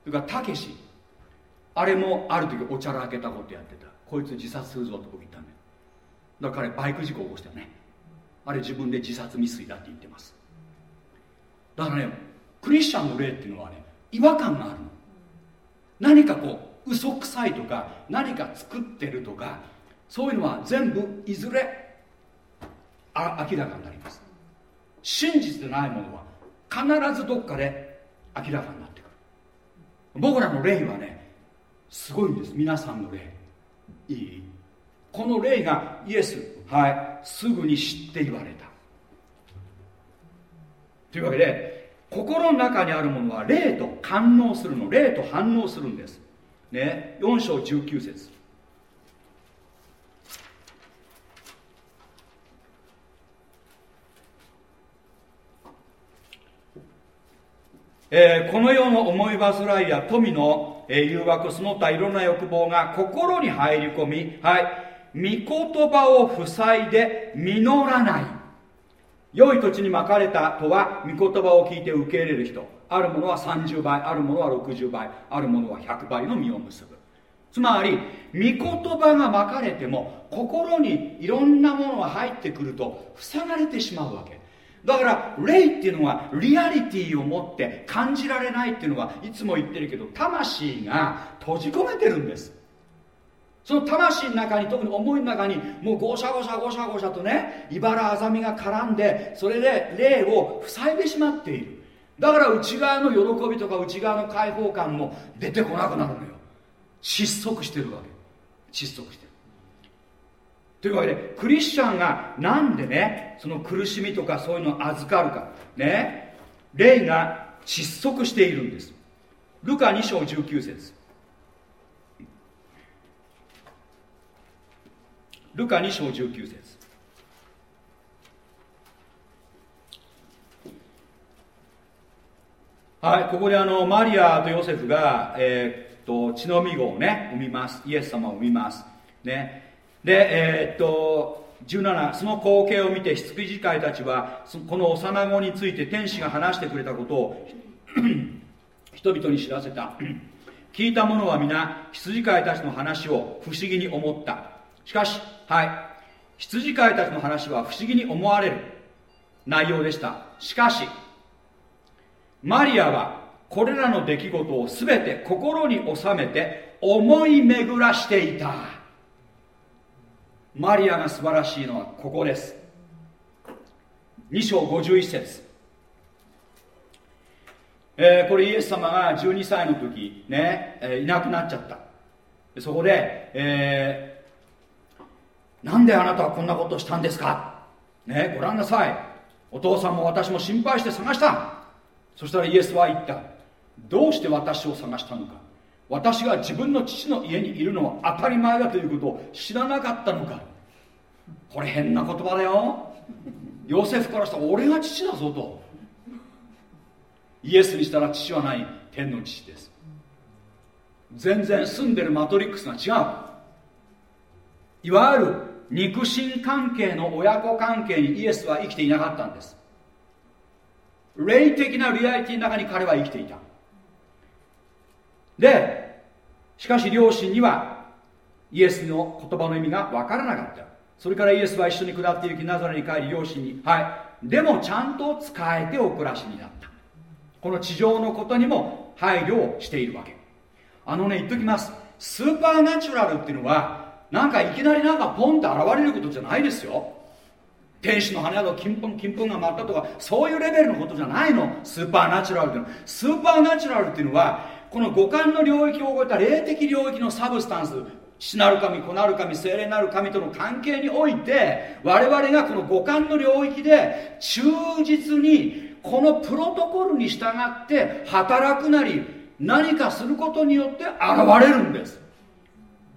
Speaker 1: それからたけしあれもある時おちゃらけたことやってた。こいつ自殺するぞって僕言ったんだよ。だから彼バイク事故起こしたよね。あれ自分で自殺未遂だって言ってます。だからねクリスチャンの霊っていうのはね違和感があるの。何かこう嘘くさいとか何か作ってるとかそういうのは全部いずれあ明らかになります。真実でないものは必ずどっかで明らかになってくる。僕らの霊はねすごいんです。皆さんの霊。いい？この霊がイエスはいすぐに知って言われた。というわけで心の中にあるものは霊と反応するの霊と反応するんです。ね4章19節。えー、この世の思い煩いや富の、えー、誘惑その他いろんな欲望が心に入り込みはい御言葉を塞いで実らない。良い土地にまかれたとは御言葉を聞いて受け入れる人。あるものは30倍あるものは60倍あるものは100倍の実を結ぶ。つまり御言葉がまかれても心にいろんなものが入ってくると塞がれてしまうわけ。だから霊っていうのはリアリティを持って感じられないっていうのはいつも言ってるけど魂が閉じ込めてるんです。その魂の中に特に思いの中にもうゴシャゴシャゴシャゴシャとね茨あざみが絡んでそれで霊を塞いでしまっている。だから内側の喜びとか内側の解放感も出てこなくなるのよ。窒息してるわけ。窒息してる。というわけでクリスチャンがなんでねその苦しみとかそういうのを預かるか。ね。霊が窒息しているんです。ルカ2章19節。ルカ2章19節。はいここであのマリアとヨセフが、えー、っと血のみ子をね産みます。イエス様を産みます。ね。でえー、っと17その光景を見て羊飼いたちはこの幼子について天使が話してくれたことを 人々に知らせた。聞いた者は皆羊飼いたちの話を不思議に思った。しかしはい。羊飼いたちの話は不思議に思われる内容でした。しかしマリアはこれらの出来事を全て心に収めて思い巡らしていた。マリアが素晴らしいのはここです。2章51節。えー、これイエス様が12歳の時ね、えー、いなくなっちゃった。そこで、えー、なんであなたはこんなことをしたんですか？ねご覧なさい。お父さんも私も心配して探した。そしたらイエスは言った。どうして私を探したのか。私が自分の父の家にいるのは当たり前だということを知らなかったのか。これ変な言葉だよ。ヨセフからしたら俺が父だぞと。イエスにしたら父はない天の父です。全然住んでるマトリックスが違う。いわゆる肉親関係の親子関係にイエスは生きていなかったんです。霊的なリアリティの中に彼は生きていた。でしかし両親にはイエスの言葉の意味が分からなかった。それからイエスは一緒に下って行きナザレに帰り両親にはい。でもちゃんと仕えてお暮らしになった。この地上のことにも配慮をしているわけ。あのね言っときます。 supernatural っていうのはなんかいきなりなんかポンって現れることじゃないですよ。天使の羽だの金粉金粉が舞ったとかそういうレベルのことじゃないの。 supernatural っていうの。は supernatural っていうのはこの五感の領域を超えた霊的領域の substance。死なる神子なる神精霊なる神との関係において我々がこの五感の領域で忠実にこのプロトコルに従って働くなり何かすることによって現れるんです。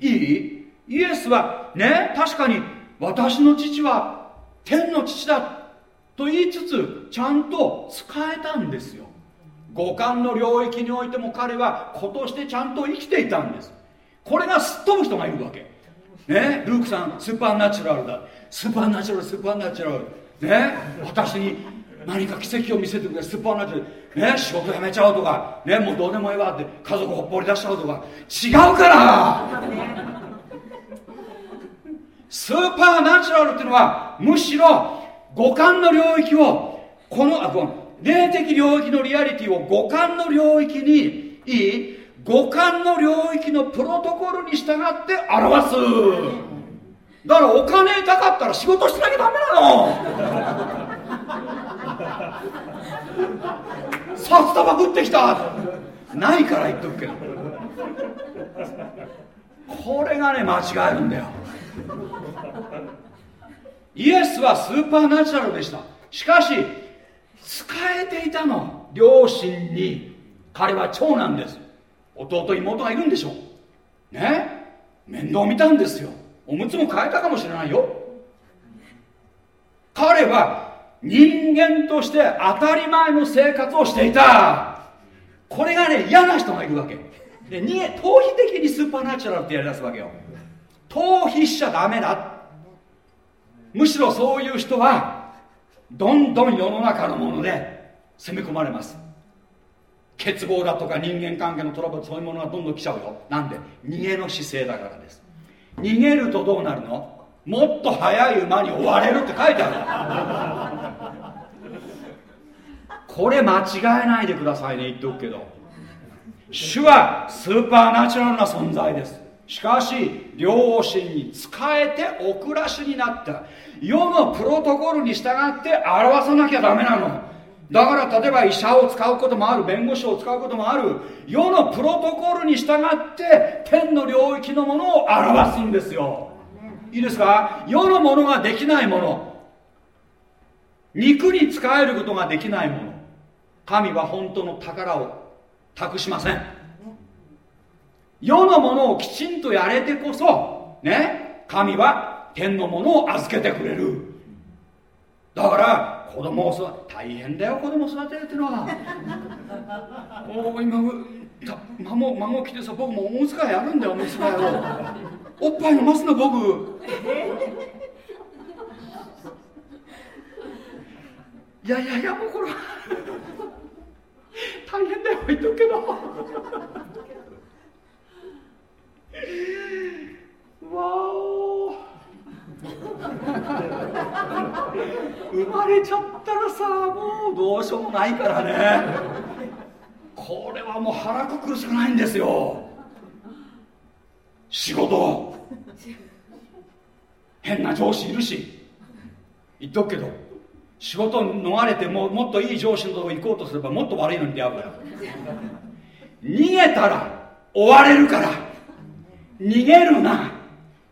Speaker 1: いい？イエスはね確かに私の父は天の父だと言いつつちゃんと使えたんですよ。五感の領域においても彼は子としてちゃんと生きていたんです。これがすっ飛ぶ人がいるわけ。ね？ルークさんスーパーナチュラルだ。スーパーナチュラルスーパーナチュラル。ね？私に何か奇跡を見せてくれ。スーパーナチュラル。ね？仕事辞めちゃうとか。ね？もうどうでもいいわって。家族ほっぽり出しちゃうとか。違うから。スーパーナチュラルっていうのはむしろ五感の領域をこのあこの霊的領域のリアリティを五感の領域にいい五感の領域のプロトコルに従って表す。だからお金たかったら仕事しなきゃダメなの。札束降ってきた。ないから言っとくけど。これがね間違えるんだよ。イエスはスーパーナチュラルでした。しかし使えていたの両親に。彼は長男です。弟妹がいるんでしょう。ね？面倒見たんですよ。おむつも変えたかもしれないよ。彼は人間として当たり前の生活をしていた。これがね嫌な人がいるわけ。で逃げ逃避的にスーパーナチュラルってやりだすわけよ。逃避しちゃダメだ。むしろそういう人はどんどん世の中のもので攻め込まれます。欠乏だとか人間関係のトラブルそういうものがどんどん来ちゃうよ。なんで逃げの姿勢だからです。逃げるとどうなるの？もっと速い馬に追われるって書いてある。これ間違えないでくださいね言っておくけど。主はスーパーナチュラルな存在です。しかし両親に仕えてお暮らしになった。世のプロトコルに従って表さなきゃダメなの。だから例えば医者を使うこともある弁護士を使うこともある。世のプロトコルに従って天の領域のものを表すんですよ。いいですか？世のものができないもの。肉に使えることができないもの。神は本当の宝を託しません。世のものをきちんとやれてこそね神は天のものを預けてくれる。だから子供を育て大変だよ子供育てるってのは。おお今孫孫来てさ僕もおむつ替えやるんだよおむつ替えをおっぱい飲ますの僕。いやいやいやもうこれは。大変だよ言っとくけどわお。生まれちゃったらさもうどうしようもないからね。これはもう腹くくるしかないんですよ。仕事。変な上司いるし。言っとくけど仕事逃れてももっといい上司のとこ行こうとすればもっと悪いのに出会うから。逃げたら追われるから。逃げるな。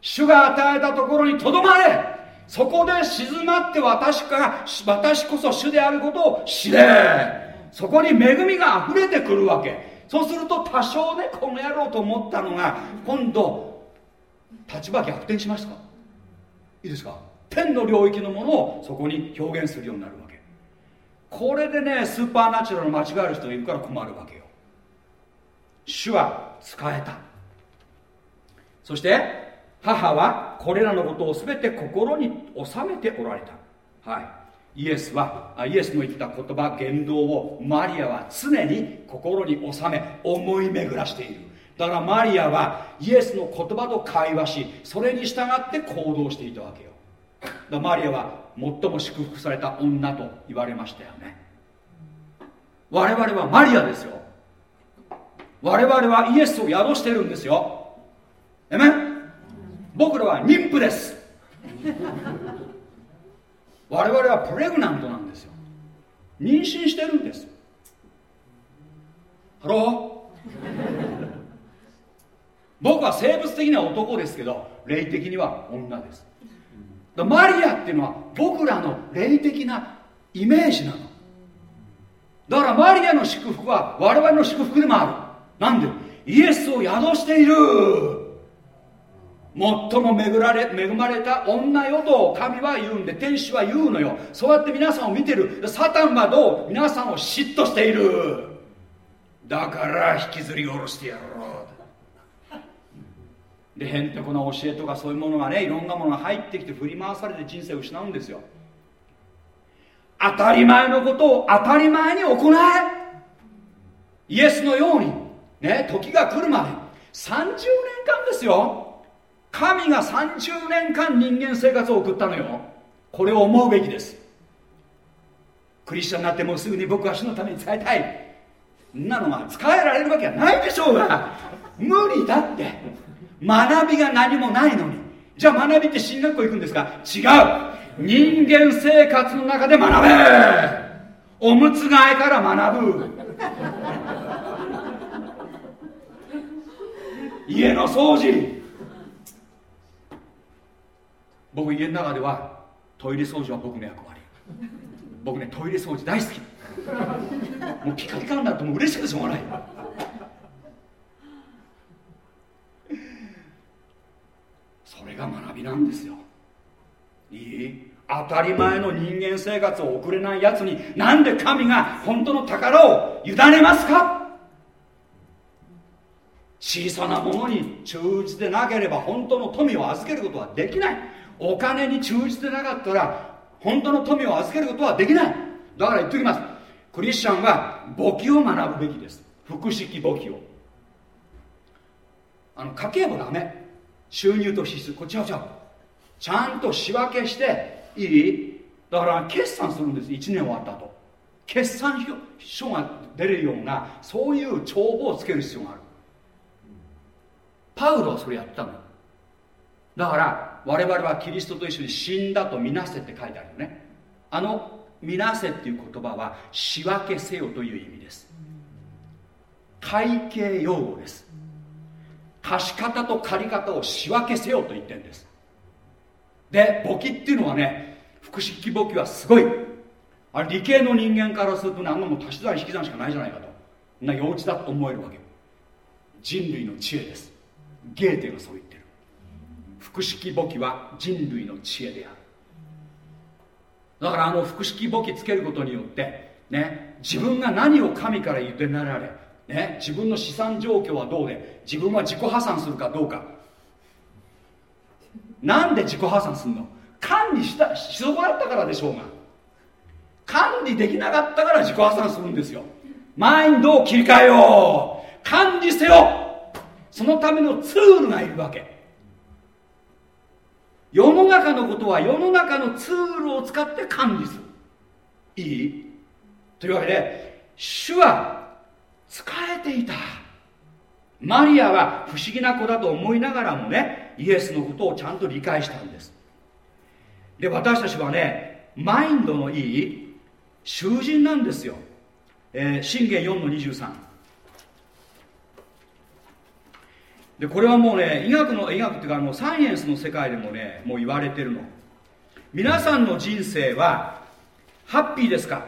Speaker 1: 主が与えたところにとどまれ。そこで静まって私か私こそ主であることを知れ。そこに恵みが溢れてくるわけ。そうすると多少ねこの野郎と思ったのが今度立場逆転しましたか？いいですか？天の領域のものをそこに表現するようになるわけ。これでねスーパーナチュラルの間違える人がいるから困るわけよ。主は使えた。そして母はこれらのことを全て心に収めておられた。はい。イエスはイエスの言った言葉言動をマリアは常に心に収め思い巡らしている。だからマリアはイエスの言葉と会話しそれに従って行動していたわけよ。だマリアは最も祝福された女と言われましたよね。我々はマリアですよ。我々はイエスを宿してるんですよ。えめ僕らは妊婦です。我々はプレグナントなんですよ。妊娠してるんですハロー僕は生物的には男ですけど霊的には女です。だマリアっていうのは僕らの霊的なイメージなの。だからマリアの祝福は我々の祝福でもある。なんで？イエスを宿している。最も恵られ恵まれた女よと神は言うんで天使は言うのよ。そうやって皆さんを見てる。サタンはどう？皆さんを嫉妬している。だから引きずり下ろしてやろう。でへんてこな教えとかそういうものがねいろんなものが入ってきて振り回されて人生を失うんですよ。当たり前のことを当たり前に行え。イエスのように。ね時が来るまで。30年間ですよ。神が30年間人間生活を送ったのよ。これを思うべきです。クリスチャンになってもうすぐに僕は主のために使いたい。んなのが使えられるわけはないでしょうが。無理だって。学びが何もないのに。じゃあ学びって進学校行くんですか？違う。人間生活の中で学べ。おむつ替えから学ぶ。家の掃除。僕家の中ではトイレ掃除は僕の役割。僕ねトイレ掃除大好き。もうピカピカになるともう嬉しくてしょうがない。それが学びなんですよ。いい？当たり前の人間生活を送れないやつになんで神が本当の宝を委ねますか？小さなものに忠実でなければ本当の富を預けることはできない。お金に忠実でなかったら本当の富を預けることはできない。だから言っておきます。クリスチャンは簿記を学ぶべきです。複式簿記を。あの家計簿ダメ。収入と支出こっちはちゃちゃんと仕分けしていい。だから決算するんです。1年終わった後。決算書が出るようなそういう帳簿をつける必要がある。パウロはそれやったのだから我々はキリストと一緒に死んだとみなせって書いてあるよね。あのみなせっていう言葉は仕分けせよという意味です。会計用語です。貸し方と借方を仕分けせよと言ってるんです。で簿記っていうのはね複式簿記はすごい。あれ理系の人間からすると何のも足し算引き算しかないじゃないかと。な幼稚だと思えるわけ。人類の知恵です。ゲーテがそう言ってる。複式簿記は人類の知恵である。だからあの複式簿記つけることによってね自分が何を神から委ねられね自分の資産状況はどうで自分は自己破産するかどうか。なんで自己破産するの？管理したし損なったからでしょうが。管理できなかったから自己破産するんですよ。マインドを切り替えよう。管理せよ。そのためのツールがいるわけ。世の中のことは世の中のツールを使って管理する。いい？というわけで主は使えていた。マリアは不思議な子だと思いながらもねイエスのことをちゃんと理解したんです。で私たちはねマインドのいい囚人なんですよ、えー、信玄4の23でこれはもうね医学の医学っていうかあのサイエンスの世界でもねもう言われてるの。皆さんの人生はハッピーですか？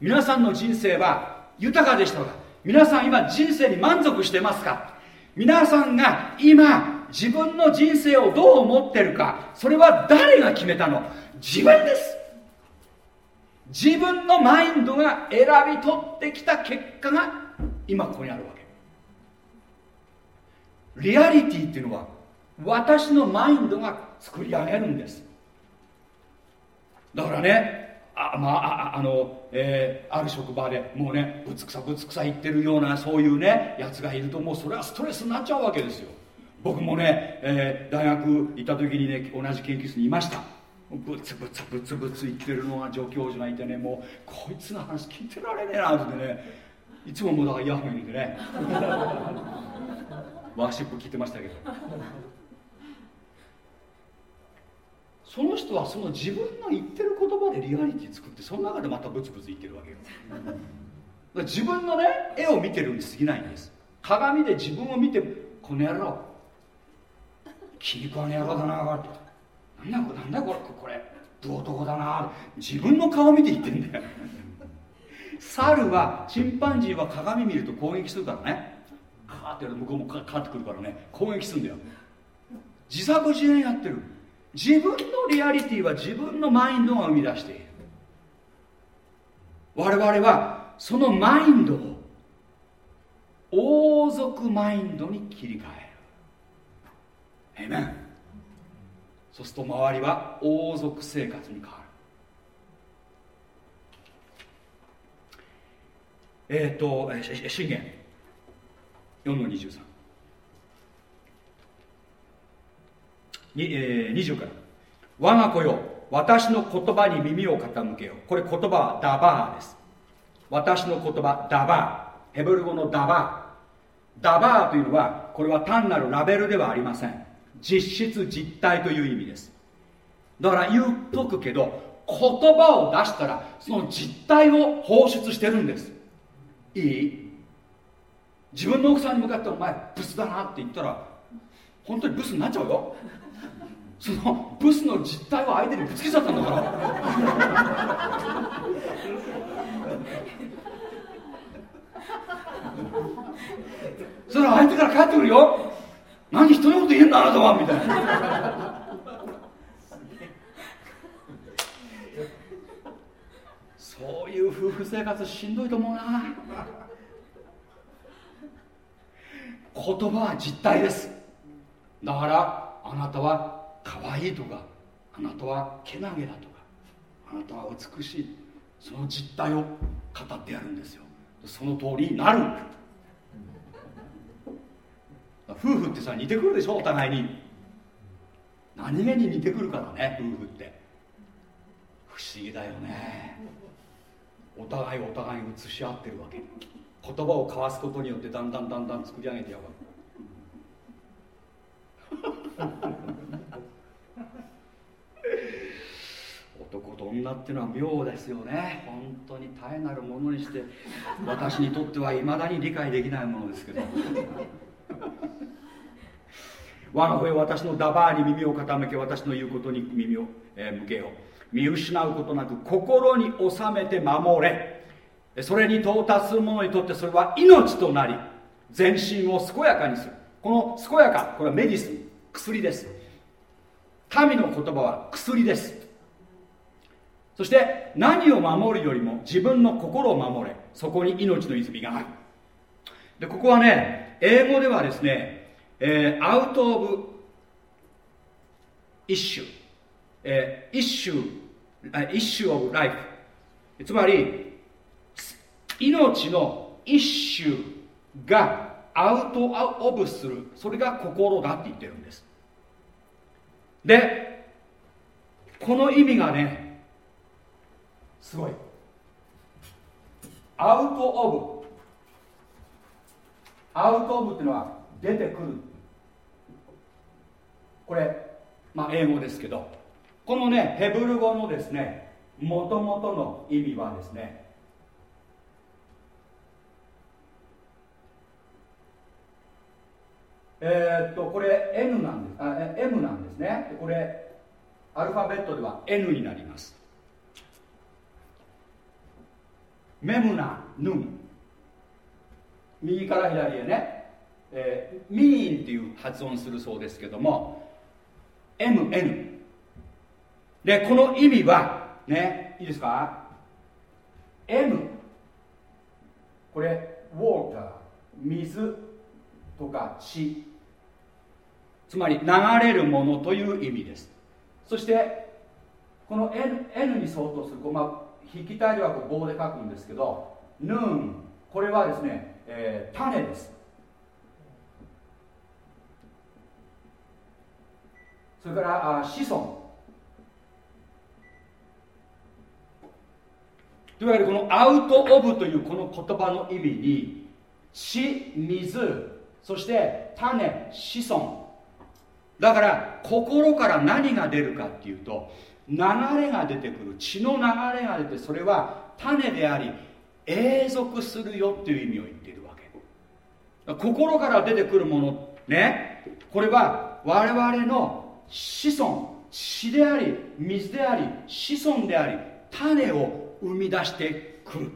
Speaker 1: 皆さんの人生は豊かでしたか？皆さん今人生に満足してますか？皆さんが今自分の人生をどう思ってるか？それは誰が決めたの？自分です。自分のマインドが選び取ってきた結果が今ここにあるわけ。リアリティっていうのは私のマインドが作り上げるんです。だからねあまああの、えー、ある職場でもうねぶつくさぶつくさ言ってるようなそういうねやつがいるともうそれはストレスになっちゃうわけですよ。僕もね、えー、大学行った時にね同じ研究室にいました。ブツブツブツブツ言ってるのが助教授がいてねもうこいつの話聞いてられねえなってね。いつももうだからイヤホン入れてね。ワーシップ聞いてましたけど。その人はその自分の言ってる言葉でリアリティ作ってその中でまたブツブツ言ってるわけよ。自分のね絵を見てるに過ぎないんです。鏡で自分を見てこの野郎。気に食わね野郎だななんだこれなんだこれこれ。ど男だな。自分の顔見て言ってんだよ。猿はチンパンジーは鏡見ると攻撃するからね。カーってやると向こうもかかってくるからね。攻撃するんだよ。自作自演やってる。自分のリアリティは自分のマインドが生み出している。我々はそのマインドを王族マインドに切り替える。えめんそうすると周りは王族生活に変わる。えっ、ー、と信玄。4の23え20から。我が子よ私の言葉に耳を傾けよ。これ言葉はダバーです。私の言葉ダバー。ヘブル語のダバー。ダバーというのはこれは単なるラベルではありません。実質実体という意味です。だから言っとくけど言葉を出したらその実態を放出してるんです。いい？自分の奥さんに向かって「お前ブスだな」って言ったら本当にブスになっちゃうよ。そのブスの実態を相手にぶつけちゃったんだから。それは相手から帰ってくるよ。何人のこと言えんだあなたはみたいな。そういう夫婦生活しんどいと思うな。言葉は実体です。だからあなたは可愛いとかあなたはけなげだとかあなたは美しいその実態を語ってやるんですよ。その通りになる夫婦ってさ似てくるでしょ？お互いに。何気に似てくるからね夫婦って。不思議だよね。お互いお互いに映し合ってるわけ。言葉を交わすことによってだんだんだんだん作り上げてやがる。男と女っていうのは妙ですよね。本当に絶えなるものにして 私にとってはいまだに理解できないものですけど。我が子よ私のダバーに耳を傾け私の言うことに耳を、えー向けよう。見失うことなく心に収めて守れ。それに到達する者にとってそれは命となり全身を健やかにする。この健やかこれはメディスン薬です。神の言葉は薬ですそして何を守るよりも自分の心を守れ。そこに命の泉がある。でここはね英語ではですね、えー、アウト・オブ・イッシュ、えー、イッシュイッシュ・オブ・ライフつまり命の一種がアウト・オブする。それが心だって言ってるんです。でこの意味がねすごい。アウト・オブ。アウト・オブっていうのは出てくる。これまあ英語ですけど。このねヘブル語のですねもともとの意味はですねえ、っとこれ N なんです。あ M なんですね。これアルファベットでは N になります。メムナヌン右から左へね、えー、ミーンっていう発音するそうですけども MN でこの意味はねいいですか？M これウォーター水とか血。つまり流れるものという意味です。そしてこの N, N に相当する。こ、まあ、筆記体では棒で書くんですけどヌーンこれはですね、えー、種です。それからあ子孫。いわけでこのアウト・オブというこの言葉の意味に血水そして種子孫。だから心から何が出るかっていうと流れが出てくる血の流れが出てそれは種であり永続するよっていう意味を言っているわけ。心から出てくるものねこれは我々の子孫血であり水であり子孫であり種を生み出してくる。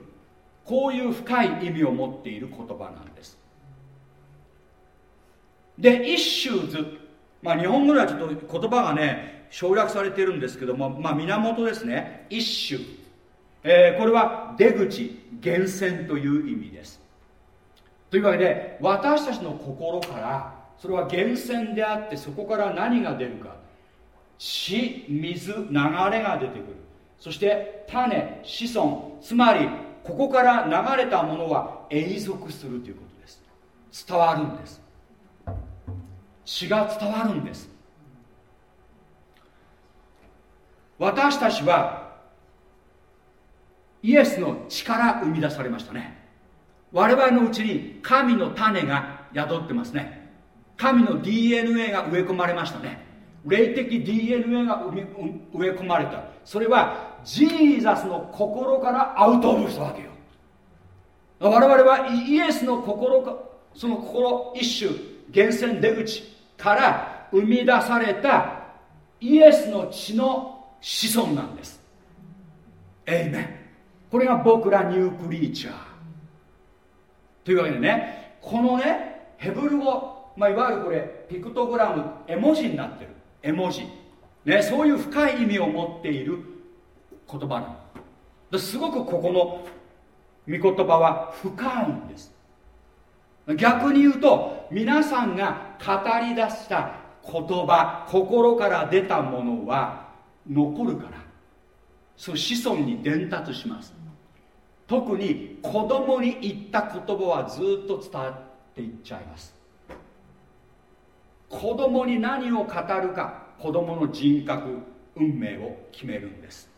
Speaker 1: こういう深い意味を持っている言葉なんです。で一周図まあ日本語ではちょっと言葉がね省略されているんですけども、まあ、源ですね。一種、えー、これは出口源泉という意味です。というわけで私たちの心からそれは源泉であってそこから何が出るか。血水流れが出てくる。そして種子孫。つまりここから流れたものは永続するということです。伝わるんです。血が伝わるんです。私たちはイエスの血から生み出されましたね。我々のうちに神の種が宿ってますね。神の DNA が植え込まれましたね。霊的 DNA が植え込まれた。それはジーザスの心からアウトオブしたわけよ。我々はイエスの心かその心一種源泉出口から生み出されたイエスの血の子孫なんです。エイメンこれが僕らニュークリーチャー。というわけでねこのねヘブル語、まあ、いわゆるこれピクトグラム絵文字になってる。絵文字、ね、そういう深い意味を持っている言葉なの。すごくここの御言葉は深いんです。逆に言うと皆さんが語り出した言葉心から出たものは残るから。そう子孫に伝達します。特に子供に言った言葉はずっと伝わっていっちゃいます。子供に何を語るか子供の人格運命を決めるんです。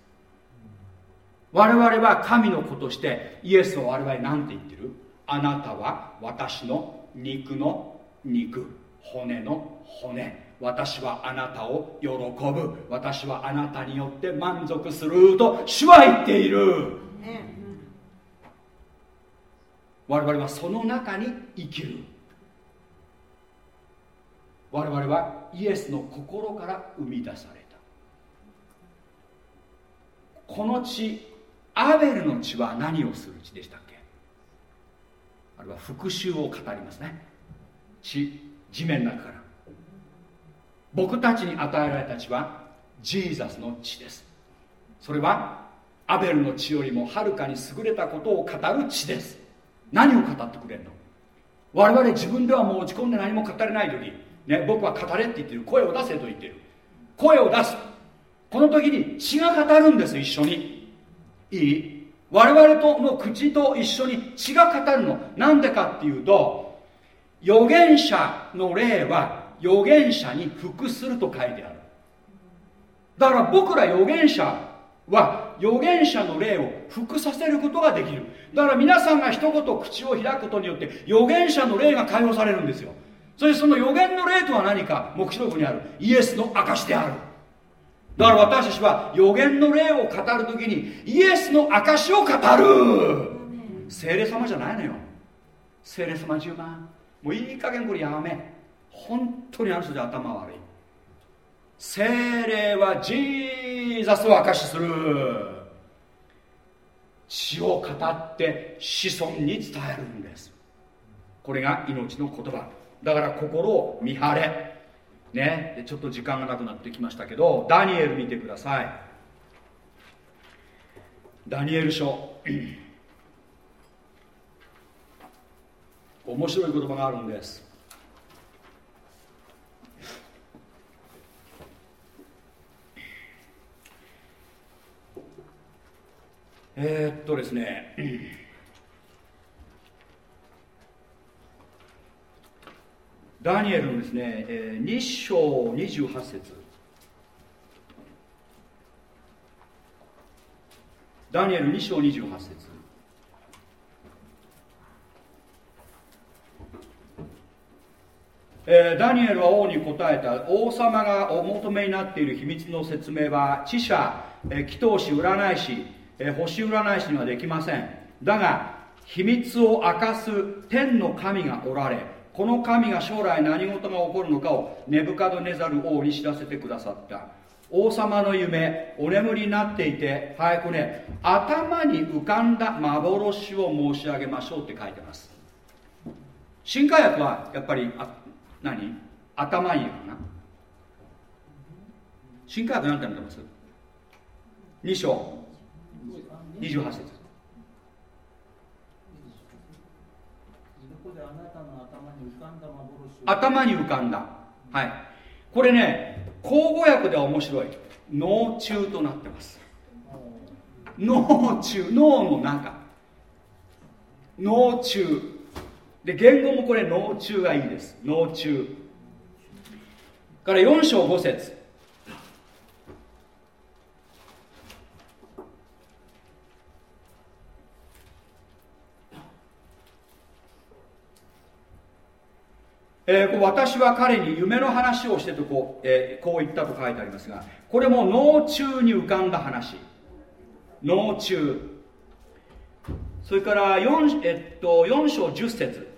Speaker 1: 我々は神の子としてイエスを我々何て言ってる？あなたは私の肉の肉骨の骨。私はあなたを喜ぶ。私はあなたによって満足すると主は言っている、我々はその中に生きる。我々はイエスの心から生み出された。この血アベルの血は何をする血でしたっけ？あれは復讐を語りますね。血地面の中から。僕たちに与えられた血はジーザスの血です。それはアベルの血よりもはるかに優れたことを語る血です。何を語ってくれるの？我々自分ではもう落ち込んで何も語れない時、ね、僕は語れって言ってる。声を出せと言ってる。声を出す。この時に血が語るんです一緒に。いい？我々との口と一緒に血が語るの。なんでかっていうと預言者の霊は預言者に服すると書いてある。だから僕ら預言者は預言者の霊を服させることができる。だから皆さんが一言口を開くことによって預言者の霊が解放されるんですよ。そしてその預言の霊とは何か黙示録にある。イエスの証である。だから私たちは予言の霊を語るときにイエスの証を語る。精霊様じゃないのよ。精霊様10万。もういい加減これやめ本当にあの人で頭悪い。精霊はジーザスを証しする。血を語って子孫に伝えるんです。これが命の言葉。だから心を見張れ。ね、でちょっと時間がなくなってきましたけどダニエル見てください。ダニエル書。面白い言葉があるんです。えー、っとですね。ダニエルのですね、えー、2章28節。ダニエル2章28節。えー、ダニエルは王に答えた。王様がお求めになっている秘密の説明は知者、えー、祈祷師占い師、えー、星占い師にはできません。だが秘密を明かす天の神がおられこの神が将来何事が起こるのかをネブカドネザル王に知らせてくださった。王様の夢お眠りになっていて早くね頭に浮かんだ幻を申し上げましょうって書いてます。新化薬はやっぱりあ何？頭いいかな。新化薬何てなってます？2章。28節。頭に浮かんだ。はい。これね口語訳では面白い。脳中となってます。脳中脳の中。脳中。で言語もこれ脳中がいいです。脳中。から4章5節えー私は彼に夢の話をしてとこう,、えーこう言ったと書いてありますがこれも脳中に浮かんだ話。脳中。それから 4,、えっと、4章10節。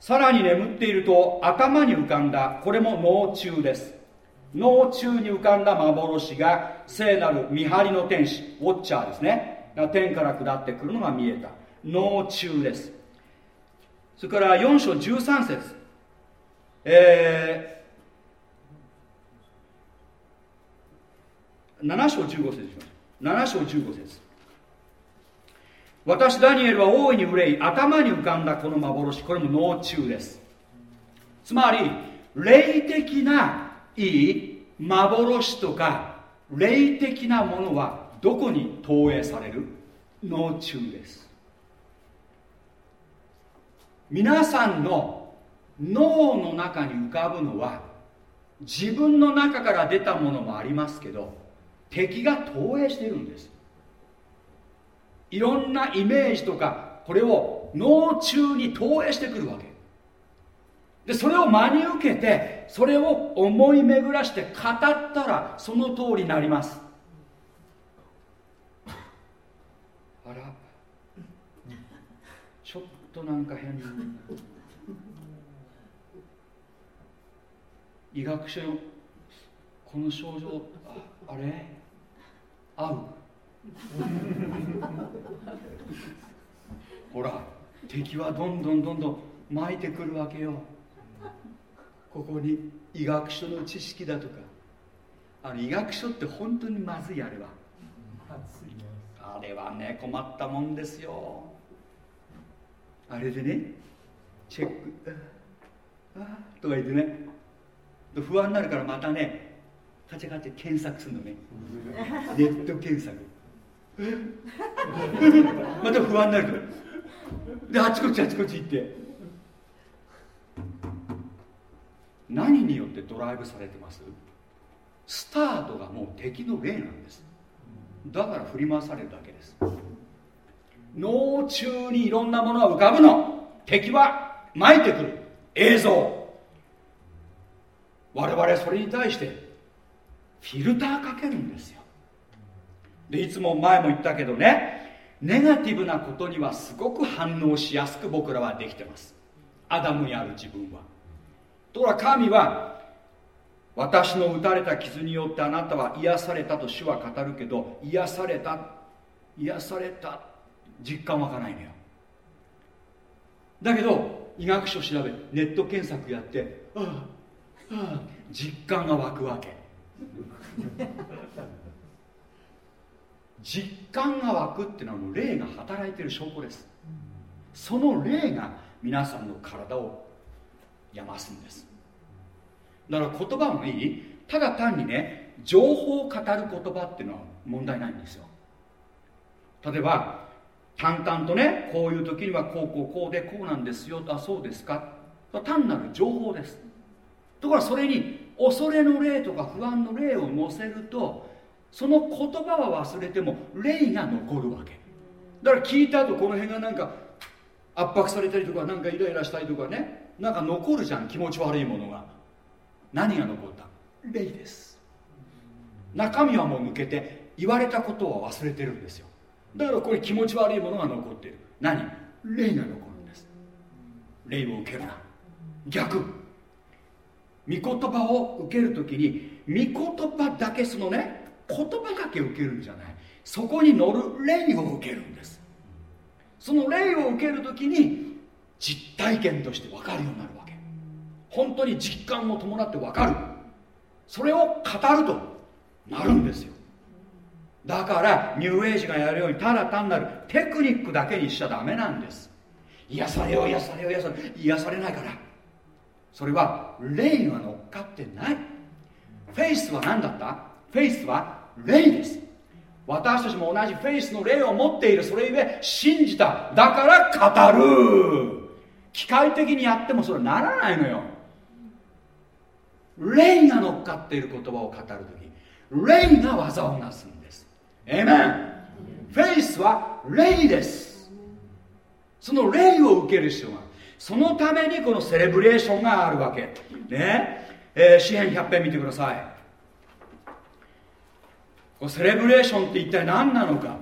Speaker 1: さらに眠っていると頭に浮かんだ。これも脳中です。脳中に浮かんだ幻が聖なる見張りの天使ウォッチャーですね。天から下ってくるのが見えた。脳中です。それから4章13節。えー、7章15節しましょう。7章15節。私ダニエルは大いに憂い頭に浮かんだこの幻これも脳中です。つまり霊的ないい幻とか霊的なものはどこに投影される？脳中です。皆さんの脳の中に浮かぶのは自分の中から出たものもありますけど敵が投影しているんです。いろんなイメージとかこれを脳中に投影してくるわけ。でそれを真に受けてそれを思い巡らして語ったらその通りになります。あら。ちょっとなんか変。な医学書のこの症状ああれ？合う？ほら敵はどんどんどんどん巻いてくるわけよ。ここに医学書の知識だとか。あの医学書って本当にまずいあれは。あれはね困ったもんですよ。あれでねチェック。ああとか言ってね。不安になるからまたねカチャカチャ検索するのね。ネット検索。また不安になるから。であちこちあちこち行って。何によってドライブされてます？スタートがもう敵の霊なんです。だから振り回されるだけです。脳中にいろんなものが浮かぶの。敵は巻いてくる。映像我々それに対してフィルターかけるんですよ。でいつも前も言ったけどねネガティブなことにはすごく反応しやすく僕らはできてます。アダムにある自分は。ところが神は私の打たれた傷によってあなたは癒されたと主は語るけど癒された癒された実感湧かないのよ。だけど医学書調べネット検索やってあああ実感が湧くわけ。実感が湧くっていうのはもう霊が働いてる証拠です。その霊が皆さんの体を病ますんです。だから言葉もいい。ただ単にね情報を語る言葉っていうのは問題ないんですよ。例えば淡々とねこういう時にはこうこうこうでこうなんですよあそうですか。単なる情報です。ところがそれに恐れの霊とか不安の霊を乗せるとその言葉は忘れても霊が残るわけ。だから聞いた後この辺がなんか圧迫されたりとかなんかイライラしたりとかね。なんか残るじゃん気持ち悪いものが。何が残った？霊です。中身はもう抜けて言われたことは忘れてるんですよ。だからこれ気持ち悪いものが残ってる。何？霊が残るんです。霊を受けるな。逆。御言葉を受けるときに御言葉だけそのね言葉だけ受けるんじゃない。そこに乗る霊を受けるんです。その霊を受けるときに実体験として分かるようになるわけ。本当に実感を伴って分かる。それを語るとなるんですよ。だからニューエイジがやるようにただ単なるテクニックだけにしちゃダメなんです。癒されよ癒されよ癒され癒されないから。それは霊が乗っかってない。 faith は何だった？ faith は霊です。私たちも同じフェイスの霊を持っている。それゆえ信じた。だから語る。機械的にやってもそれはならないのよ。霊が乗っかっている言葉を語るとき霊が技をなすんです。エメンフェイスは霊です。その霊を受ける必要がそのためにこのセレブレーションがあるわけ。ね。えー、詩篇100編見てください。このセレブレーションって一体何なのか。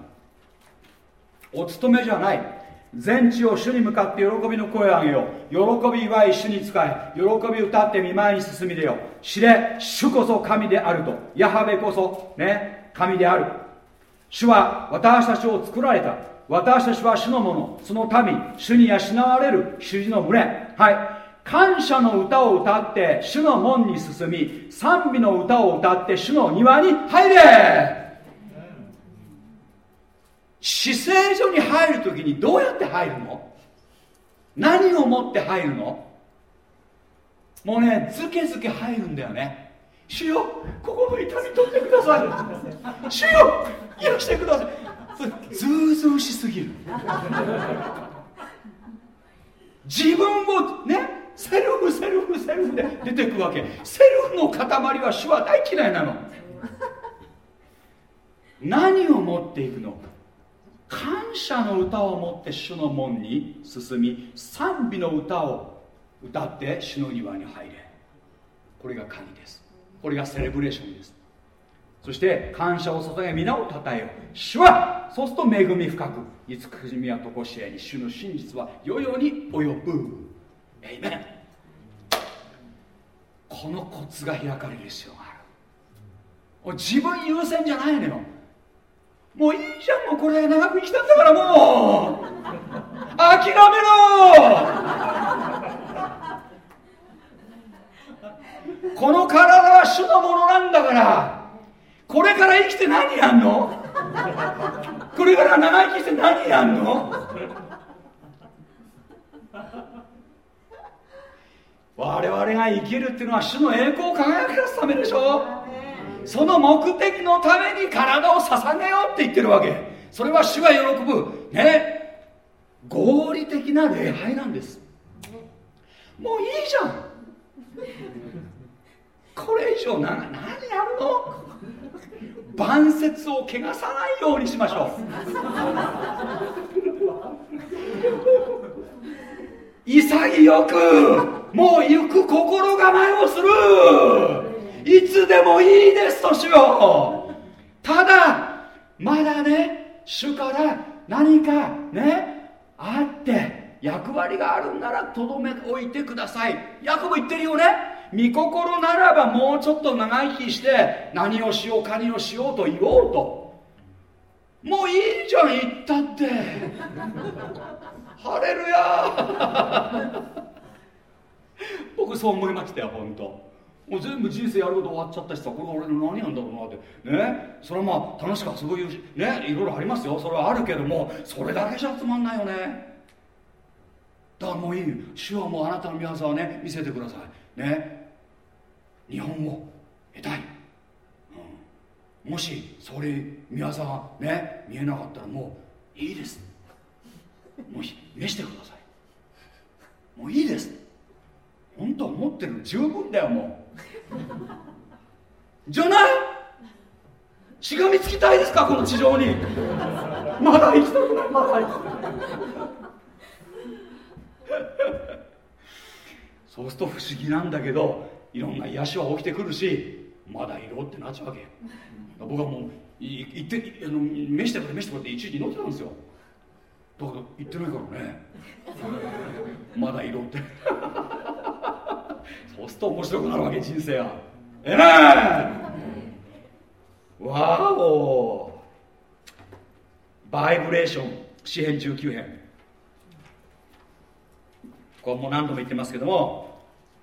Speaker 1: お勤めじゃない。全地を主に向かって喜びの声を上げよう。喜び祝い主に仕え喜び歌って見舞いに進み出よ知れ主こそ神であると。ヤハベこそね神である。主は私たちを作られた。私たちは主のものその民主に養われる羊の群れ。はい。感謝の歌を歌って主の門に進み賛美の歌を歌って主の庭に入れ。死聖所に入るときにどうやって入るの？何を持って入るの？もうねずけずけ入るんだよね。主よここの痛み取ってください。主よ癒してください。ずうずうしすぎる。自分をねセルフセルフセルフで出てくわけ。セルフの塊は主は大嫌いなの。何を持っていくの？感謝の歌を持って主の門に進み賛美の歌を歌って主の庭に入れ。これが神です。これがセレブレーションです。そして感謝を捧げ皆をたえよ。主はそうすると恵み深く慈しみは常しえに主の真実は世々に及ぶ。エイメンこのコツが開かれる必要がある。自分優先じゃないのよ。もういいじゃんもうこれ長く生きたんだからもう。諦めろ。この体は主のものなんだから。これから生きて何やんの？これから長生きして何やんの？我々が生きるっていうのは主の栄光を輝かすためでしょ？その目的のために体を捧げようって言ってるわけ。それは主が喜ぶ。ね。合理的な礼拝なんです。もういいじゃん。これ以上何何やるの？晩節を汚さないようにしましょう。潔くもう行く心構えをする。いつでもいいですとしよう。ただまだね主から何かねあって役割があるんならとどめておいてください。ヤコブ言ってるよね？御心ならばもうちょっと長生きして何をしようかにをしようと言おうと。もういいじゃん言ったって。ハレルヤ僕そう思いましたよ本当。もう全部人生やること終わっちゃったしさこれ俺の何なんだろうなって。ね？それはまあ楽しく遊ぶね？いろいろありますよ。それはあるけどもそれだけじゃつまんないよね。だからもういい。主はもうあなたの皆さんはね見せてください。ね？日本を得たい、うん、もしそれ宮沢がね見えなかったらもういいです。もう召してください。もういいです。本当思ってるの十分だよもう。じゃない？しがみつきたいですかこの地上に。まだ生きたくないまだ生きたくない。そうすると不思議なんだけどいろんな癒しは起きてくるしまだいろってなっちゃうわけ。僕はもう言ってあの召してくれ召してくれって一時祈ってたんですよ。だから言ってないからね。まだいろって。そうすると面白くなるわけ人生は。ええー、わお。バイブレーション詩編19編。これも何度も言ってますけども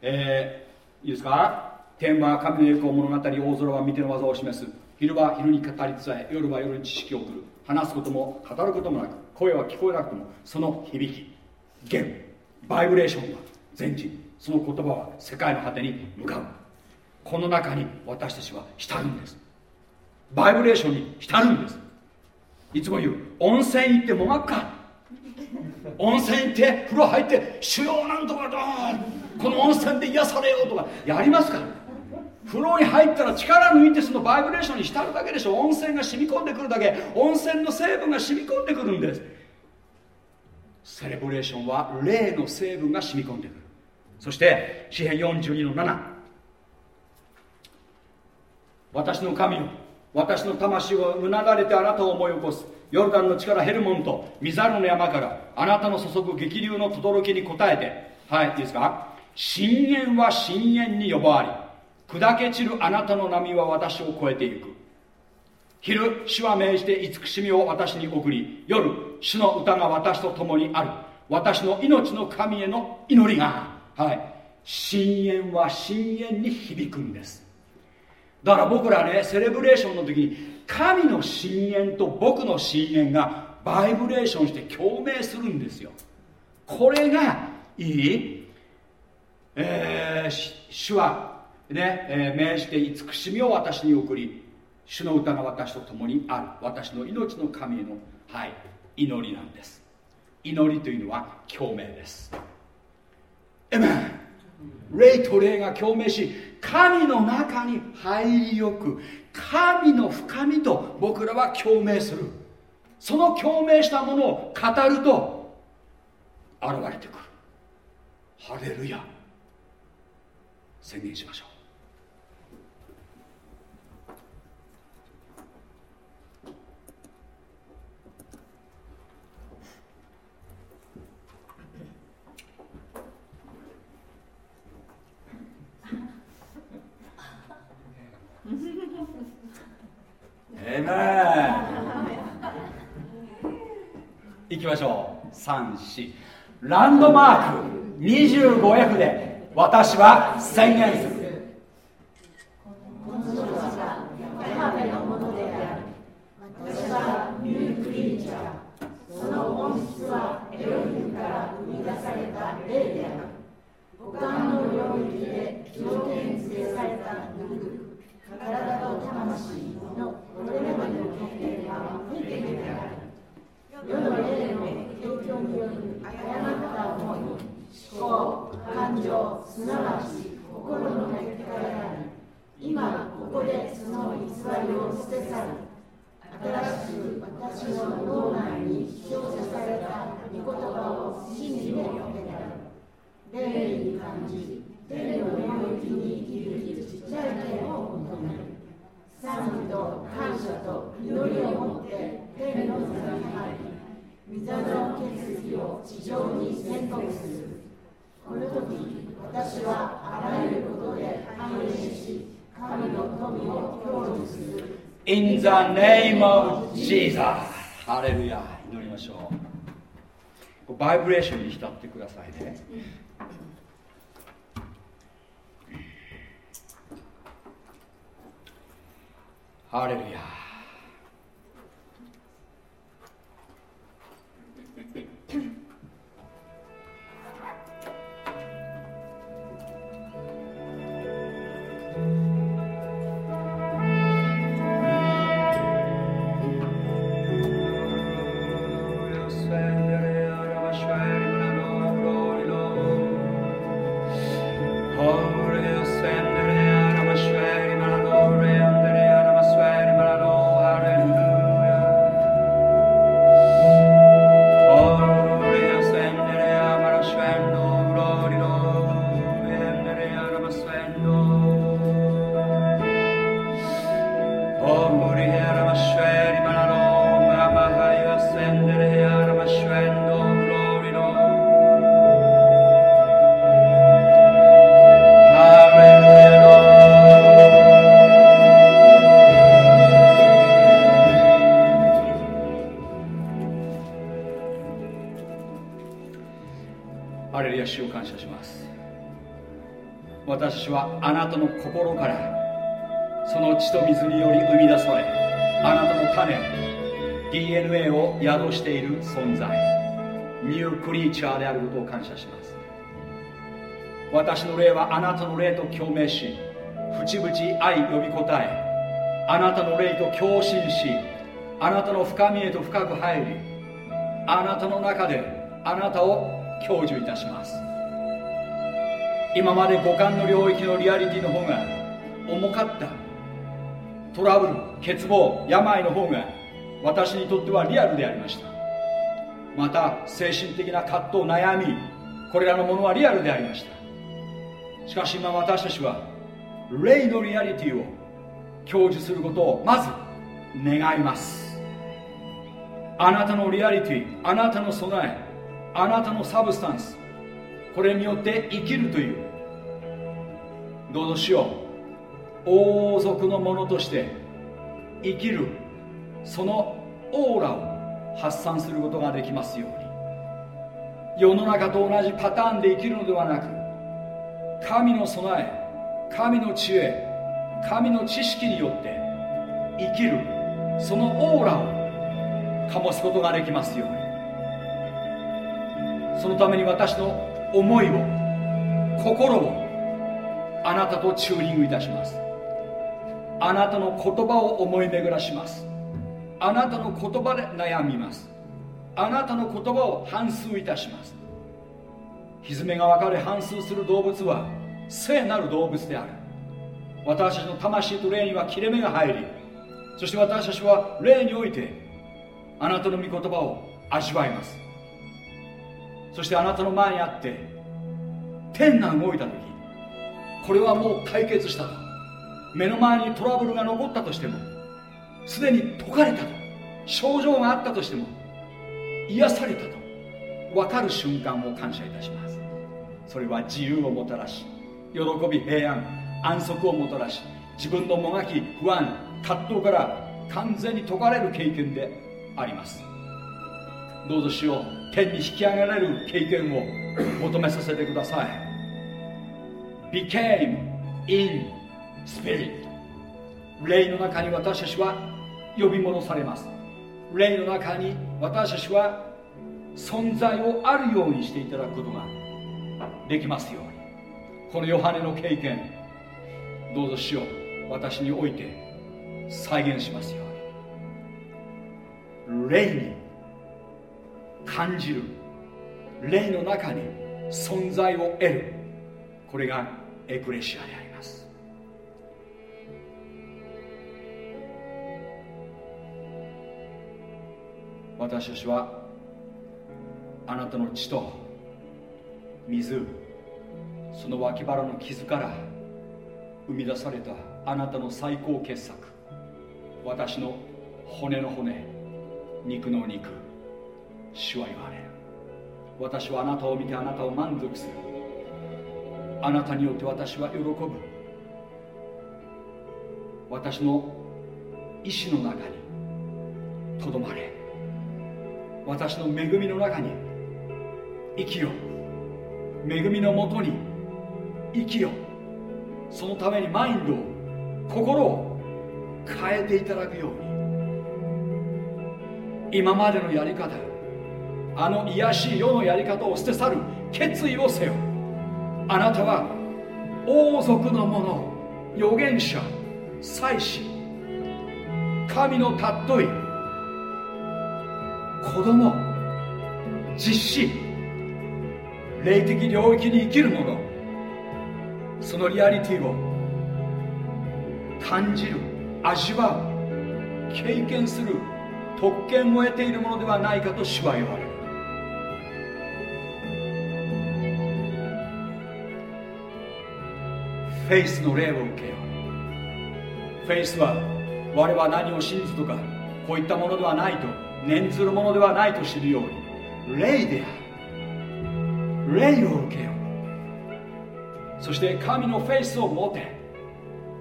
Speaker 1: えー、いいですか？天は神の栄光物語大空は見ての技を示す。昼は昼に語り伝え夜は夜に知識を送る。話すことも語ることもなく声は聞こえなくてもその響き弦バイブレーションは全人その言葉は世界の果てに向かう。この中に私たちは浸るんです。バイブレーションに浸るんです。いつも言う温泉行ってもがくか。温泉行って風呂入って主要なんとかだこの温泉で癒されようとかやりますか。ら風呂に入ったら力抜いてそのバイブレーションに浸るだけでしょ。温泉が染み込んでくるだけ。温泉の成分が染み込んでくるんです。セレブレーションは霊の成分が染み込んでくる。そして詩編42の7私の神よ私の魂をうなだれてあなたを思い起こす。ヨルダンの力ヘルモンとミザルの山からあなたの注ぐ激流の轟に応えてはいいいですか？深淵は深淵に呼ばわり砕け散るあなたの波は私を越えていく。昼主は命じて慈しみを私に送り夜主の歌が私と共にある。私の命の神への祈りがはい深淵は深淵に響くんです。だから僕らねセレブレーションの時に神の深淵と僕の深淵がバイブレーションして共鳴するんですよ。これがいい。えー、主はね、えー、命じて慈しみを私に送り主の歌が私と共にある。私の命の神への、はい、祈りなんです。祈りというのは共鳴です。エメン霊と霊が共鳴し神の中に入りよく神の深みと僕らは共鳴する。その共鳴したものを語ると現れてくる。ハレルヤ。宣言しましょう。えめいきましょう。34ランドマーク。25F で私は宣言するその本質はエロヒムから生み出された霊である五感の領域で条件付けされた体と魂のこれまでの経験は無限である世の霊の影響による誤った思い思考感情すなわち心の結果であり今ここでその偽りを捨て去り新しく私の脳内に照射された御言葉を信じて受けた霊に感じ天の領域に生きるちっちゃい剣を求める賛美と感謝と祈りを持って天の座に入り御座の決議を地上に宣告するこの時私はあらゆることで繁栄し神の富を享受する In the name of Jesus. ハレルヤ祈りましょう。バイブレーションに浸ってくださいね。ハレルヤチャーであることを感謝します。私の霊はあなたの霊と共鳴し淵々愛呼び答えあなたの霊と共振しあなたの深みへと深く入りあなたの中であなたを享受いたします。今まで五感の領域のリアリティの方が重かった。トラブル欠乏病の方が私にとってはリアルでありました。また精神的な葛藤悩みこれらのものはリアルでありました。しかし今私たちは霊のリアリティを享受することをまず願います。あなたのリアリティあなたの備えあなたのサブスタンスこれによって生きるという。どうぞしよう王族のものとして生きるそのオーラを発散することができますように。世の中と同じパターンで生きるのではなく神の備え神の知恵神の知識によって生きるそのオーラを醸すことができますように。そのために私の思いを心をあなたとチューニングいたします。あなたの言葉を思い巡らします。あなたの言葉で悩みます。あなたの言葉を反数いたします。歪めが分かれ反数する動物は聖なる動物である。私たちの魂と霊には切れ目が入りそして私たちは霊においてあなたの御言葉を味わいます。そしてあなたの前にあって天が動いた時これはもう解決したと。目の前にトラブルが残ったとしてもすでに解かれたと。症状があったとしても癒されたと。分かる瞬間を感謝いたします。それは自由をもたらし喜び平安安息をもたらし自分のもがき不安葛藤から完全に解かれる経験であります。どうぞしよう天に引き上げられる経験を求めさせてください。Became in spirit. 霊の中に私たちは呼び戻されます。霊の中に私たちは存在をあるようにしていただくことができますように。このヨハネの経験どうぞしよう私において再現しますように。霊に感じる。霊の中に存在を得る。これがエクレシアであり私たちはあなたの血と水その脇腹の傷から生み出されたあなたの最高傑作。私の骨の骨肉の肉主は言われる。私はあなたを見てあなたを満足する。あなたによって私は喜ぶ。私の意志の中にとどまれ。私の恵みの中に生きよ恵みのもとに生きよそのためにマインドを心を変えていただくように。今までのやり方あの癒しい世のやり方を捨て去る決意をせよ。あなたは王族の者預言者祭司神の尊い子供実子霊的領域に生きる者そのリアリティを感じる味わう経験する特権を得ているものではないかと主は言われる。フェイスの霊を受けよう。フェイスは我は何を信ずとかこういったものではないと念ずるものではないと知るように霊である。霊を受けよう。そして神のフェイスを持て。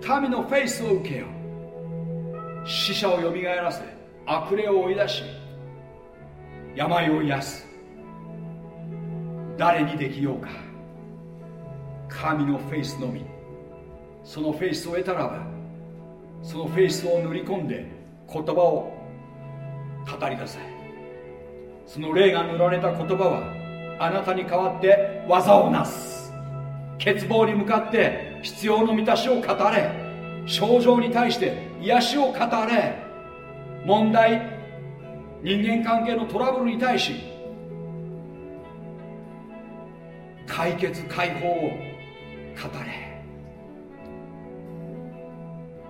Speaker 1: 神のフェイスを受けよう。死者をよみがえらせ。悪霊を追い出し。病を癒す。誰にできようか。神のフェイスのみ。そのフェイスを得たらばそのフェイスを塗り込んで言葉を語りなさい。その霊が塗られた言葉はあなたに代わって技をなす。欠乏に向かって必要の満たしを語れ。症状に対して癒しを語れ。問題人間関係のトラブルに対し解決解放を語れ。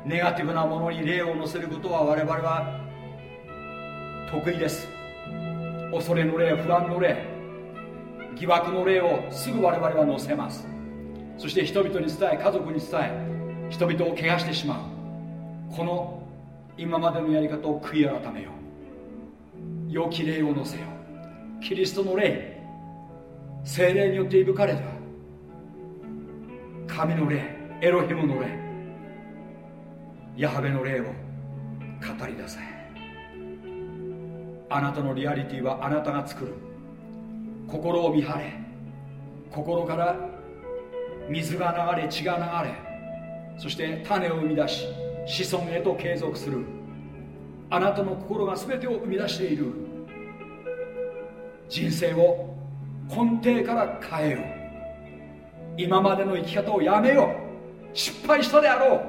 Speaker 1: ネガティブなものに霊を乗せることは我々は得意です。恐れの霊不安の霊疑惑の霊をすぐ我々は乗せます。そして人々に伝え家族に伝え人々を汚してしまう。この今までのやり方を悔い改めよう。良き霊を乗せよう。キリストの霊精霊によっていぶかれた。神の霊エロヒムの霊ヤハベの霊を語り出せ。あなたのリアリティはあなたが作る。心を見張れ。心から水が流れ血が流れ。そして種を生み出し子孫へと継続する。あなたの心が全てを生み出している。人生を根底から変えよう。今までの生き方をやめよう。失敗したであろう。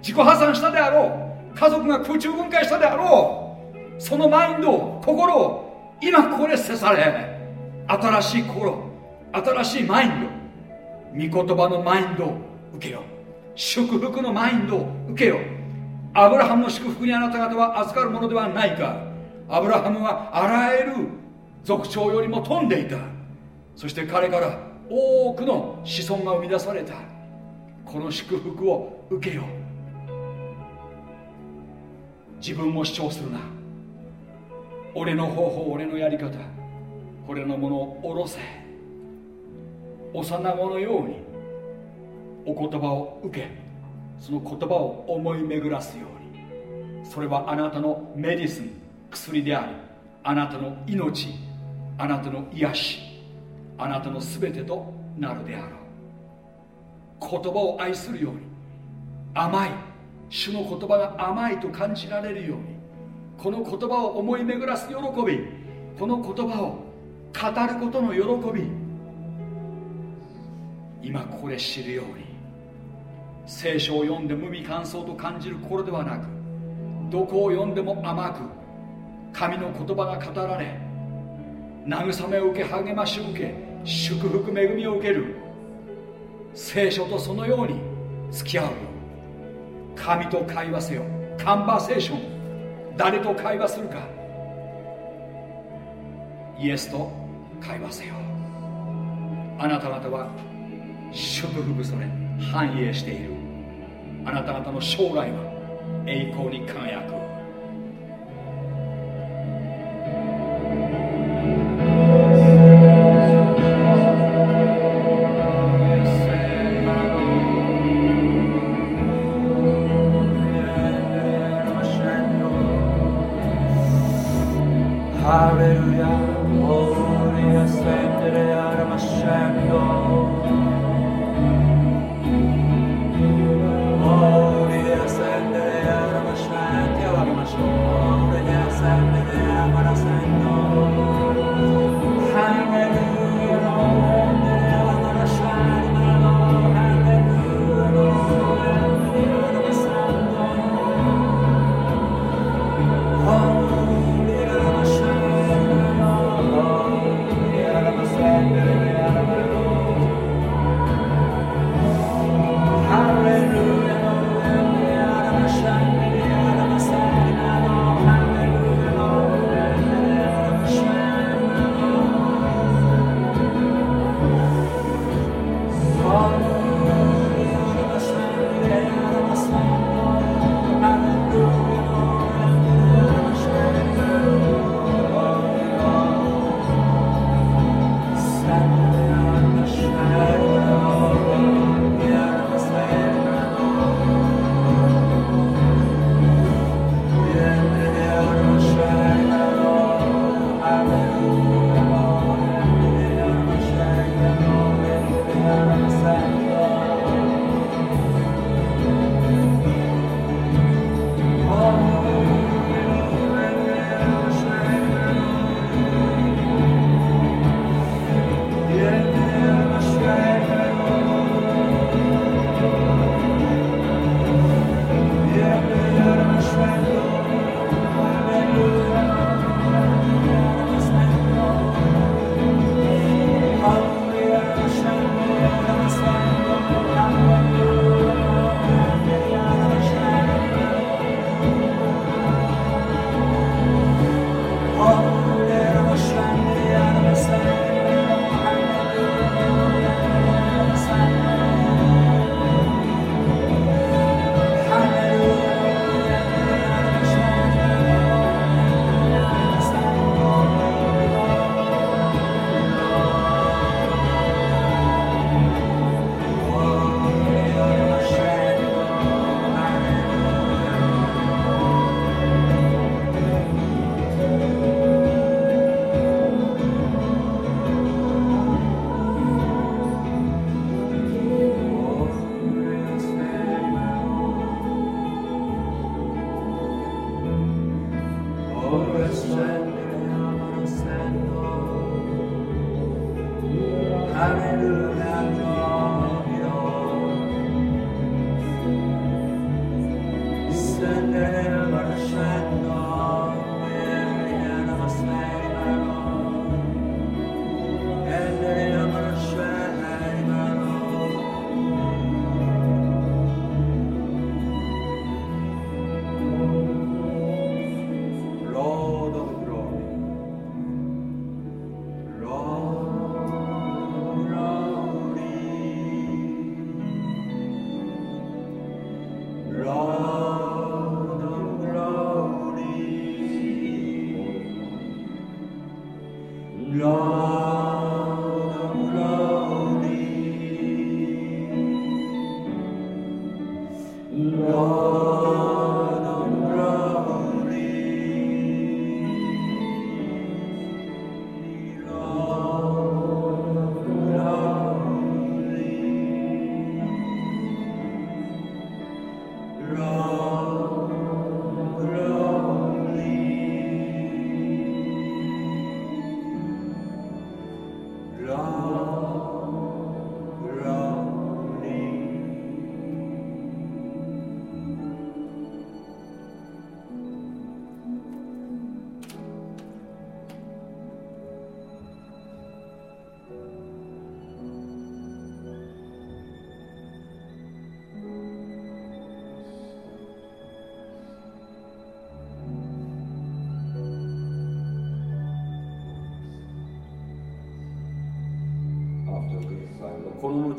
Speaker 1: 自己破産したであろう。家族が空中分解したであろう。そのマインドを心を今ここで捨てされ新しい心新しいマインド御言葉のマインドを受けよ祝福のマインドを受けよアブラハムの祝福にあなた方は預かるものではないか。アブラハムはあらゆる族長よりも飛んでいた。そして彼から多くの子孫が生み出された。この祝福を受けよ自分も主張するな。俺の方法俺のやり方。これのものを下ろせ。幼子のようにお言葉を受けその言葉を思い巡らすように。それはあなたのメディスン薬でありあなたの命あなたの癒しあなたの全てとなるであろう。言葉を愛するように甘い主の言葉が甘いと感じられるようにこの言葉を思い巡らす喜びこの言葉を語ることの喜び今ここで知るように聖書を読んで無味乾燥と感じる心ではなくどこを読んでも甘く神の言葉が語られ慰めを受け励ましを受け祝福恵みを受ける聖書とそのように付き合う。よ神と会話せよ。カンバーセーション。誰と会話するか。イエスと会話せよ。あなた方は祝福それ繁栄している。あなた方の将来は栄光に輝く。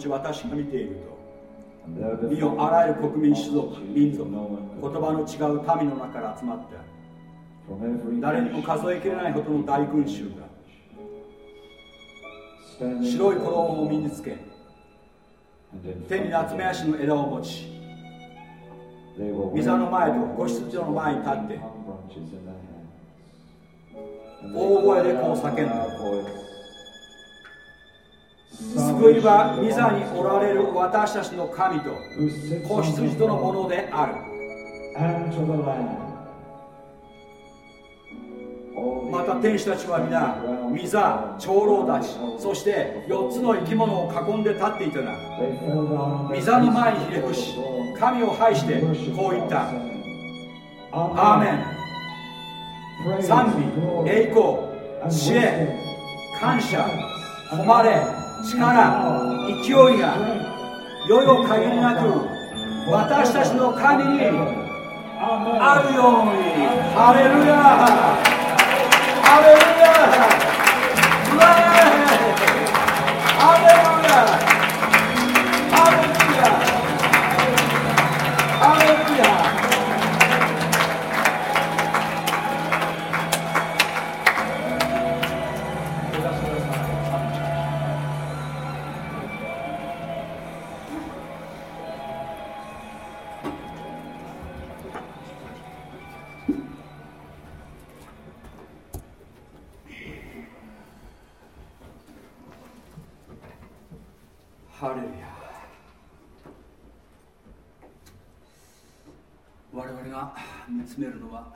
Speaker 1: この後私が見ていると。見よあらゆる国民種族民族言葉の違う民の中から集まって誰にも数えきれないほどの大群衆が白い衣を身につけ手に夏目足の枝を持ち御座の前とご出場の前に立って大声でこう叫んだ救いは御座におられる私たちの神と子羊とのものである。また天使たちは皆御座長老たちそして4つの生き物を囲んで立っていたが御座の前にひれ伏し神を拝してこう言った。アーメン賛美栄光知恵感謝誉れ力勢いが世よ限りなく私たちの神にあるように。ハレルヤハレルヤ見つめるのは。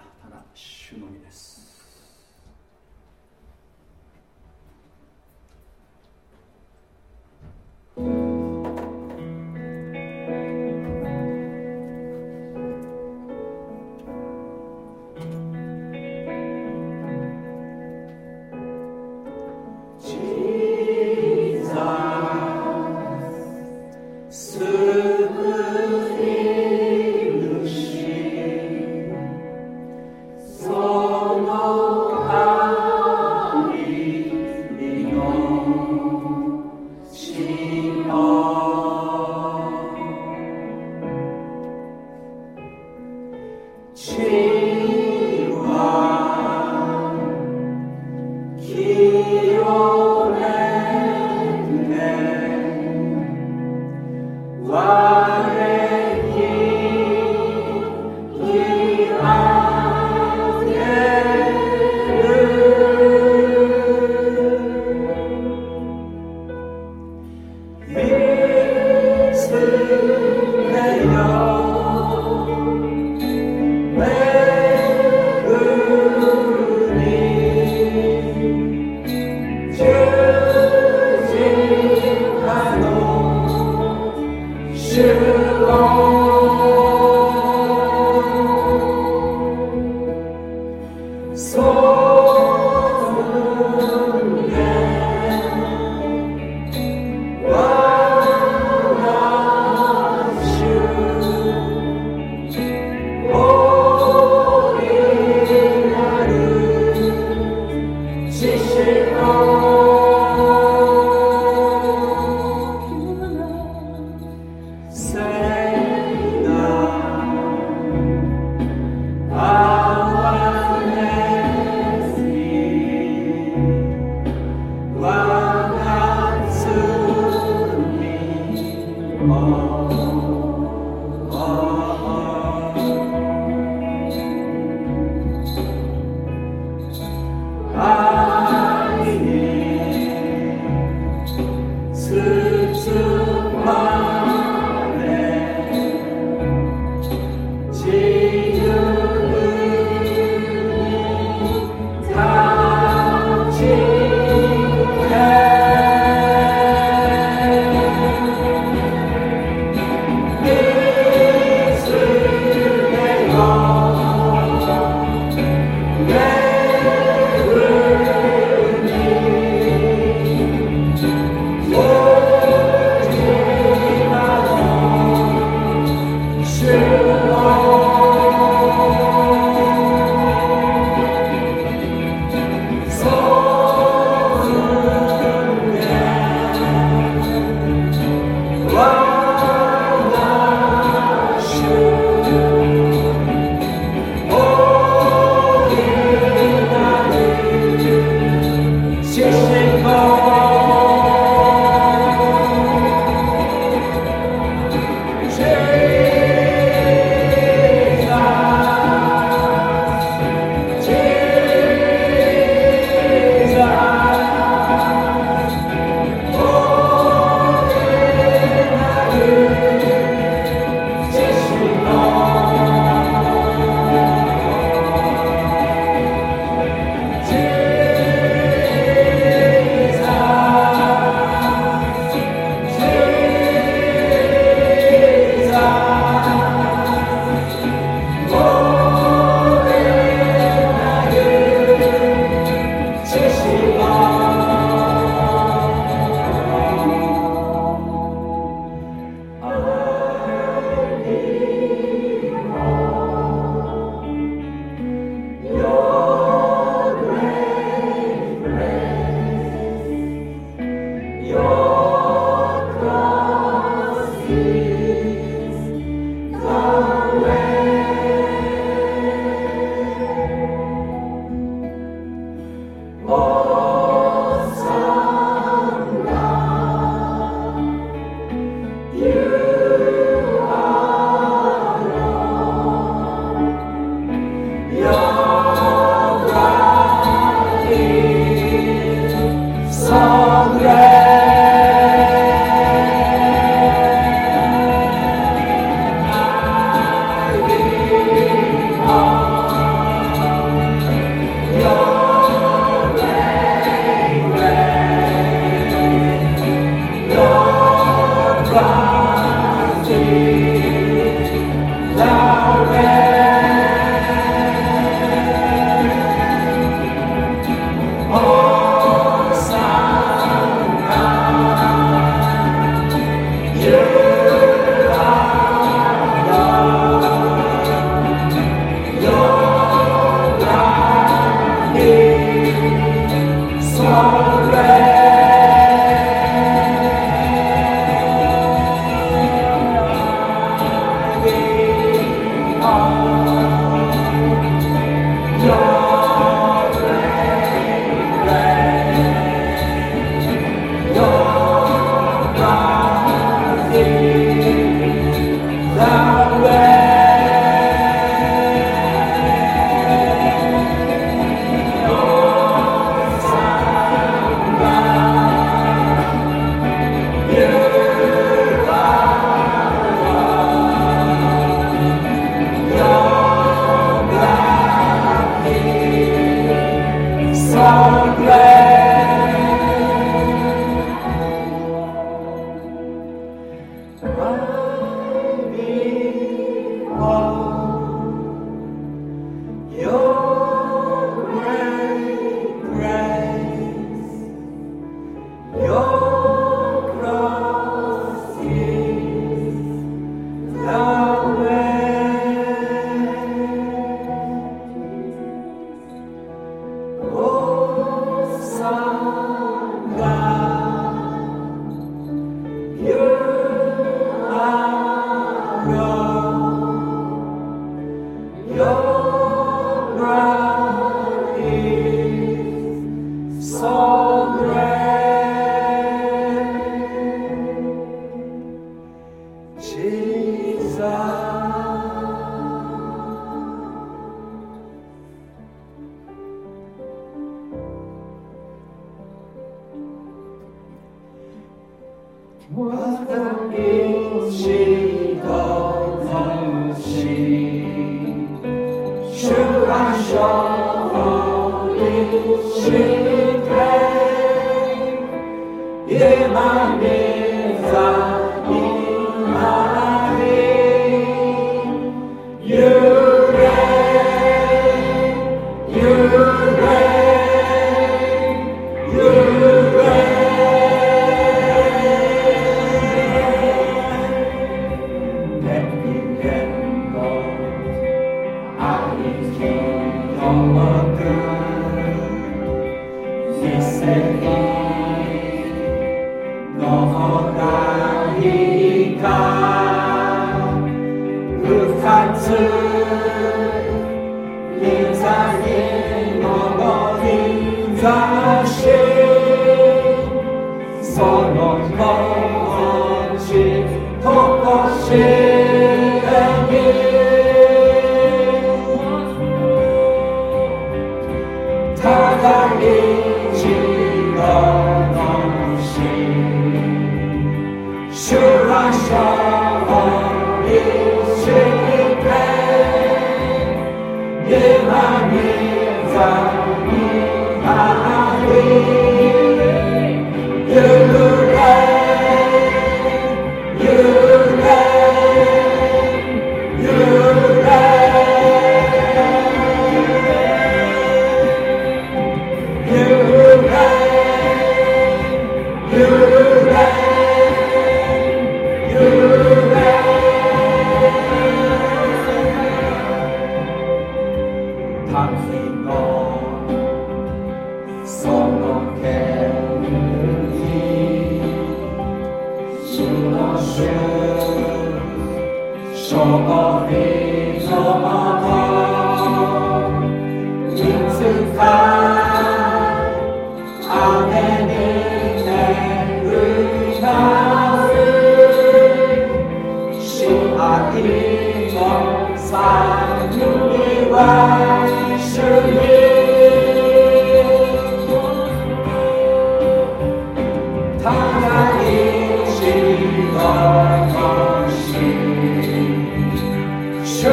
Speaker 1: 主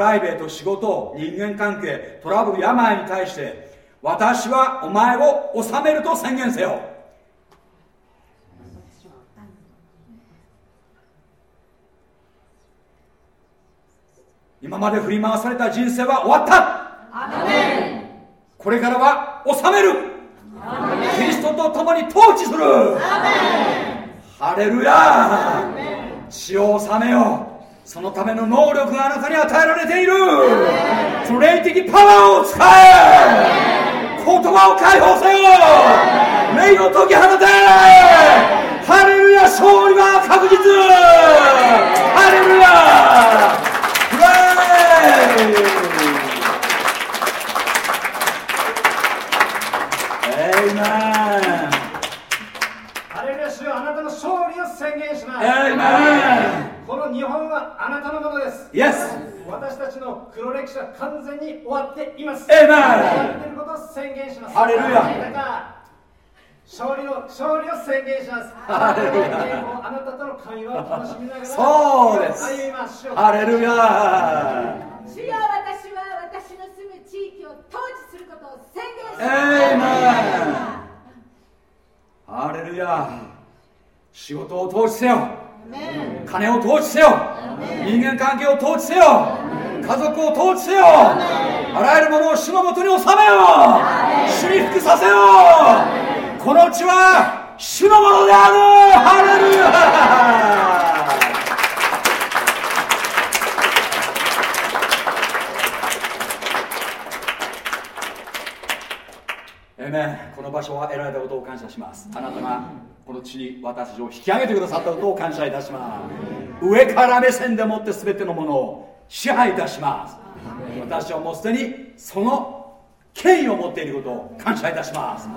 Speaker 1: ライベート仕事人間関係トラブル病に対して私はお前を治めると宣言せよ。今まで振り回された人生は終わったこれからは治めるキリストと共に統治するハレルヤ血を治めようそのための能力があなたに与えられている。霊的パワーを使え。言葉を解放せよ。霊を解き放て。ハレルヤ勝利は確実。ハレルヤ。プレイエイメン
Speaker 5: ハレルヤ主よあなたの勝利を宣言します。
Speaker 1: エイメン
Speaker 5: この日本はあなたのものです。
Speaker 1: イエス
Speaker 5: 私たちの黒歴史は完全に終わっています。
Speaker 1: エイメン
Speaker 5: 終わっていることを宣言します。
Speaker 1: ハレルヤ
Speaker 5: 勝利の勝利を宣言します。
Speaker 1: ハレルヤ
Speaker 5: あなたとの会話を楽しみながら
Speaker 1: そうです。
Speaker 5: 歩みましょう。
Speaker 1: ハレルヤ
Speaker 6: 主よ私は私の住む地域を統治することを宣言します。
Speaker 1: エイメンハレルヤ仕事を統治せよ金を統治せよ。人間関係を統治せよ。家族を統治せよ。あらゆるものを主のもとに収めよ主に服させよこの地は主のものである。ハレルヤ。この場所は得られたことを感謝します。あなたがこの地に私たちを引き上げてくださったことを感謝いたします。上から目線でもって全てのものを支配いたします。私はもうすでにその権威を持っていることを感謝いたします。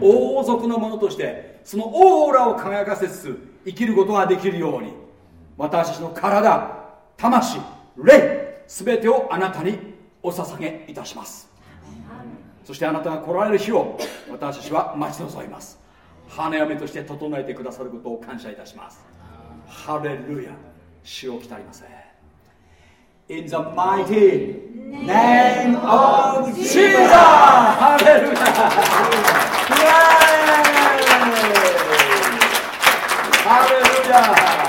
Speaker 1: 王族のものとしてそのオーラを輝かせつつ生きることができるように私たちの体魂霊全てをあなたにお捧げいたします。そしてあなたが来られる日を私たちは待ち望みます。花嫁として整えてくださることを感謝いたします。ハレルヤ。主を来ませ。In the mighty name of Jesus! ハレルヤ。ハレルヤ。